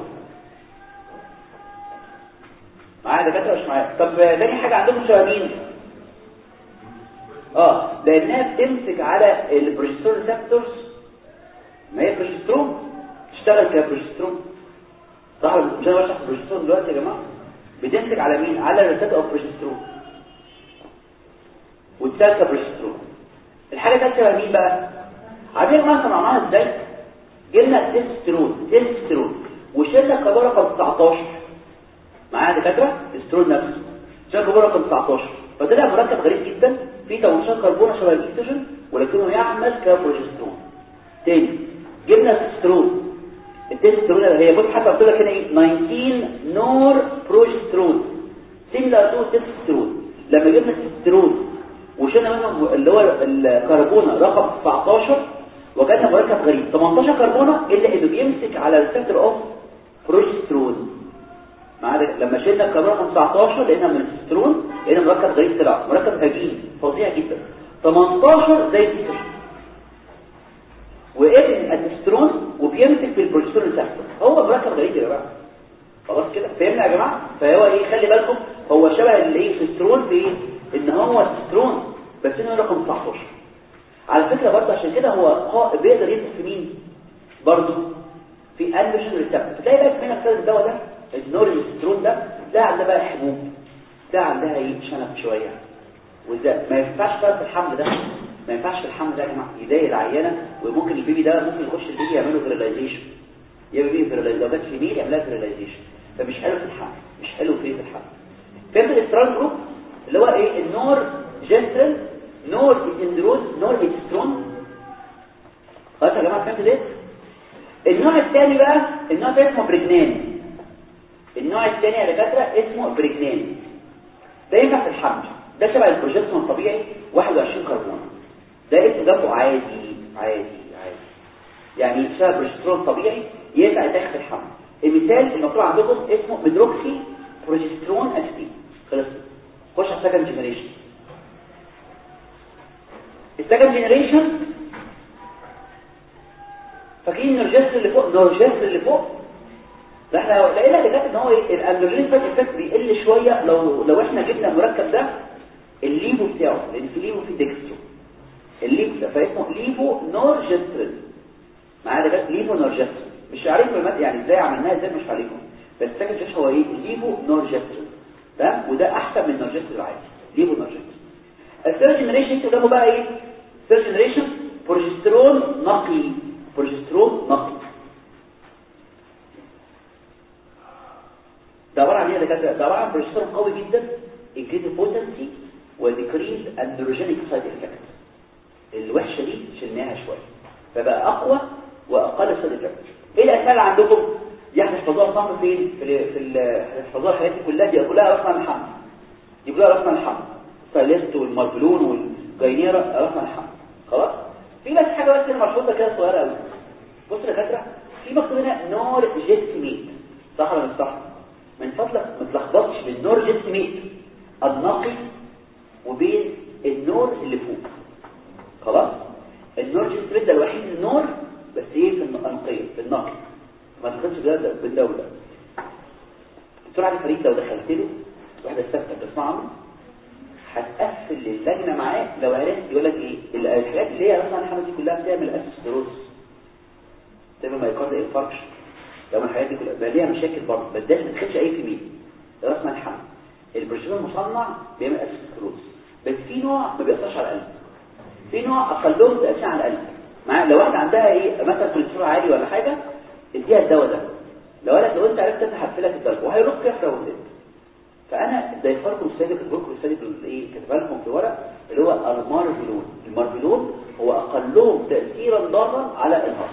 معايا دكاترة مش معايا؟ طب تاني حاجة عندكم شبه مين؟ آه لأنها بتمسك على ال progesterone receptors. ما هي بروجسترون تشتغل كبروجسترون صح ولا مش أنا بشرح البروجسترون دلوقتي يا جماعة بتمسك على مين؟ على ال receptor of progesterone. وتشتغل كبروجسترون الحاجة الثالثه مين بقى؟ عارفين ما صنعناها إزاي؟ جبنا testosterone testosterone. وشلنا كربون رقم 19 معايا دكاترة؟ السترون نفسه. شلنا كربون رقم 19 فطلع مركب غريب جدا فيه 18 كربونة شبه الأكسجين ولكنه يعمل كبروجسترون. تاني جبنا ال testosterone ال testosterone هي بص حتى قلت لك هنا إيه 19 nor progesterone similar to testosterone لما جبنا التسترون وشلنا منهم اللي هو الكربونة. رقم 19 وجدنا مركب غريب. 18 كربونة إلا انه بيمسك على ال receptor of progesterone معانا لما شلنا الكربون رقم 19 لقينا من التسترون لقينا مركب غريب طلع. مركب هجين فظيع جدا. 18 زي التسترون وابن التسترون وبيمسك في ال progesterone receptor هو مركب غريب يا جماعة. خلاص كده. فهمنا يا جماعة؟ فهو إيه؟ خلي بالكم هو شبه الايه التسترون في إيه؟ إن هو التسترون بس إنه رقم 19 على فكرة برضه عشان كده هو بيقدر يمسك في مين؟ برضه في androgen receptor تلاقي بقى كمان اختار الدواء ده؟ ال norgesterone ده ده عندها بقى حبوب. ده عندها إيه؟ شنب شوية. وده ما ينفعش بقى في الحمل ده ما ينفعش الحمل ده يا جماعة. يضايق العيانة وممكن ال baby ده ممكن يخش ال baby يعمله virilization يعمل بيه virilization لو جت في female يعملها virilization فمش حلو في الحمل مش حلو في في الحمل. فهمت ال estrane group اللي هو إيه؟ ال norgestrel norethindrone norethisterone خلاص يا جماعة فهمت ده النوع الثاني بقى النوع ده اسمه pregnane النوع الثاني يا دكاترة اسمه pregnane ده ينفع في الحمل. ده شبه البروجسترون الطبيعي 21 كربون. ده اسمه جنبه عادي عادي عادي. يعني شبه البروجسترون الطبيعي ينفع يتاخد في الحمل. المثال المطلوب عندكم اسمه medroxyprogesterone acetate خلص خش على ال second generation ال second generation فاكرين ال norgestrel اللي فوق ال norgestrel اللي فوق؟ ده إحنا لقينا إن هو إيه؟ ال androgenic effect بيقل شوية لو لو إحنا جبنا المركب ده ال levo بتاعه لأن في levo في dextro ال levo ده فاسمه levonorgestrel معايا ده levonorgestrel مش عارف يعني إزاي عملناها إزاي مش عليكم بس second generation هو إيه؟ ال levonorgestrel تمام؟ وده أحسن من ال norgestrel العادي levonorgestrel ال third generation قدامه بقى إيه؟ third generation progesterone نقي. بروجسترون نقي. ده عبارة عن إيه يا دكاترة؟ ده عبارة عن بروجسترون قوي جدا increase potency و decrease androgenic side effect الوحشة دي شلناها شوية. فبقى side effect إيه الاسئله اللي عندكم دي هتحفظوها صم فين في في هتحفظوها الحاجات دي كلها دي كلها رقم الحمل. دي كلها رقم الحمل. Cilest وال Marvelon وال Gynera رقم الحمل. خلاص؟ في بس حاجة بس هنا ملحوظه كده صغيرة قوي بص يا دكاتره في مكتوب هنا نور جيستميت صح ولا مش صح؟ من فضلك ما تلخبطش بين نور جيستميت النقي وبين النور اللي فوق. خلاص؟ النور جيستميت ده الوحيد النور بس إيه في النقيه في النقي ما تاخدش ده الدكتور علي فريد لو دخلت له واحدة ثابته بتسمع عنه هتقفل اللجنة معاه لو عرفت يقول لك إيه الحاجات اللي هي أصلا الحمد دي كلها بتعمل اسيستروز تعمل مايكارد انفاركشن لو الحاجات دي كلها. بقى ليها مشاكل برضه ما اداش ما تخدش أي كميه ده اسمها الحمل. البروتين المصنع بيعمل اسيستروز بس في نوع ما بيأثرش على القلب في نوع أقلهم تاثير على القلب مع لو واحدة عندها إيه مثلا كوليسترول عالي ولا حاجة اديها الدواء ده. لو قالك لو أنت عرفت تحفلك الدواء وهيروح يحرق ولد فأنا ده يفرقوا السابق البركو السابق إيه كتبها لكم في ورق اللي هو المارفلون. المارفلون هو أقلهم تاثيرا ضارا على الهرم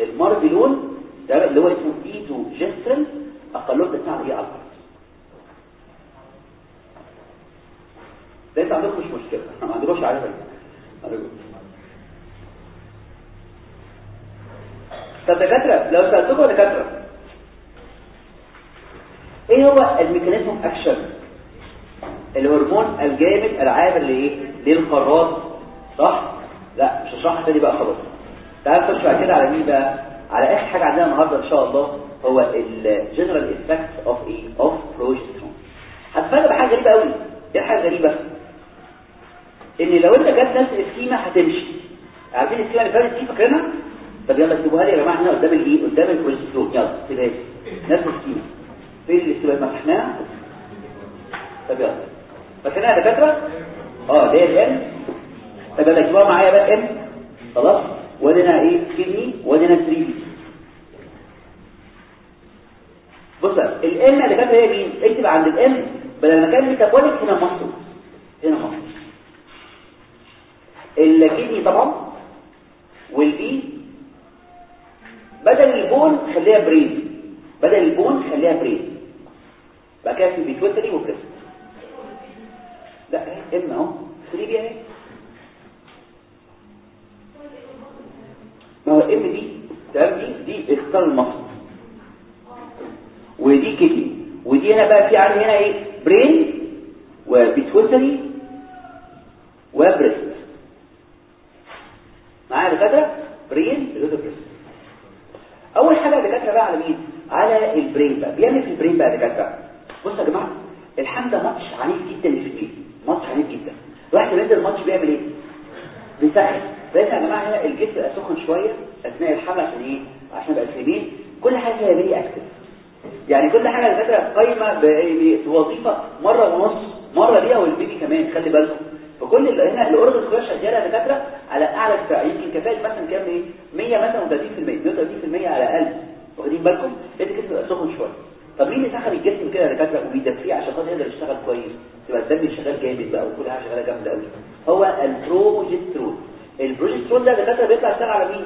ال Marvelon ده اللي هو اسمه desogestrel أقلهم تاثيرا على إيه؟ ده عندكم مش مشكلة. ما عندكوش عارف طب دكاتره لو سألتكم دكاتره إيه هو ال mechanism action؟ الهرمون الجامد العابر لايه للقارات صح؟ لا مش هشرحها تاني بقى خلاص. تعال نخش بعد كده على مين بقى؟ على آخر حاجة عندنا النهارده إن شاء الله هو ال general effect of إيه of progesterone هتفاجئ بحاجة غريبة قوي إيه حاجة غريبة؟ إن لو أنت جت نفس السكيمه هتمشي. عارفين السكيمه اللي فاتت دي فاكرينها؟ طب يلا اكتبوها لي يا جماعة هنا قدام الإيه؟ قدام البروجسترون يلا اكتبها لي. نفس السكيمه فين الاستباد مسحناها طب يلا. فاكرينها يا دكاترة؟ آه دي الان طب يلا اكتبوها معايا بقى ام خلاص. ودينا إيه؟ كدني ودينا 3 بي بص الام يا دكاترة هي مين؟ اكتب عند الام بدل ما كان ميتابوليك هنا مصر. هنا مصر. الكدني طبعا. والبي بدل البون خليها برين بدل البون خليها برين بقى كده في بيتوتري وبريست. لا ام اهو 3 بي اهي ما هو إم دي؟ تمام دي دي اختار المصل ودي كدني ودي هنا بقى في عندي هنا إيه؟ برين وبيتوتري وبريست. معايا دكاترة؟ brain و breast أول حاجة دكاترة بقى على مين؟ على ال brain بقى. بيعمل في ال brain بقى دكاترة. بصوا يا جماعة الحمل ده ماتش عنيف جدا لل female match عنيف جدا. الواحد لما ينزل الماتش بيعمل إيه؟ بيسخن لازم يا جماعة هنا الجسم يبقى سخن شوية أثناء الحمل عشان إيه؟ عشان يبقى ال female كل حاجة فيها be active يعني كل حاجة فكره قايمة بوظيفه مرة ونص. مرة ليها والبيبي كمان خلي بالكم. فكل اللي هنا ال organs كلها شغاله يا دكاترة على أعلى ارتفاع يمكن كفاءه مثلا كام إيه؟ 100 مثلا و30% 130% على الأقل. واخدين بالكم؟ الجسم يبقى سخن شوية. طب مين اللي سخن الجسم كده يا دكاترة؟ وبيدفيه عشان خاطر يقدر يشتغل كويس. تبقى الدم شغال جامد بقى وكل حاجة شغالة جامدة قوي هو ال progesterone ال progesterone ده دكاترة بيطلع يشتغل على مين؟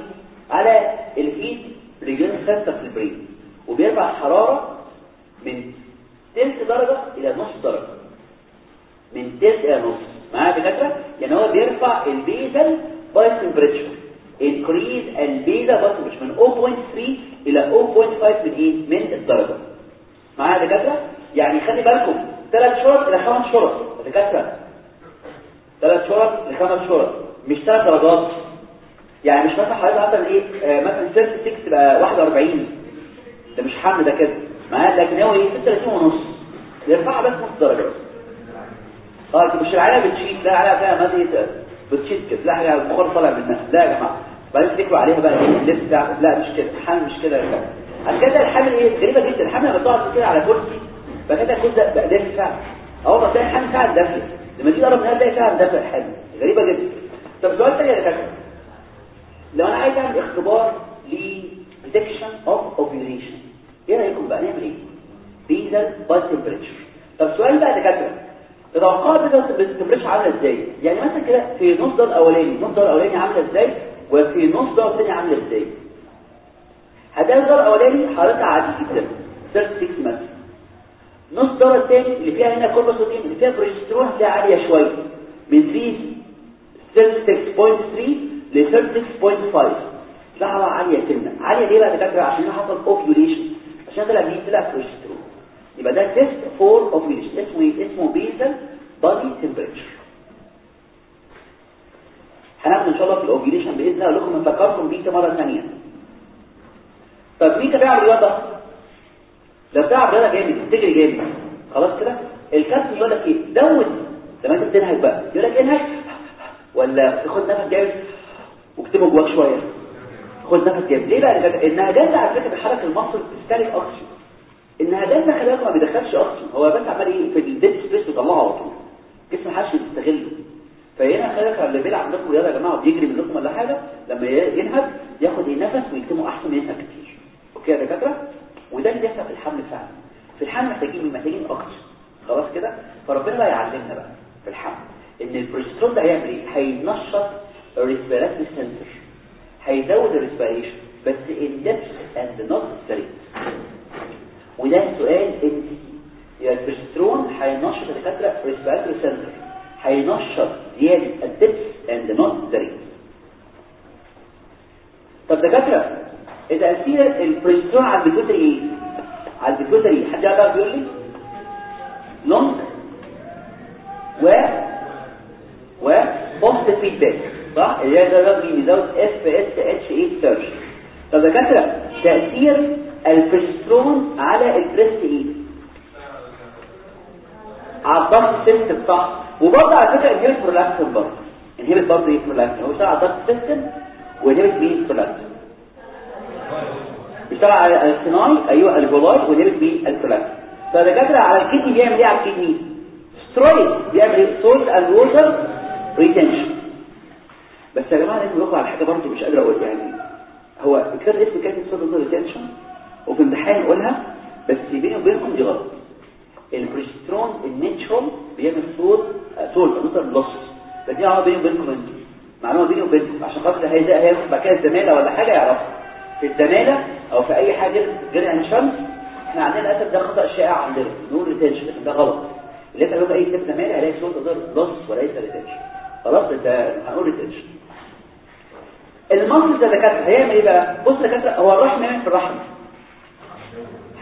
على ال heat regulating center في ال brain وبيرفع الحراره من تلت درجة إلى نص درجة. من تلت إلى نص معايا دكاتره يعني هو بيرفع ال basal body temperature increase ال basal body مش من 0.3 إلى 0.5 من إيه من الدرجة. معايا دكاتره يعني خلي بالكم ثلاث شرط إلى خمس شرط. دكاتره ثلاث شرط لخمس شرط. مش ثلاث درجات. يعني مش مثلا حضرتك مثلا إيه آه مثلا thirty 6 تبقى 41 ده مش حمل ده كده. معايا لكن هو إيه؟ 36 ونص. يرفعها بس نص درجة. آه مش العيله بتشيت لا العيله فيها مادة بتشيت كده. لا حاجة البخار طالع منها لا يا جماعة. بعدين تكتبوا عليها بقى اللبس بتاعكم لا مش كده. الحمل مش كده يا جماعة. كده الحمل إيه؟ غريبة جدا. الحمل لما تقعد كده على كرسي فكده الكرسي ده دافي فعلا. أول ما تلاقي الحمل فعلا دافي لما تيجي تقرب منها تلاقي فعلا دافي الحمل. غريبة جدا. طب سؤال تاني يا دكاترة. لو أنا عايز أعمل اختبار ل detection of ovulation إيه رأيكم بقى؟ نعمل إيه؟ basal body temperature طب سؤال يا دكاتره تتوقعوا ال temperature عاملة إزاي؟ يعني مثلا كده في نص دور الأولاني نص دور الأولاني عاملة إزاي؟ وفي نص دور الثاني عاملة إزاي؟ هتلاقي الدور الأولاني حرارتها عادي جدا 36 مثلا. نص الدور الثاني اللي فيها هنا corpus luteum اللي فيها بروجسترون هتلاقيها عالية شوية. من 36.3 ل 36.5 تلاقيها عالية سنه عالية ليه بقى دكاترة؟ عشان حصل ovulation عشان طلع مين طلع بروجسترون يبقى ده test for ovulation اسمه إيه؟ اسمه basal body temperature هناخد ان شاء الله في ال ovulation بإذن الله لكم نفكركم بيه مرة ثانية. طب مين بيلعب رياضه لو بتلعب رياضه جامد بتجري جامد. خلاص كده؟ الكابتن يقول لك إيه؟ زود لما انت بتنهج بقى. يقول لك انهج ولا تاخد نفس جامد واكتمه جواك شوية. خد نفس جامد. ليه بقى؟ انها جامده على فكرة بتحرك ال muscle بتستهلك أكسجين. انها جامده خلي بالك ما بيدخلش أكسجين. هو بس عمال إيه في ال dead space بيطلعه على طول. جسم ماحدش بيستغله فهنا بالك اللي بيلعب عندكم رياضة يا جماعة وبيجري منكم ولا حاجة لما ينهج ياخد نفس ويكتمه احسن من ينهج كتير. Okay يا دكاترة؟ وده اللي بيحصل في الحمل فعلا. في الحمل محتاجين محتاجين اكسجين خلاص كده؟ فربنا بقى يعلمنا بقى في الحمل إن البروجسترون ده هيعمل إيه؟ هينشط ال respiratory center. هيزود ال respiration بس in depth and not rate. وده سؤال انت يا البروجسترون هينشط الدكاتره respiratory center هينشط زيادة ال depth and not rate طب دكاترة تاثير البروجسترون على البيتوتري إيه على البيتوتري حد يقدر يقول لي؟ لونج و و بوست فيدباك صح؟ اللي هي ده رقم بيزود اف اس اتش اي سيرش طب دكاترة تأثير البروجسترون على البريست إيه على الضغط سيستم صح وبرضه على فكرة انهبت برولاكتين برضه. انهبت برضه إيه برولاكتين هو بيشتغل على الضغط سيستم وانهبت مين برولاكتين بيشتغل على الصناعي أيوه الفولاي وانهبت مين البرولاكتين فدكاترة على الكدني بيعمل إيه؟ على الكدني سترويد. بيعمل إيه؟ سولت أند ووتر ريتنشن. بس يا جماعة لازم نقول على حاجة برضه مش قادر أقول يعني هو كان اسم كاتب سولت ووتر ريتنشن وفي امتحان نقولها بس بيني وبينكم دي غلط. البروجسترون الناتشرال بيعمل صوت صوت مثلا لص بس دي معلومه بيني وبينكم أنتوا. معلومة بيني وبينكم. عشان خاطر هيدا هياخد بعد كده الزمالة ولا حاجة يعرفها. في الزمالة أو في أي حاجة غير عن شمس إحنا عندنا للأسف ده خطأ شائع عندنا. نقول ريتنشن لكن ده غلط. اللي انت أي كتاب زماله هلاقي صوت غير لص وليس ريتنشن خلاص ده هنقول ريتنشن المصل ده دكاتره هيعمل إيه بقى؟ بص دكاترة هو الرحم نايم في الرحم.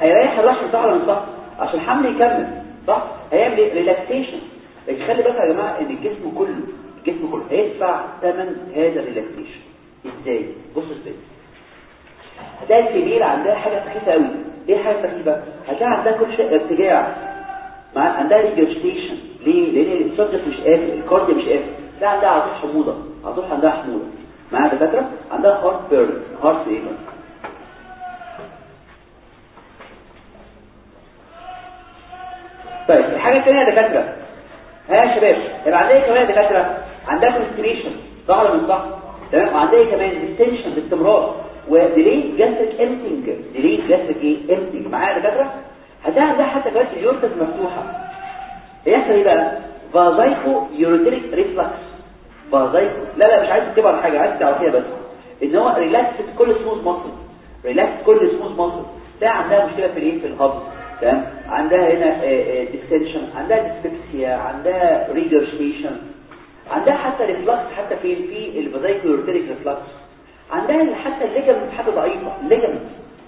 هيريح الرحم صح ولا مش صح؟ عشان الحمل يكمل صح؟ هيعمل إيه ريلاكسيشن خلي بالك يا جماعة إن الجسم كله الجسم كله هيدفع ثمن هذا الريلاكسيشن إزاي؟ بص إزاي هتلاقي الكبيرة عندها حاجة سخيفة قوي إيه حاجة سخيفة؟ هتلاقي عندها كل شيء ارتجاع. مع عندها ريجرستيشن ليه؟ لأن السبجكت مش قافل الكارديا مش قافل. لا عندها طول حموضة. طول عندها حموضة. معايا دكاترة؟ عندها هارت بيرن هارت إيه طيب الحاجة الثانية يا دكاترة. ها يا شباب. يبقى عندها إيه كمان يا دكاترة عندها constipation ولا مش صح تمام؟ وعندها كمان distension باستمرار. و delayed gastric emptying delayed gastric إيه؟ emptying معايا يا دكاترة؟ هتلاقي عندها حتى كمان ال ureters مفتوحه يحصل إيه بقى؟ vesicoureteric reflux vesico لا لا مش عايز تكتبها على حاجة عايز تعرفيها بس. إن هو ريلاكس كل سموث ماسل ريلاكس كل سموث ماسل تلاقي عندها مشكلة في الايه؟ في الهضم. تمام؟ عندها هنا distension عندها dyspepsia عندها ريجرشيشن عندها حتى reflux حتى في في ال vesicoureteric reflux عندها حتى ال ligament حتى ضعيفة ال ligament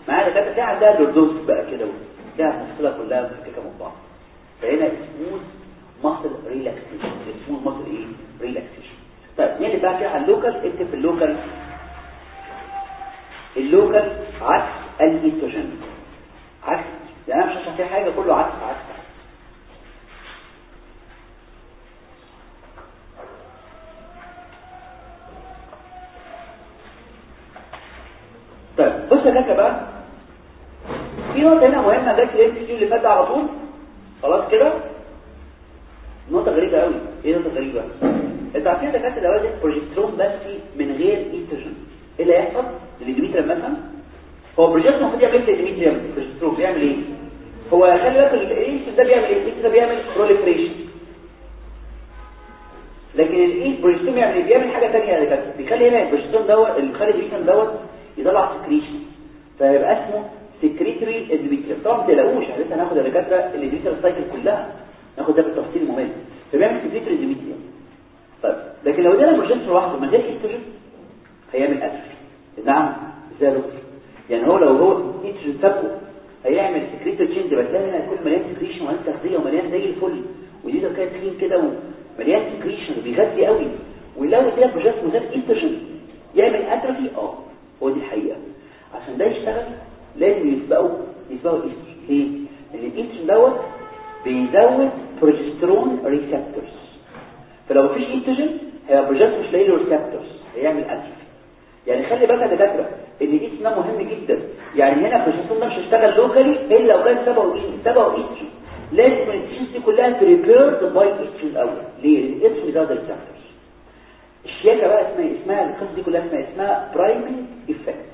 معايا ده عندها lordosis بقى كده تلاقي المفصله كلها مفككه من بعض. فهنا سموث ماسل ريلاكسيشن سموث ماسل إيه؟ ريلاكسيشن طيب نيجي بقى كده على ال local اكتب في ال local ال local عكس الايستروجين عكس يعني أنا مش هشرح فيها حاجة كله عكس عكس. طيب بص كده بقى. في نقطة هنا مهمة جت ال MCQ اللي فات على طول. خلاص كده؟ نقطة غريبة قوي إيه نقطة غريبة؟ انت عارفين ده كانت الأول بروجسترون بس من غير ايستروجين إيه اللي هيحصل؟ لل endometrium مثلا هو بروجسترون المفروض يعمل إيه لل endometrium بروجسترون بيعمل إيه؟ هو خلي بالك الايستروجين ده بيعمل إيه؟ ده بيعمل proliferation لكن الايه بروجسترون بيعمل إيه؟ بيعمل حاجة ثانية دكاتره بيخلي هنا البروجسترون دوت اللي بيخلي دوت يطلع secretion فيبقى اسمه secretory endometrium طبعا ما تقلقوش إحنا لسه هناخد دكاتره ال endometrium cycle كلها ناخد ده بالتفصيل الممل فبيعمل secretory endometrium طيب لكن لو ادينا بروجسترون لوحده من غير ايستروجين هيعمل atrophy نعم دكتور يعني هو لو هو ايستروجين سابقه هيعمل secretory change بس هنا هيكون مليان secretion ومليان تغذية ومليان زي الفل. ودي ده كده تخين كده ومليان secretion وبيغذي قوي. ولو ادينا بروجسترون من غير ايستروجين يعمل atrophy آه. هو دي الحقيقة. عشان ده يشتغل لازم يسبقوا يسبقوا الايستروجين ليه؟ لأن دوت بيزود بروجسترون receptors فلو مفيش ايستروجين هيبقى بروجسترون مش لاقي له receptors هيعمل atrophy يعني خلي بالك يا دكاتره إن الايستروجين ده مهم جدا. يعني هنا البروجسترون ده مش هيشتغل locally إلا لو كان سبقوا إيه؟ سبقوا ايستروجين لازم الايستروجين دي كلها prepared by estrogen الأول. ليه؟ لأن الايستروجين بيزود ال receptors الشياكة بقى اسمها اسمها القصة دي كلها اسمها اسمها priming effect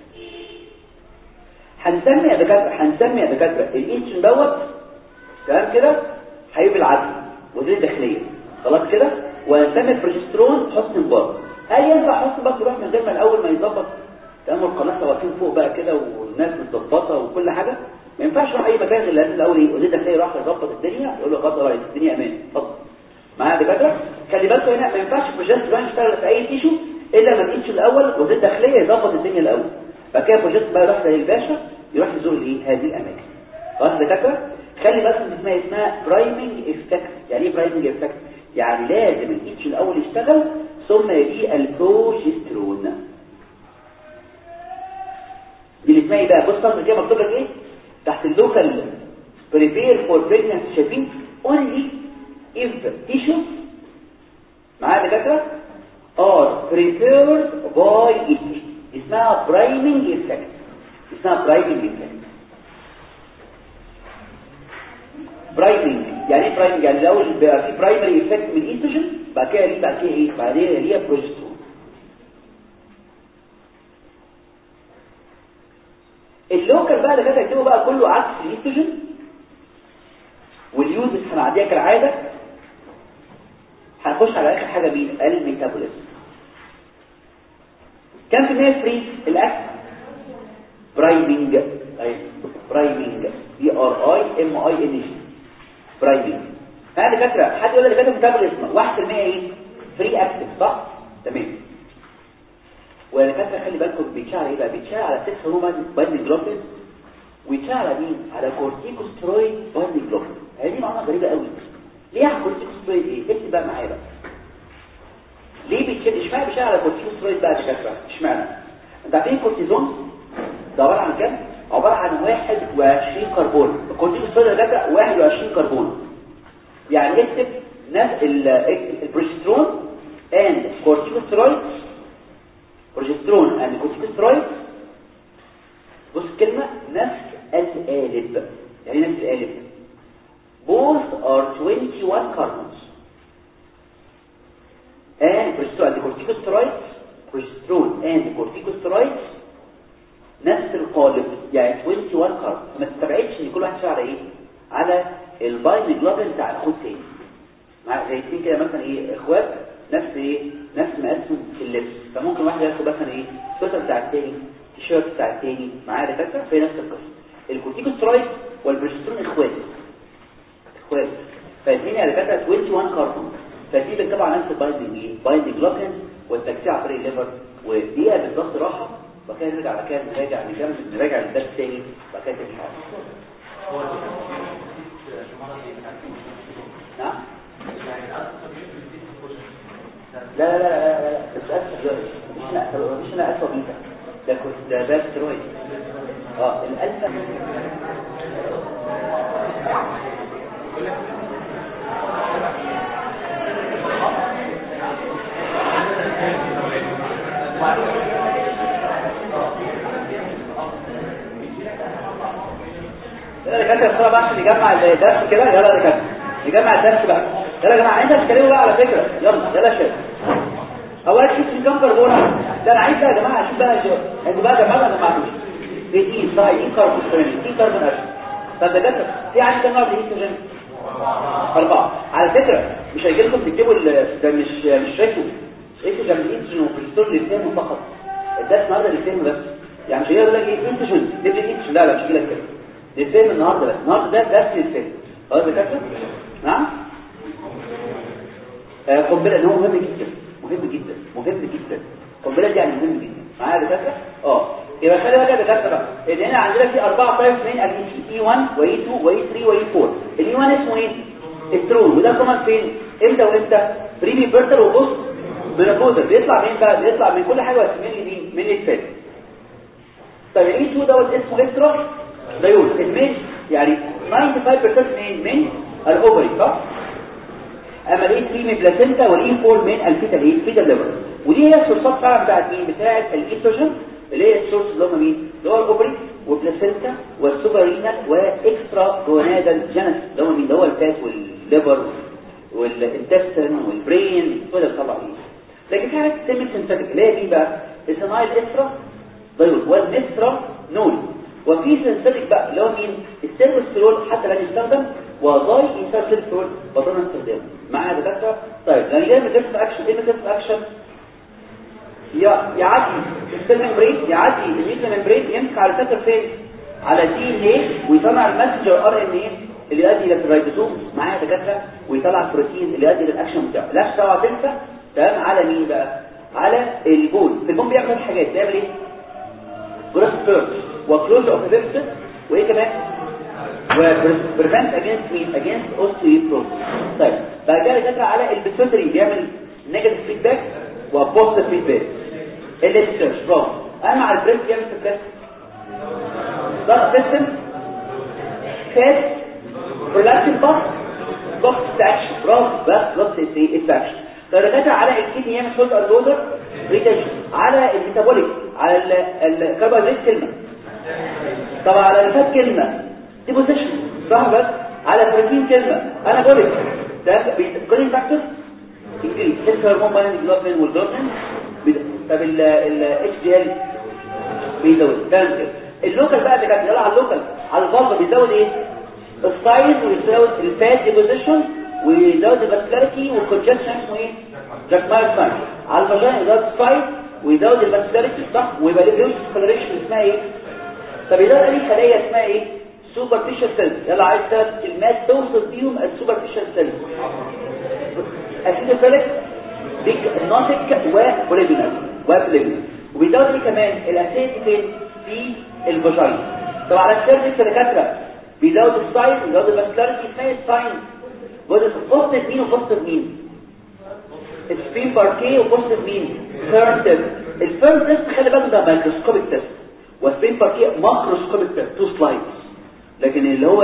هنسمي يا دكاترة هنسمي يا دكاترة. الايستروجين دوت تمام كده؟ حبيب العدل وزير الداخليه خلاص كده؟ وهنسمي البروجسترون حسن مبارك هل ينفع حسن مبارك يروح من غير ما الأول ما يظبط؟ تمام القناة واقفين فوق بقى كده والناس متظبطة وكل حاجة. ما ينفعش يروح أي مكان غير لازم الأول إيه وزير الداخليه يروح يظبط الدنيا يقول له خلاص يا الدنيا أمان. اتفضل. معايا يا دكاترة؟ خلي بالكم هنا ما ينفعش البروجسترون يشتغل في أي tissue إلا لما تيجي الأول وزير الداخليه يظبط الدنيا الأول. بعد كده البروجسترون بقى يروح زي الباشا يروح يزور الايه هذه الأماكن. خلاص دكاترة؟ خلي بالك إن اسمها اسمها priming effect يعني إيه priming effect يعني لازم الايستروجين الأول يشتغل ثم يجي البروجسترون. دي اللي اسمها إيه بقى؟ بص صدر كده مكتوب لك إيه؟ تحت ال local prepare for pregnancy شايفين only in tissues معايا يا دكاتره prepared by it. اسمها priming effect اسمها priming effect priming يعني إيه priming يعني بيبقى في primary effect من الايستروجين بعد كده ليه بعد كده إيه بعدين ليه بروجسترون ال local بقى اللي كانت بقى كله عكس الايستروجين واليوزز هنعديها كالعادة هنخش على آخر حاجة مين الميتابوليزم كم في المية فري الأكل. برايمنج برايمنج بي ار اي ام اي ان جي برايمنج هذه فاكره حد يقول لي كاتب ميتابوليزم 1% إيه؟ فري اكتف صح؟ تمام. ولا خلي بالكم بيتشعل إيه بقى؟ بيتشعل على 6 هرمون بايندينج جلوبين على مين؟ على corticosteroid binding globulin هذه معلومة غريبة قوي. ليه على كورتيكوسترويد إيه؟ اكتب بقى معايا بقى؟ ليه بيتشد اشمعنى بيشتغل على كورتيكوسترويد بقى دكاتره اشمعنى؟ انت عارفين الكورتيزون ده عبارة عن كام؟ عبارة عن 21 كربون الكورتيكوسترويد ده 21 كربون يعني يكتب ال progesterone and corticosteroid progesterone and corticosteroid بص الكلمة نفس القالب يعني نفس القالب both are 21 carbons and progesterone and corticosteroid progesterone and corticosteroid نفس القالب. يعني 21 carbons ما تستبعدش إن كل واحد اتشال إيه؟ على ال binding globulin بتاع الاخوات تاني. مع زي كده مثلا إيه اخوات نفس إيه نفس مقاسهم في اللبس. فممكن واحد ياخد مثلا إيه سويتر بتاع التاني تيشيرت بتاع التاني معاه دكاتره في نفس القصة. الكورتيكوسترويد والبروجسترون إخوات. إخوات. فالاثنين يا دكاتره 21 كاربون فدي بتتبع نفس ال binding إيه binding globulin والتكسير عن طريق ال liver ودقيقه بالظبط راحة. وبعد كده نرجع بعد كده نراجع نكمل نراجع الدرس تاني. بعد كده نعم لا لا لا لا لا لا بس مش أنا مش أنا اسف بيتا ده كنت ده سترويد آه الالفا يلا يا دكاتره بسرعة بقى نجمع الدرس كده يلا يا دكاتره نجمع الدرس بقى يلا يا جماعة انت بتتكلموا بقى على فكره يلا يلا شباب اول شوف كام كربون ده أنا عايز يا جماعة أشوف بقى شوف أنتوا بقى جماعة ما معكوش بيتين صحيح إيه كربون إيه كربون طب دكاتره في عندي كام نوع ايستروجين اربعه على فكره مش هيجي لكم تكتبوا ده مش مش ريكو ايستروجين الايستروجين والبروجسترون الاثنين فقط الدرس النهارده الاثنين بس يعني مش هيقول لك إيه ايستروجين تبدا ايستروجين لا لا مش كده للفيلم النهارده بس النهارده ده درس للفيلم خلاص يا كابتن نعم قنبله ان هو مهم جدا مهم جدا مهم جدا. قنبله دي يعني مهم جدا. معايا يا دكاترة؟ آه. يبقى خلي بالك يا دكاترة بقى. إن هنا عندنا في أربعة types من الاي اي 1 واي 2 واي 3 واي 4 الاي 1 اسمه إيه؟ الترون وده كمان فين؟ إمتى وإمتى؟ prepubertal و post menopausal بيطلع مين بقى؟ بيطلع من كل حاجة بس من مين من ال fat طيب ال E 2 دوت اسمه estradiol ال main يعني 95% من ال ovary صح؟ أما ال E 3 من placenta وال E 4 من ال fetal الايه fetal liver ودي هي ال source ات فعلا بتاعت مين؟ بتاعت الايستروجين اللي هي ال source اللي هم مين؟ اللي هو ال ovary وال placenta وال suprarenal و extragonadal origins اللي هم مين؟ اللي هو ال fat وال liver وال intestine وال brain كل طبعا إيه لكن في حاجة semisynthetic اللي هي مين بقى؟ ال ethinyl estradiol وال mestranol. وفي synthetic بقى اللي هو مين؟ ال stilbestrol حتى لا يستخدم و diethylstilbestrol بطلنا استخدامه معايا دكاتره طيب يعني جاي mechanism action إيه mechanism action يعدي ال cell membrane يعدي ال nuclear membrane يمسك على ال receptor فين على DNA ويطلع ال messenger RNA اللي يؤدي إلى الرايبوزوم معايا دكاترة؟ ويطلع البروتين اللي يؤدي للاكشن بتاعه. لا اوعى تنسى. تمام على مين بقى؟ على ال bone ال bone بيعمل حاجات بيعمل إيه؟ growth first و close of epiphysis وايه كمان و prevent against مين against osteoporosis طيب بعد كده دكاتره على ال pituitary بيعمل negative feedback و positive feedback ال LH surge برافو اما على ال breast بيعمل feedback ضغط سيستم فات برودكشن باس بوكس اكشن برافو بس بلس إيه اكشن فدكاتره على الكيدني يعمل شولد اردوزر ريتنشن على الميتابوليك على الكربوهيدرات كلمة. طبعا على الفات كلمة ديبوزيشن صح بس؟ على البروتين كلمة أنا بقول لك ده كل فاكتور. انجري سيلف هرمون باين جلوبين والجلوبين طب ال HDL بيزود. تمام كده. ال local بقى اللي كان يلا على ال local على ال vulva بيزود إيه؟ السايز ويزود الفات ديبوزيشن ويزود الفاسكولاريتي والكونجكشن اسمه إيه Jacquemier sign على ال vagina يزود ال size ويزود ال vascularity صح ويبقى له bluish coloration اسمها إيه طب يزود اي خليه اسمها إيه superficial cells يلا عايز ثلاث كلمات توصف بيهم ال superficial cells acidophilic pyknotic و polygonal و polygonal وبيزود إيه كمان ال acid فين في ال vagina طب على ال cervix الدكاتره بيزود ال size ويزود ال vascularity اسمها ال sign positive مين و positive مين ال spinnbarkeit و positive مين fern test ال fern test خلي بالك ده microscopic test وال spinnbarkeit macroscopic test two slides لكن اللي هو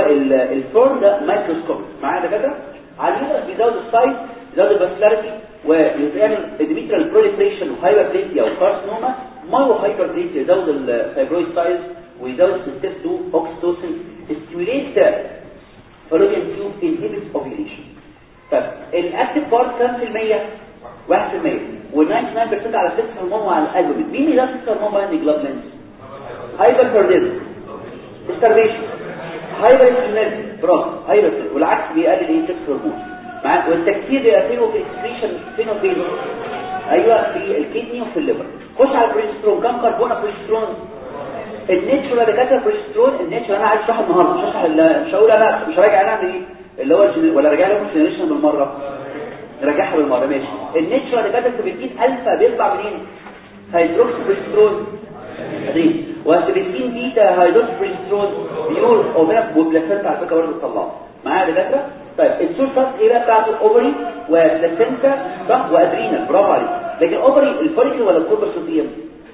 ال fern ده microscopic معايا دكاترة؟ على ال uterus بيزود ال size بيزود ال vascularity ويعمل endometrial proliferation و hyperplasia و carcinoma myo hyperplasia يزود ال fibroid size ويزود sensitivity to oxytocin stimulate fallopian tube inhibit ovulation طيب ال active part كام في المية؟ 1% وال99% على ال sex hormone وعلى الألبومين. مين اللي ده ال sex hormone بقى؟ binding globulins. هايبر كارديزم استربيشن هايبر استرنال برافو. هايبر والعكس بيقلل إيه؟ السكس هرمون. مع والتكسير بيبقى فين وفي فين وفين؟ أيوه في الكدني وفي الليفر. خش على البروجسترون كم كربونة بروجسترون الناتشورال دكاتره بروجسترون الناتشورال أنا عايز أشرحه النهارده مش هشرح مش هقول أنا مش راجع أنا إيه اللي هو. ولا راجع لهم جنريشن بالمرة. نرجعها بالمرة ماشي. الناتشورال دكاتره 17 ألفا بيطلع منين؟ هيدروكسي بروجسترون دي و17 beta hydroxyprogesterone pure ovary و placenta على فكرة برضه بتطلعه. معايا دكاترة؟ طيب ال source ات إيه بقى بتاعت ال ovary و placenta صح؟ و adrenal برافو عليك. لكن الاوفري الفوليكل ولا الكورباسوتيوم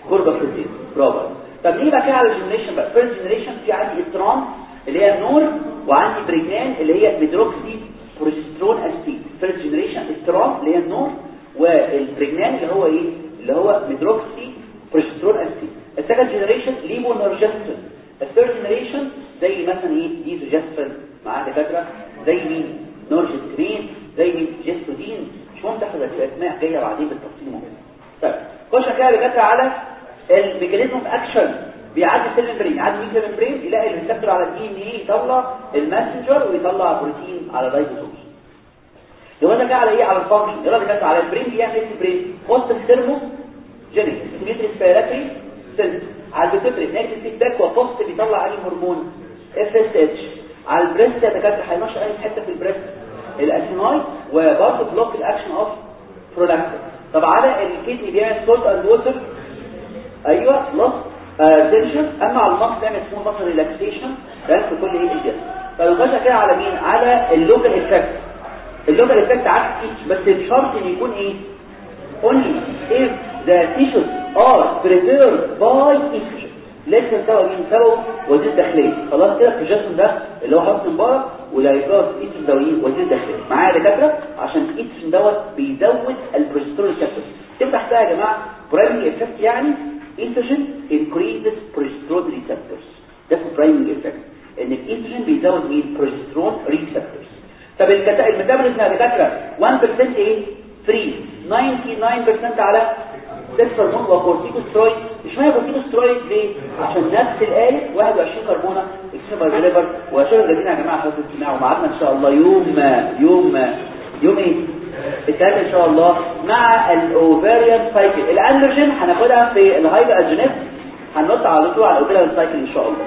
كورباسوتيوم برافو عليك. طب ليه بقى كده على ال generation؟ بقى first generation في عندي estrane اللي هي ال nor وعندي pregnane اللي هي medroxyprogesterone acetate first generation estrane اللي هي ال nor وال pregnane اللي هو إيه؟ اللي هو medroxyprogesterone acetate ال second generation levonorgestrel ال third generation زي مثلا إيه؟ desogestrel مع دكاترة. زي مين؟ norgestrel زي مين؟ gestodene مش مهم تاخد الاسماء جاية بعدين بالتفصيل مهم طيب خش كده دكاترة على ال mechanism of action بيعدي ال cell membrane يعدي ال cell membrane يلاقي ال receptor على ال DNA يطلع ال messenger ويطلع بروتين على اللايبوسوم لو أنا جاي على إيه؟ على الفانكشن يلا بيتكلم على البرين بيعمل إيه؟ البرين وسط الثيرمو جينيك سيمتري سبيراتري سيل على البيتوتري نيجاتيف فيدباك وبوست بيطلع أي هرمون اف اس اتش على البريست يا دكاترة هينشر أي حتة في البريست الاسيناي وبرضه بلوك الاكشن اوف برولاكتين طب على الكدني بيعمل سولت اند ووتر أيوه لوس تنشن أما على المصل بيعمل سمول مصل ريلاكسيشن ده في كل إيه الجسم فالغشة كده على مين؟ على اللوكال افكت اللوكال افكت عكس بس الشرط ان يكون إيه؟ Only if the tissues are preserved by estrogen لسه سوا مين سوا وزير الداخلية. خلاص كده في الجسم ده اللي هو حسن مبارك يجوز ايستروجين دوين وزير الداخلية. معايا دكاترة؟ عشان الايستروجين دوت بيزود البروجسترون ريسبتور تفتح ده يا جماعة برايمري افكت يعني estrogen increases progesterone receptors. ده في primary effect. ان الايستروجين بيزود مين progesterone receptors. طب ال metabolism يا دكاترة 1% إيه؟ free 99% على sex hormone و corticosteroid مش معنى كورتيكوسترويد ليه؟ عشان نفس الآية 21 كربونة اكسبر liver وشغل جديد يا جماعة حفظ الاجتماع ومعادنا إن شاء الله يوم يوم يوم إيه؟ الثلاثة إن شاء الله مع ال ovarian cycle. الأندروجين هناخدها في ال hyperandrogenism هننط على طول على ال ovarian cycle إن شاء الله.